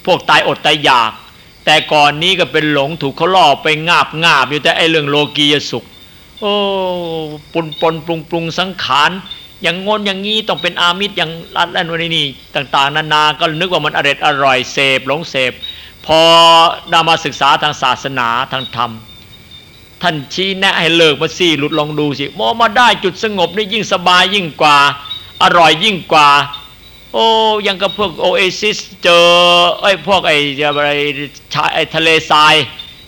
พวกตายอดตายอยาก แต่ก่อนนี้ก็เป็นหลงถูกเขาล่อไปงาบงาบอยู่แต่ไอเรื่องโลกียสุข โอ้ปนปนปรุงปรุงสังขารอย่างงนอย่างนี้ต้องเป็นอามิตรอย่างรัดแล่นวันนี้ต่างๆ นานาก็นึกว่ามันอร่อยอร่อยเสพหลงเสพพอได้มาศึกษาทางศาสนาทางธรรม ท่านชี้แนะให้เลิกมาสี่หลุดลองดูสิมอมาได้จุดสงบนี่ยิ่งสบายยิ่งกว่า อร่อยยิ่งกว่า โอ้ยังกับพวกโอเอซิสเจอไอ้พวกไอ้อะไรชายไอ้ทะเลทราย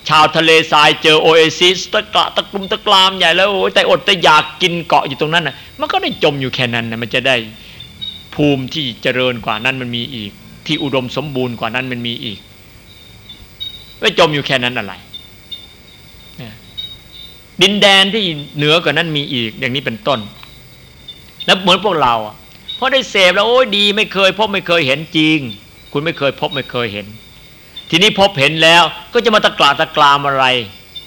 ชาวทะเลทรายเจอโอเอซิสตะกะตะกลุมตะกรามใหญ่แล้วโอ้แต่อดแต่อยากกินเกาะอยู่ตรงนั้นน่ะมันก็ได้จมอยู่แค่นั้นนะมันจะได้ภูมิที่เจริญกว่านั้นมันมีอีก ที่อุดมสมบูรณ์กว่านั้นมันมีอีกไม่จมอยู่แค่นั้นอะไร ดินแดนที่เหนือกว่านั้นมีอีกอย่างนี้เป็นต้น แล้วเหมือนพวกเราอะพอได้เสพแล้วโอ้ยดี ไม่เคยพบไม่เคยเห็นจริง คุณไม่เคยพบไม่เคยเห็น ทีนี้พบเห็นแล้วก็จะมาตะกลาตะกรามอะไร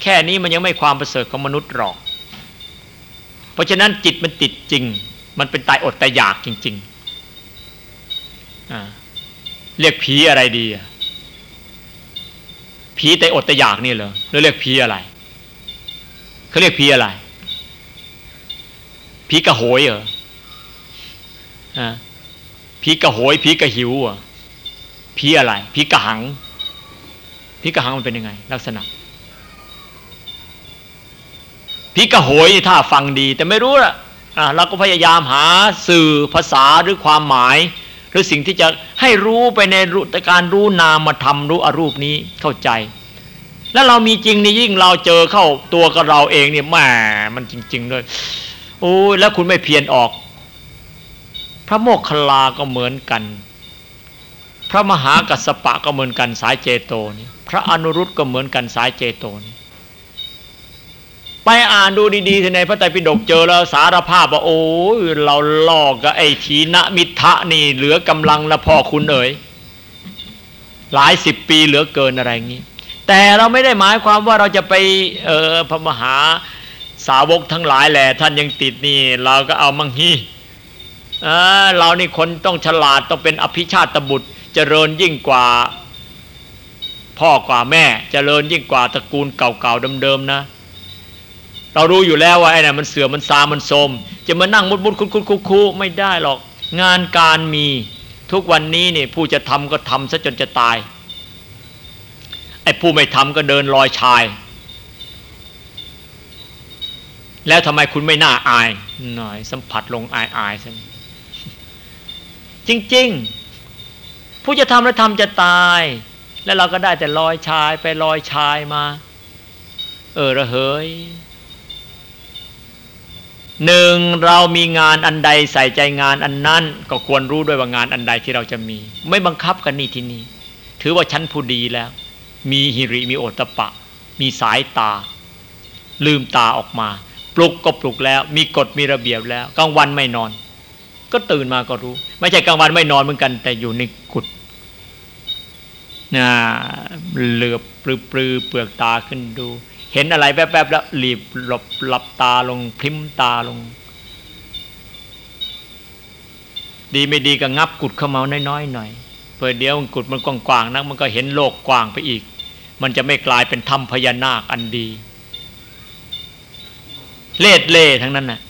แค่นี้มันยังไม่ความประเสริฐของมนุษย์หรอก เพราะฉะนั้นจิตมันติดจริง มันเป็นตายอดตายอยากจริงๆเรียกผีอะไรดีผีแต่อดแต่อยากนี่เหรอหรือเรียกผีอะไร เขาเรียกผีอะไรผีกระโหยเหรอผีกระโหยผีกระหิวอะผีอะไรผีกระหังผีกระหังมันเป็นยังไง ลักษณะผีกระโหยถ้าฟังดี แต่ไม่รู้ละอะเราก็พยายามหาสื่อภาษาหรือความหมาย หรือสิ่งที่จะให้รู้ไปในการรู้นามมาทำรู้อรูปนี้เข้าใจ แล้วเรามีจริงนี่ยิ่งเราเจอเข้าตัวกับเราเองเนี่ยแหมมันจริงๆเลยโอ้ยแล้วคุณไม่เพียรออก พระโมกขลาก็เหมือนกัน พระมหากัสปะก็เหมือนกันสายเจโตนี่พระอนุรุตก็เหมือนกันสายเจโตนี่ไปอ่านดูดีๆในพระไตรปิฎกเจอแล้วสารภาพว่าโอ้ยเราลอกกับไอ้ทีนมิทะนี่เหลือกำลังละพ่อคุณเอ๋ยหลายสิบปีเหลือเกินอะไรงี้ แต่เราไม่ได้หมายความว่าเราจะไปเออพระมหาสาวกทั้งหลายแหละท่านยังติดนี่ เราก็เอามังฮีเรานี่คนต้องฉลาดต้องเป็นอภิชาตบุตร เจริญยิ่งกว่า พ่อกว่าแม่ เจริญยิ่งกว่าตระกูลเก่าๆเดิมๆนะ เรารู้อยู่แล้วว่าไอ้นี่มันเสือมันซามันโสมจะมานั่งมุดมุดคุดคุดคุดไม่ได้หรอก งานการมีทุกวันนี้นี่ผู้จะทำก็ทำซะจนจะตาย ไอ้ผู้ไม่ทำก็เดินลอยชาย แล้วทำไมคุณไม่น่าอาย หน่อย สัมผัสลงอายอายซะจริง ๆ ผู้จะทำแล้วทำจะตาย แล้วเราก็ได้แต่ลอยชายไปลอยชายมา เออระเหยหนึ่งเรามีงานอันใดใส่ใจงานอันนั้น ก็ควรรู้ด้วยว่างานอันใดที่เราจะมี ไม่บังคับกันนี่ที่นี่ถือว่าฉันผู้ดีแล้ว มีหิริมีโอตปะ มีสายตา ลืมตาออกมา ปลุกก็ปลุกแล้ว มีกฎมีระเบียบแล้วกลางวันไม่นอน ก็ตื่นมาก็รู้ ไม่ใช่กลางวันไม่นอนเหมือนกัน แต่อยู่ในกุฏนะเหลือบปลือปลือเปลือกตาขึ้นดู เห็นอะไรแวบๆแล้วหลีบหลบหลับตาลงพริมตาลง ดีไม่ดีก็งับกุดเข้ามาน้อยๆหน่อยเพื่อเดี๋ยวกุดมันกว้างๆนักมันก็เห็นโลกกว้างไปอีก มันจะไม่กลายเป็นถ้ำพญานาคอันดี เล่เล่ทั้งนั้นนะ่ะ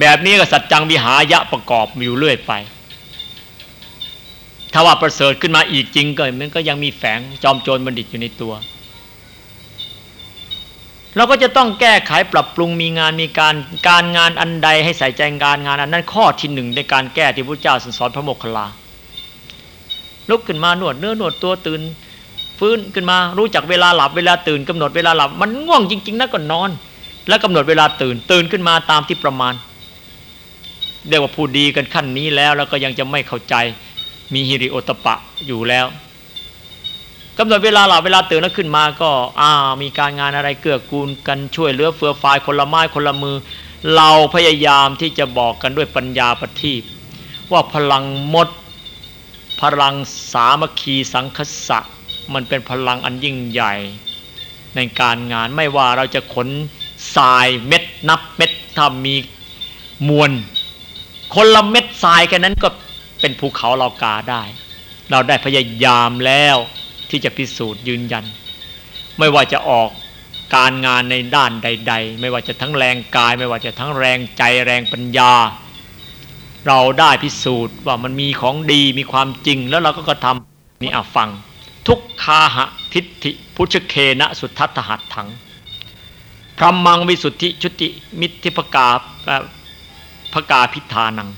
แบบนี้ก็สัจจังวิหายะประกอบอยู่เรื่อยไป ถ้าว่าประเสริฐขึ้นมาอีกจริงก็มันก็ยังมีแฝงจอมโจรบัณฑิตอยู่ในตัว เราก็จะต้องแก้ไขปรับปรุงมีงานมีการการงานอันใดให้ใส่ใจงานงานอันนั้นข้อที่หนึ่งในการแก้ที่พระเจ้าสอนพระโมคคัลลา ลุกขึ้นมานวดเนื้อนวดตัวตื่นฟื้นขึ้นมารู้จักเวลาหลับเวลาตื่นกำหนดเวลาหลับมันง่วงจริง ๆนะก็นอน แล้วกำหนดเวลาตื่นตื่นขึ้นมาตามที่ประมาณเรียกว่าพูดดีกันขั้นนี้แล้ว แล้วก็ยังจะไม่เข้าใจมีฮิริโอตปะอยู่แล้วกำหนดเวลาหลับเวลาตื่นแล้วขึ้นมาก็อ่ามีการงานอะไรเกื้อกูลกันช่วยเหลือเฟือฟายคนละไม้คนละมือ เราพยายามที่จะบอกกันด้วยปัญญาปฏิบว่าพลังมด พลังสามัคคีสังคสะมันเป็นพลังอันยิ่งใหญ่ ในการงานไม่ว่าเราจะขนทรายเม็ดนับเม็ดถ้ามีมวลคนละเม็ดทรายแค่นั้นก็เป็นภูเขาเรากาได้ เราได้พยายามแล้วที่จะพิสูจน์ยืนยัน ไม่ว่าจะออกการงานในด้านใด ๆ ไม่ว่าจะทั้งแรงกาย ไม่ว่าจะทั้งแรงใจแรงปัญญา เราได้พิสูจน์ว่ามันมีของดีมีความจริง แล้วเราก็กระทำนี่อะฟัง ทุกคาหะทิฏฐิพุชเคนะสุทัตหัตถังพรหมังวิสุทธิชุติมิทิพกาพกาพิธานัง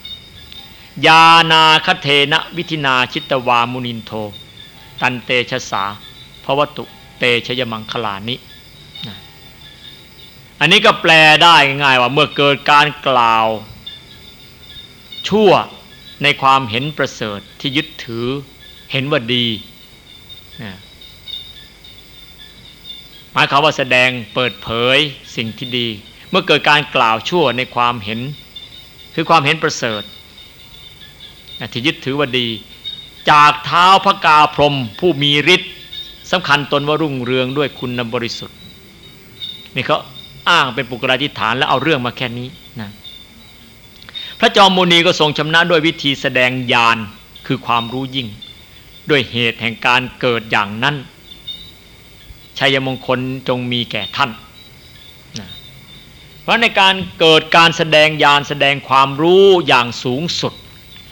ยานาคเทนะวิธินาชิตวามุนินโท ตันเตชะสาพระวตุเตชยมังคลานิอันนี้ก็แปลได้ง่ายว่าเมื่อเกิดการกล่าว ชั่วในความเห็นประเสริฐที่ยึดถือเห็นว่าดีหมายความว่าแสดงเปิดเผยสิ่งที่ดี เมื่อเกิดการกล่าวชั่วในความเห็น คือความเห็นประเสริฐที่ยึดถือว่าดี จากเท้าพระกาพรมผู้มีฤทธิ์สำคัญตนว่ารุ่งเรืองด้วยคุณบริสุทธิ์นี่เขาอ้างเป็นปุกราธิฐานแล้วเอาเรื่องมาแค่นี้นะ พระจอมมุนีก็ทรงชำนาด้วยวิธีแสดงญาณคือความรู้ยิ่ง ด้วยเหตุแห่งการเกิดอย่างนั้นชัยมงคลจงมีแก่ท่านนะเพราะในการเกิดการแสดงญาณแสดงความรู้อย่างสูงสุด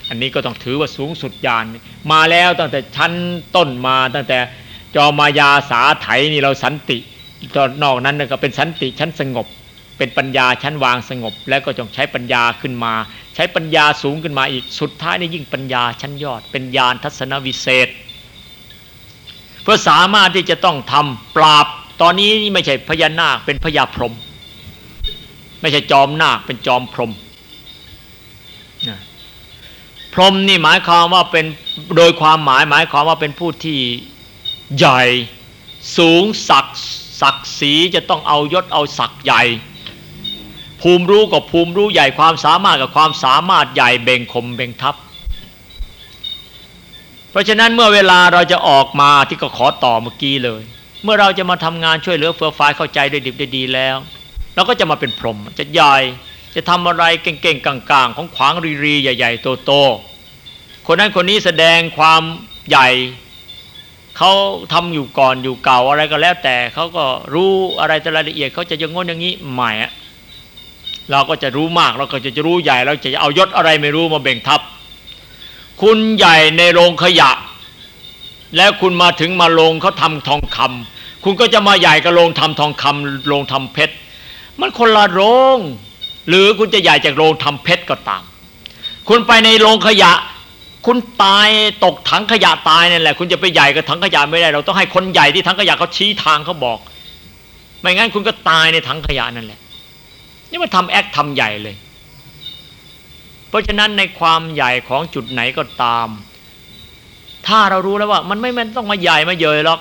อันนี้ก็ต้องถือว่าสูงสุดญาณมาแล้วตั้งแต่ชั้นต้นมาตั้งแต่จอมายาสาไถนี่เราสันติตอนนอกนั้นก็เป็นสันติชั้นสงบ เป็นปัญญาชั้นวางสงบ แล้วก็จงใช้ปัญญาขึ้นมา ใช้ปัญญาสูงขึ้นมาอีกสุดท้ายนี่ยิ่งปัญญาชั้นยอด เป็นญาณทัศนวิเศษ เพื่อสามารถที่จะต้องทำปราบ ตอนนี้นี่ไม่ใช่พญานาคเป็นพญาพรหมไม่ใช่จอมนาคเป็นจอมพรหมพรหมนี่หมายความว่าเป็นโดยความหมายหมายความว่าเป็นผู้ที่ใหญ่ สูงศักดิ์ศักดิ์ศรีจะต้องเอายศเอาศักดิ์ใหญ่ ภูมิรู้กับภูมิรู้ใหญ่ความสามารถกับความสามารถใหญ่เบ่งคมเบ่งทับ เพราะฉะนั้นเมื่อเวลาเราจะออกมาที่ก็ขอต่อเมื่อกี้เลย เมื่อเราจะมาทำงานช่วยเหลือเฟื่อฟ้าเข้าใจได้ดิบได้ดีแล้วเราก็จะมาเป็นพรหมจะใหญ่จะทำอะไรเก่งๆกลางๆ ของขวางรีรีใหญ่ ๆ โตๆคนนั้นคนนี้แสดงความใหญ่เขาทำอยู่ก่อนอยู่เก่าอะไรก็แล้วแต่เขาก็รู้อะไรแต่รายละเอียดเขาจะยังงนอย่างนี้ใหม่อะ เราก็จะรู้มากเราก็จะจะรู้ใหญ่เราจะเอายศอะไรไม่รู้มาเบ่งทับ คุณใหญ่ในโรงขยะ แล้วคุณมาถึงมาลงเขาทำทองคำคุณก็จะมาใหญ่กับโรงทำทองคำโรงทำเพชรมันคนละโรง หรือคุณจะใหญ่จากโรงทำเพชรก็ตาม คุณไปในโรงขยะ คุณตายตกถังขยะตายนั่นแหละ คุณจะไปใหญ่กับถังขยะไม่ได้ เราต้องให้คนใหญ่ที่ถังขยะเขาชี้ทางเขาบอก ไม่งั้นคุณก็ตายในถังขยะนั่นแหละ นี่มันทำแอคทำใหญ่เลย เพราะฉะนั้นในความใหญ่ของจุดไหนก็ตาม ถ้าเรารู้แล้วว่า มันไม่มันต้องมาใหญ่มาเยอะหรอก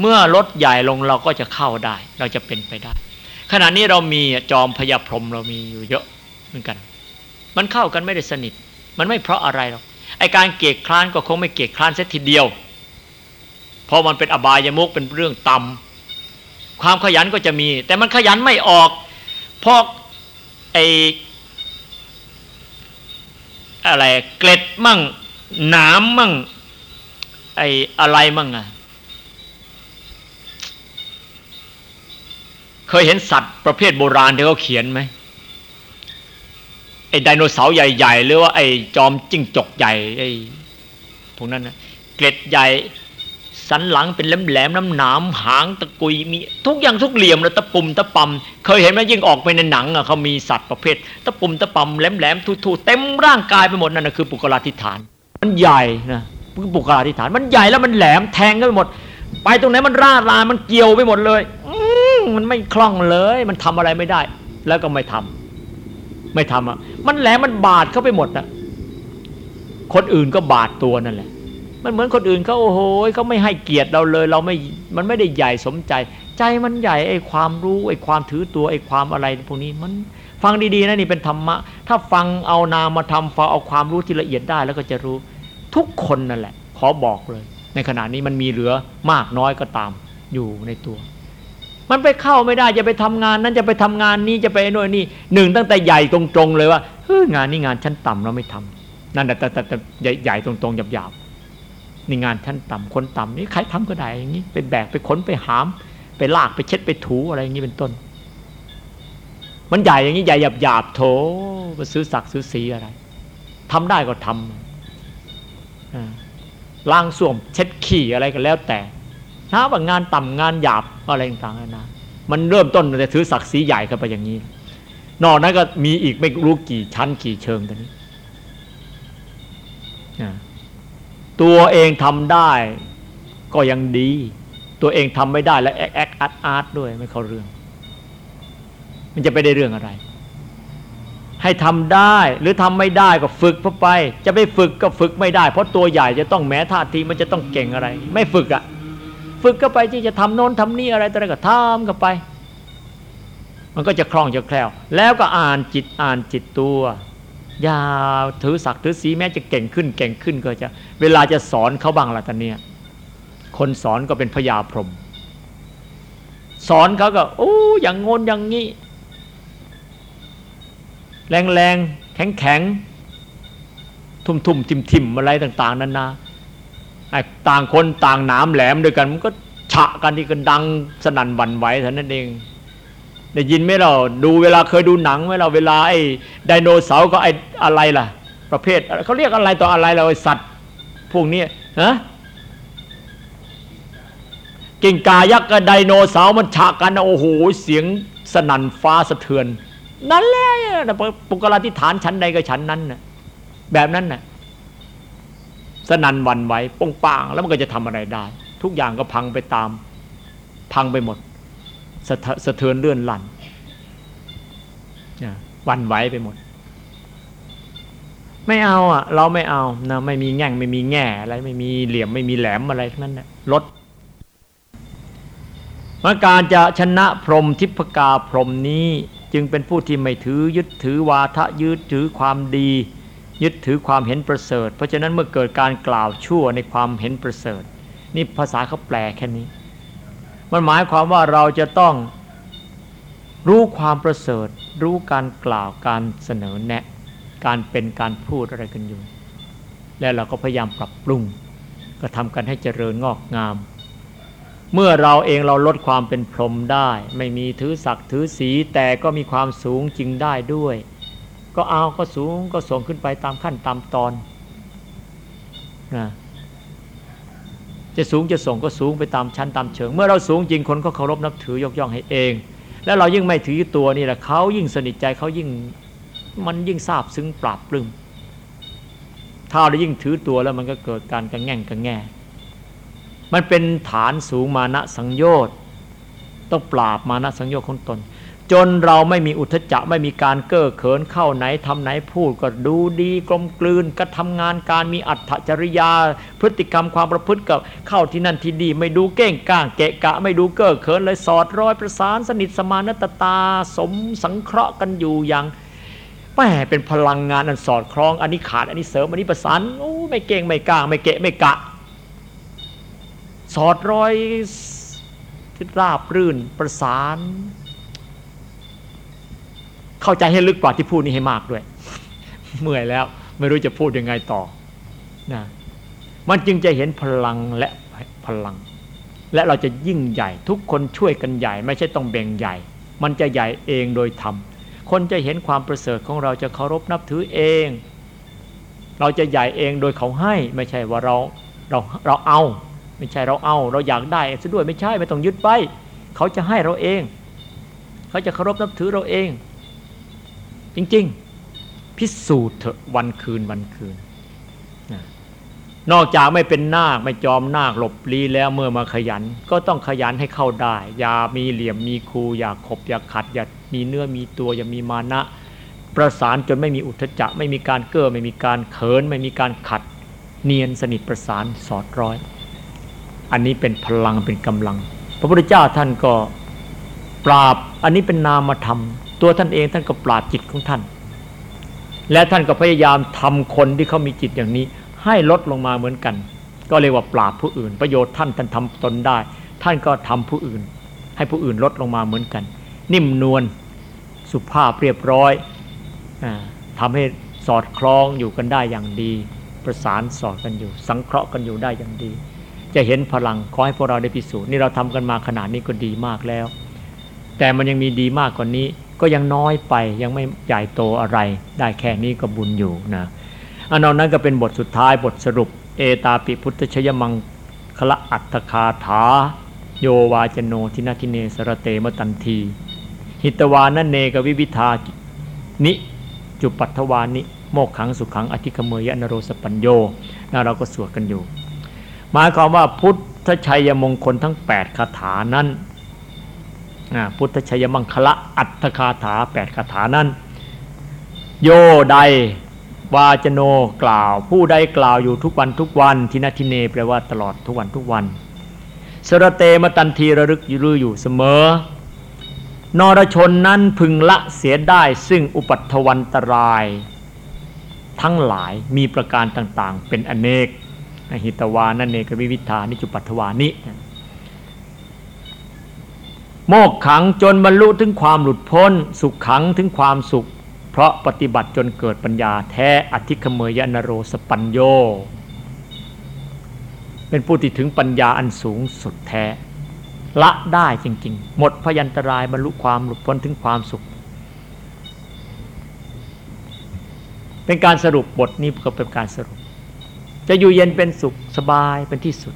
เมื่อลดใหญ่ลงเราก็จะเข้าได้ เราจะเป็นไปได้ ขณะนี้เรามีจอมพยาพรมเรามีอยู่เยอะเหมือนกัน มันเข้ากันไม่ได้สนิท มันไม่เพราะอะไรหรอกไอการเกียกคร้านก็คงไม่เกียกคร้านเสียทีเดียวเพราะมันเป็นอบายมุกเป็นเรื่องต่ำความขยันก็จะมี แต่มันขยันไม่ออกเพราะ ไออะไรเกล็ดมั่งหนามมั่ง ไออะไรมั่งอะเคยเห็นสัตว์ประเภทโบราณที่เขาเขียนไหมไอ้ไดโนเสาร์ใหญ่ ๆ หรือว่าไอ้จอมจิ้งจกใหญ่ไอ้พวกนั้นนะเกล็ดใหญ่ สันหลังเป็นแหลมๆน้ำหนามหางตะกุยมีทุกอย่างทุกเหลี่ยมเลยตะปุ่มตะปำเคยเห็นไหมยิ่งออกไปในหนังอะเขามีสัตว์ประเภท ตะปุ่มตะปำแหลมๆทูๆเต็มร่างกายไปหมดนั่นนะคือปุกลาธิฐาน มันใหญ่นะปุกลาธิฐานมันใหญ่แล้วมันแหลมแทงกันไปหมด ไปตรงไหนมันราดลามันเกี่ยวไปหมดเลยมันไม่คล่องเลย มันทำอะไรไม่ได้ แล้วก็ไม่ทำไม่ทำอะมันแหลมมันบาดเข้าไปหมดนะคนอื่นก็บาดตัวนั่นแหละ มันเหมือนคนอื่นเขาโอ้โหเขาไม่ให้เกียรติเราเลย เราไม่มันไม่ได้ใหญ่สมใจ ใจมันใหญ่ไอ้ความรู้ไอ้ความถือตัวไอ้ความอะไรพวกนี้มันฟังดีๆนะนี่เป็นธรรมะ ถ้าฟังเอานามมาทำฟังเอาความรู้ที่ละเอียดได้แล้วก็จะรู้ทุกคนนั่นแหละ ขอบอกเลย ในขณะนี้มันมีเหลือมากน้อยก็ตามอยู่ในตัว มันไปเข้าไม่ได้จะไปทำงานนั้นจะไปทำงานนี้จะไปโน่นนี่หนึ่งตั้งแต่ใหญ่ตรงๆเลยว่าเฮ้ยงานนี้งานชั้นต่ำเราไม่ทำนั่นแต่แต่แต่ใหญ่ตรงๆหยาบๆ ในงานชั้นต่ำคนต่ำนี่ใครทำก็ได้อย่างนี้ไปแบกไปขนไปหาม ไปลากไปเช็ดไปถูอะไรอย่างนี้เป็นต้น มันใหญ่อย่างนี้ใหญ่หยาบๆโถมาซื้อสักซื้อสีอะไรทำได้ก็ทำล้างส้วมเช็ดขี่อะไรก็แล้วแต่ถ้าว่างานต่ำงานหยาบอะไรต่างๆนะมันเริ่มต้นจะถือศักดิ์ศรีใหญ่เข้าไปอย่างนี้นอกนั้นก็มีอีกไม่รู้กี่ชั้นกี่เชิงตอนนี้ ตัวเองทำได้ก็ยังดี ตัวเองทำไม่ได้แล้ว act act art art ด้วยไม่เข้าเรื่อง มันจะไปได้เรื่องอะไร ให้ทำได้หรือทำไม่ได้ก็ฝึกเข้าไป จะไปฝึกก็ฝึกไม่ได้ เพราะตัวใหญ่จะต้องแม้ท่าทีมันจะต้องเก่งอะไร ไม่ฝึกอะ่ะฝึกก็ไปที่จะทำโน้นทำนี่อะไรต่ละก็ทำกันไป มันก็จะคล่องจะแคล่ว แล้วก็อ่านจิตอ่านจิตตัว อย่าถือศักดิ์ถือสีแม้จะเก่งขึ้น เก่งขึ้นก็จะ เวลาจะสอนเขาบ้างละตอนนี้คนสอนก็เป็นพญาพรหมสอนเขาก็โอ้อย่างงนอย่างงี้ แรงแรงแข็งแข็งทุ่มทุ่มทิมทิมอะไรต่าง ๆนั่นนะต่างคนต่างหนามแหลมด้วยกัน มันก็ฉะกันที่กันดังสนั่นหวั่นไหวเท่านั้นเอง ได้ยินไหมเราดูเวลาเคยดูหนังไหมเราเวลาไอ้ไดโนเสาร์ก็ไอ้อะไรล่ะ ประเภทเขาเรียกอะไรต่ออะไรเราไอ้สัตว์ พวกนี้ฮะกิ่งกายักษ์กับไดโนเสาร์มันฉากกันโอ้โหเสียงสนั่นฟ้าสะเทือน นั่นแหละปุกลาธิฐานชั้นใดก็ชั้นนั้นน่ะแบบนั้นน่ะสนั่นวันไหวปงปางแล้วมันก็จะทำอะไรได้ ทุกอย่างก็พังไปตาม พังไปหมด สะสะเทือนเลื่อนลั่นวันไหวไปหมด ไม่เอาอะ เราไม่เอานะไม่มีแง่งไม่มีแง่อะไรไม่มีเหลี่ยมไม่มีแหลมอะไรทั้งนั้นนะลดมาการจะชนะพรมทิพกาพรมนี้จึงเป็นผู้ที่ไม่ถือยึดถือวาทะยึดถือความดี ยึดถือความเห็นประเสริฐ เพราะฉะนั้นเมื่อเกิดการกล่าวชั่วในความเห็นประเสริฐ นี่ภาษาเขาแปลแค่นี้ มันหมายความว่าเราจะต้องรู้ความประเสริฐ รู้การกล่าวการเสนอแนะ การเป็นการพูดอะไรกันอยู่ แล้วเราก็พยายามปรับปรุงก็ทำกันให้เจริญงอกงาม เมื่อเราเองเราลดความเป็นพรหมได้ ไม่มีถือศักดิ์ถือสีแต่ก็มีความสูงจริงได้ด้วย ก็เอาก็สูงก็ส่งขึ้นไปตามขั้นตามตอนนะ จะสูงจะส่งก็สูงไปตามชั้นตามเชิง เมื่อเราสูงจริงคนก็เคารพนับถือยกย่องให้เอง แล้วเรายิ่งไม่ถือตัวนี่แหละเขายิ่งสนิทใจเขายิ่งมันยิ่งทราบซึ้งปราบปลื้มถ้าเรายิ่งถือตัวแล้วมันก็เกิดการกระแง่งกระแง่ มันเป็นฐานสูงมานะสังโยชน์ต้องปราบมานะสังโยชน์ของตน จนเราไม่มีอุทจักไม่มีการเก้อเขินเข้าไหนทำไหนพูดก็ดูดีกลมกลืนก็ทำงานการมีอัตจริยา พฤติกรรมความประพฤติกับเข้าที่นั่นที่ดีไม่ดูเก้งก้างเกะกะ ไม่ดูเก้อเขินเลยสอดร้อยประสานสนิทสมานตตา สมสังเคราะห์กันอยู่อย่างแม่เป็นพลังงานอันสอดคล้องอันนี้ขาดอันนี้เสริมอันนี้ประสานโอ้ไม่เก่งไม่ก้างไม่เกะไม่กะ สอดร้อยราบรื่นประสาน เข้าใจให้ลึกกว่าที่พูดนี้ให้มากด้วย เมื่อยแล้วไม่รู้จะพูดยังไงต่อนะมันจึงจะเห็นพลังและพลัง และเราจะยิ่งใหญ่ ทุกคนช่วยกันใหญ่ ไม่ใช่ต้องแบ่งใหญ่ มันจะใหญ่เองโดยธรรมคนจะเห็นความประเสริฐของเราจะเคารพนับถือเอง เราจะใหญ่เองโดยเขาให้ ไม่ใช่ว่าเราเราเราเอา ไม่ใช่เราเอา เราอยากได้ซะด้วยไม่ใช่ไม่ต้องยึดไป เขาจะให้เราเอง เขาจะเคารพนับถือเราเอง จริง ๆ พิสูจน์เถอะวันคืนวันคืน นอกจากไม่เป็นนาคไม่จอมนาคหลบลีแล้วเมื่อมาขยัน ก็ต้องขยันให้เข้าได้ อย่ามีเหลี่ยมมีคูอย่าขบอย่าขัด อย่ามีเนื้อมีตัวอย่ามีมานะประสานจนไม่มีอุทจักไม่มีการเกื้อไม่มีการเขิน ไม่มีการขัด เนียนสนิทประสานสอดร้อย อันนี้เป็นพลังเป็นกำลัง พระพุทธเจ้าท่านก็ปราบอันนี้เป็นนามธรรม ตัวท่านเองท่านก็ปราบจิตของท่าน และท่านก็พยายามทำคนที่เขามีจิตอย่างนี้ ให้ลดลงมาเหมือนกัน ก็เรียกว่าปราบผู้อื่น ประโยชน์ท่านท่านทำตนได้ ท่านก็ทำผู้อื่น ให้ผู้อื่นลดลงมาเหมือนกัน นิ่มนวลสุภาพเรียบร้อยอทำให้สอดคล้องอยู่กันได้อย่างดี ประสานสอดกันอยู่ สังเคราะห์กันอยู่ได้อย่างดี จะเห็นพลังขอให้พวกเราได้พิสูจน์นี่เราทำกันมาขนาดนี้ก็ดีมากแล้ว แต่มันยังมีดีมากกว่านี้ ก็ยังน้อยไปยังไม่ใหญ่โตอะไร ได้แค่นี้ก็บุญอยู่นะอันนั้นก็เป็นบทสุดท้ายบทสรุป เอตาปิพุทธชยมังคละอัตถคาถา โยวาจโนทินาทิเนสระเตมตันที หิตวานเนกวิวิธานิ จุปัทวานิ โมกขังสุขังอธิคเมยนโรสปัญโยนะเราก็สวดกันอยู่ หมายความว่าพุทธชัยมงคลทั้ง 8 คาถานั้น พุทธชัยมังคละอัตถคาถาแปดคาถานั้น โยใดวาจโนกล่าว ผู้ใดกล่าวอยู่ทุกวันทุกวันทินาทิเนแปลว่าตลอดทุกวันทุกวันสระเตมตันทีระลึกยืออยู่เสมอ นรชนนั้นพึงละเสียได้ซึ่งอุปัตถวันตราย ทั้งหลายมีประการต่างๆ เป็นอเนกหิตวานันเนกวิวิธานิจุปัตถวานิ โมกขังจนบรรลุถึงความหลุดพ้น สุขขังถึงความสุข เพราะปฏิบัติจนเกิดปัญญาแท้อธิคเมยนโรสปัญโย เป็นผู้ที่ถึงปัญญาอันสูงสุดแท้ ละได้จริงๆ หมดพยันตรายบรรลุความหลุดพ้นถึงความสุข เป็นการสรุปบทนี้ก็เป็นการสรุป จะอยู่เย็นเป็นสุขสบายเป็นที่สุด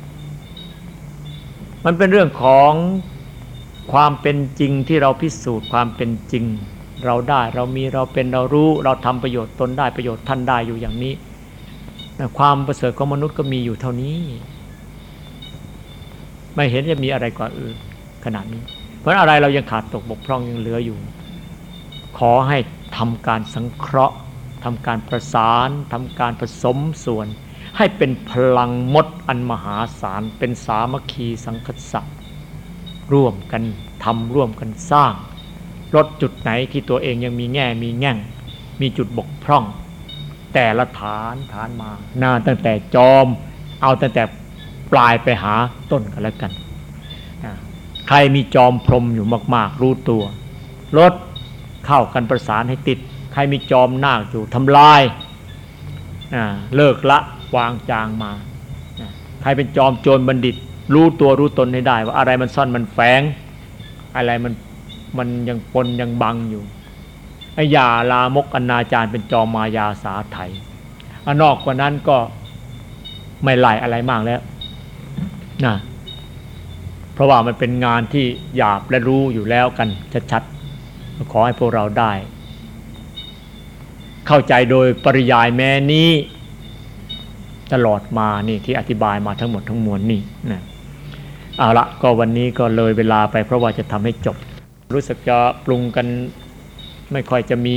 มันเป็นเรื่องของ ความเป็นจริงที่เราพิสูจน์ความเป็นจริง เราได้เรามีเราเป็นเรารู้เราทำประโยชน์ตนได้ประโยชน์ท่านได้อยู่อย่างนี้ความประเสริฐของมนุษย์ก็มีอยู่เท่านี้ ไม่เห็นจะมีอะไรกว่าอื่นขนาดนี้ เพราะอะไรเรายังขาดตกบกพร่องยังเหลืออยู่ ขอให้ทำการสังเคราะห์ทำการประสานทำการผสมส่วน ให้เป็นพลังมดอันมหาศาลเป็นสามัคคีสังคสั ร่วมกันทำร่วมกันสร้าง ลดจุดไหนที่ตัวเองยังมีแง่มีแง่ง มีจุดบกพร่อง แต่ละฐานฐานมานาตั้งแต่จอม เอาตั้งแต่ปลายไปหาต้นกันแล้วกันใครมีจอมพรมอยู่มาก ๆ รู้ตัวลดเข้ากันประสานให้ติด ใครมีจอมนาคอยู่ทำลายเลิกละวางจางมา ใครเป็นจอมโจรบัณฑิต รู้ตัวรู้ตนให้ได้ ว่าอะไรมันซ่อนมันแฝง อะไรมันมันยังปนยังบังอยู่ไอ้ยาลามกอนาจารเป็นจอมายาสาไถอันนอกกว่านั้นก็ไม่ไหลอะไรมากแล้วนะเพราะว่ามันเป็นงานที่หยาบและรู้อยู่แล้วกันชัดๆขอให้พวกเราได้ เข้าใจโดยปริยายแม้นี้ตลอดมานี่ที่อธิบายมาทั้งหมดทั้งมวลนี่นะ เอาละก็วันนี้ก็เลยเวลาไปเพราะว่าจะทำให้จบ รู้สึกจะปรุงกันไม่ค่อยจะมี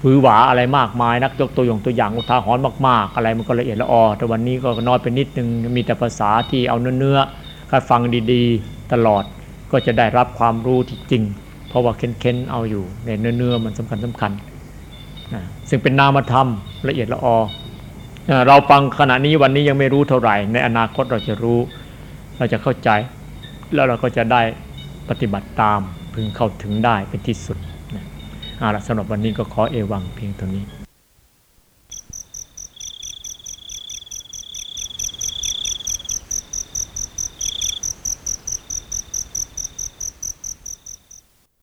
ฝือหวาอะไรมากมายนักยกตัวอย่างตัวอย่างอุทาหรณ์มาก ๆ อะไรมันก็ละเอียดละออแต่วันนี้ก็น้อยไปนิดนึงมีแต่ภาษาที่เอาเนื้อๆถ้าฟังดีๆ ตลอดก็จะได้รับความรู้ที่จริง เพราะว่าเค้นๆเอาอยู่ในเนื้อๆมันสำคัญสำคัญซึ่งเป็นนามธรรมละเอียดละออเราฟังขณะนี้วันนี้ยังไม่รู้เท่าไหร่ ในอนาคตเราจะรู้ เราจะเข้าใจ แล้วเราก็จะได้ปฏิบัติตามพึงเข้าถึงได้เป็นที่สุดนะอาละสำหรับวันนี้ก็ขอเอวังเพียงเท่านี้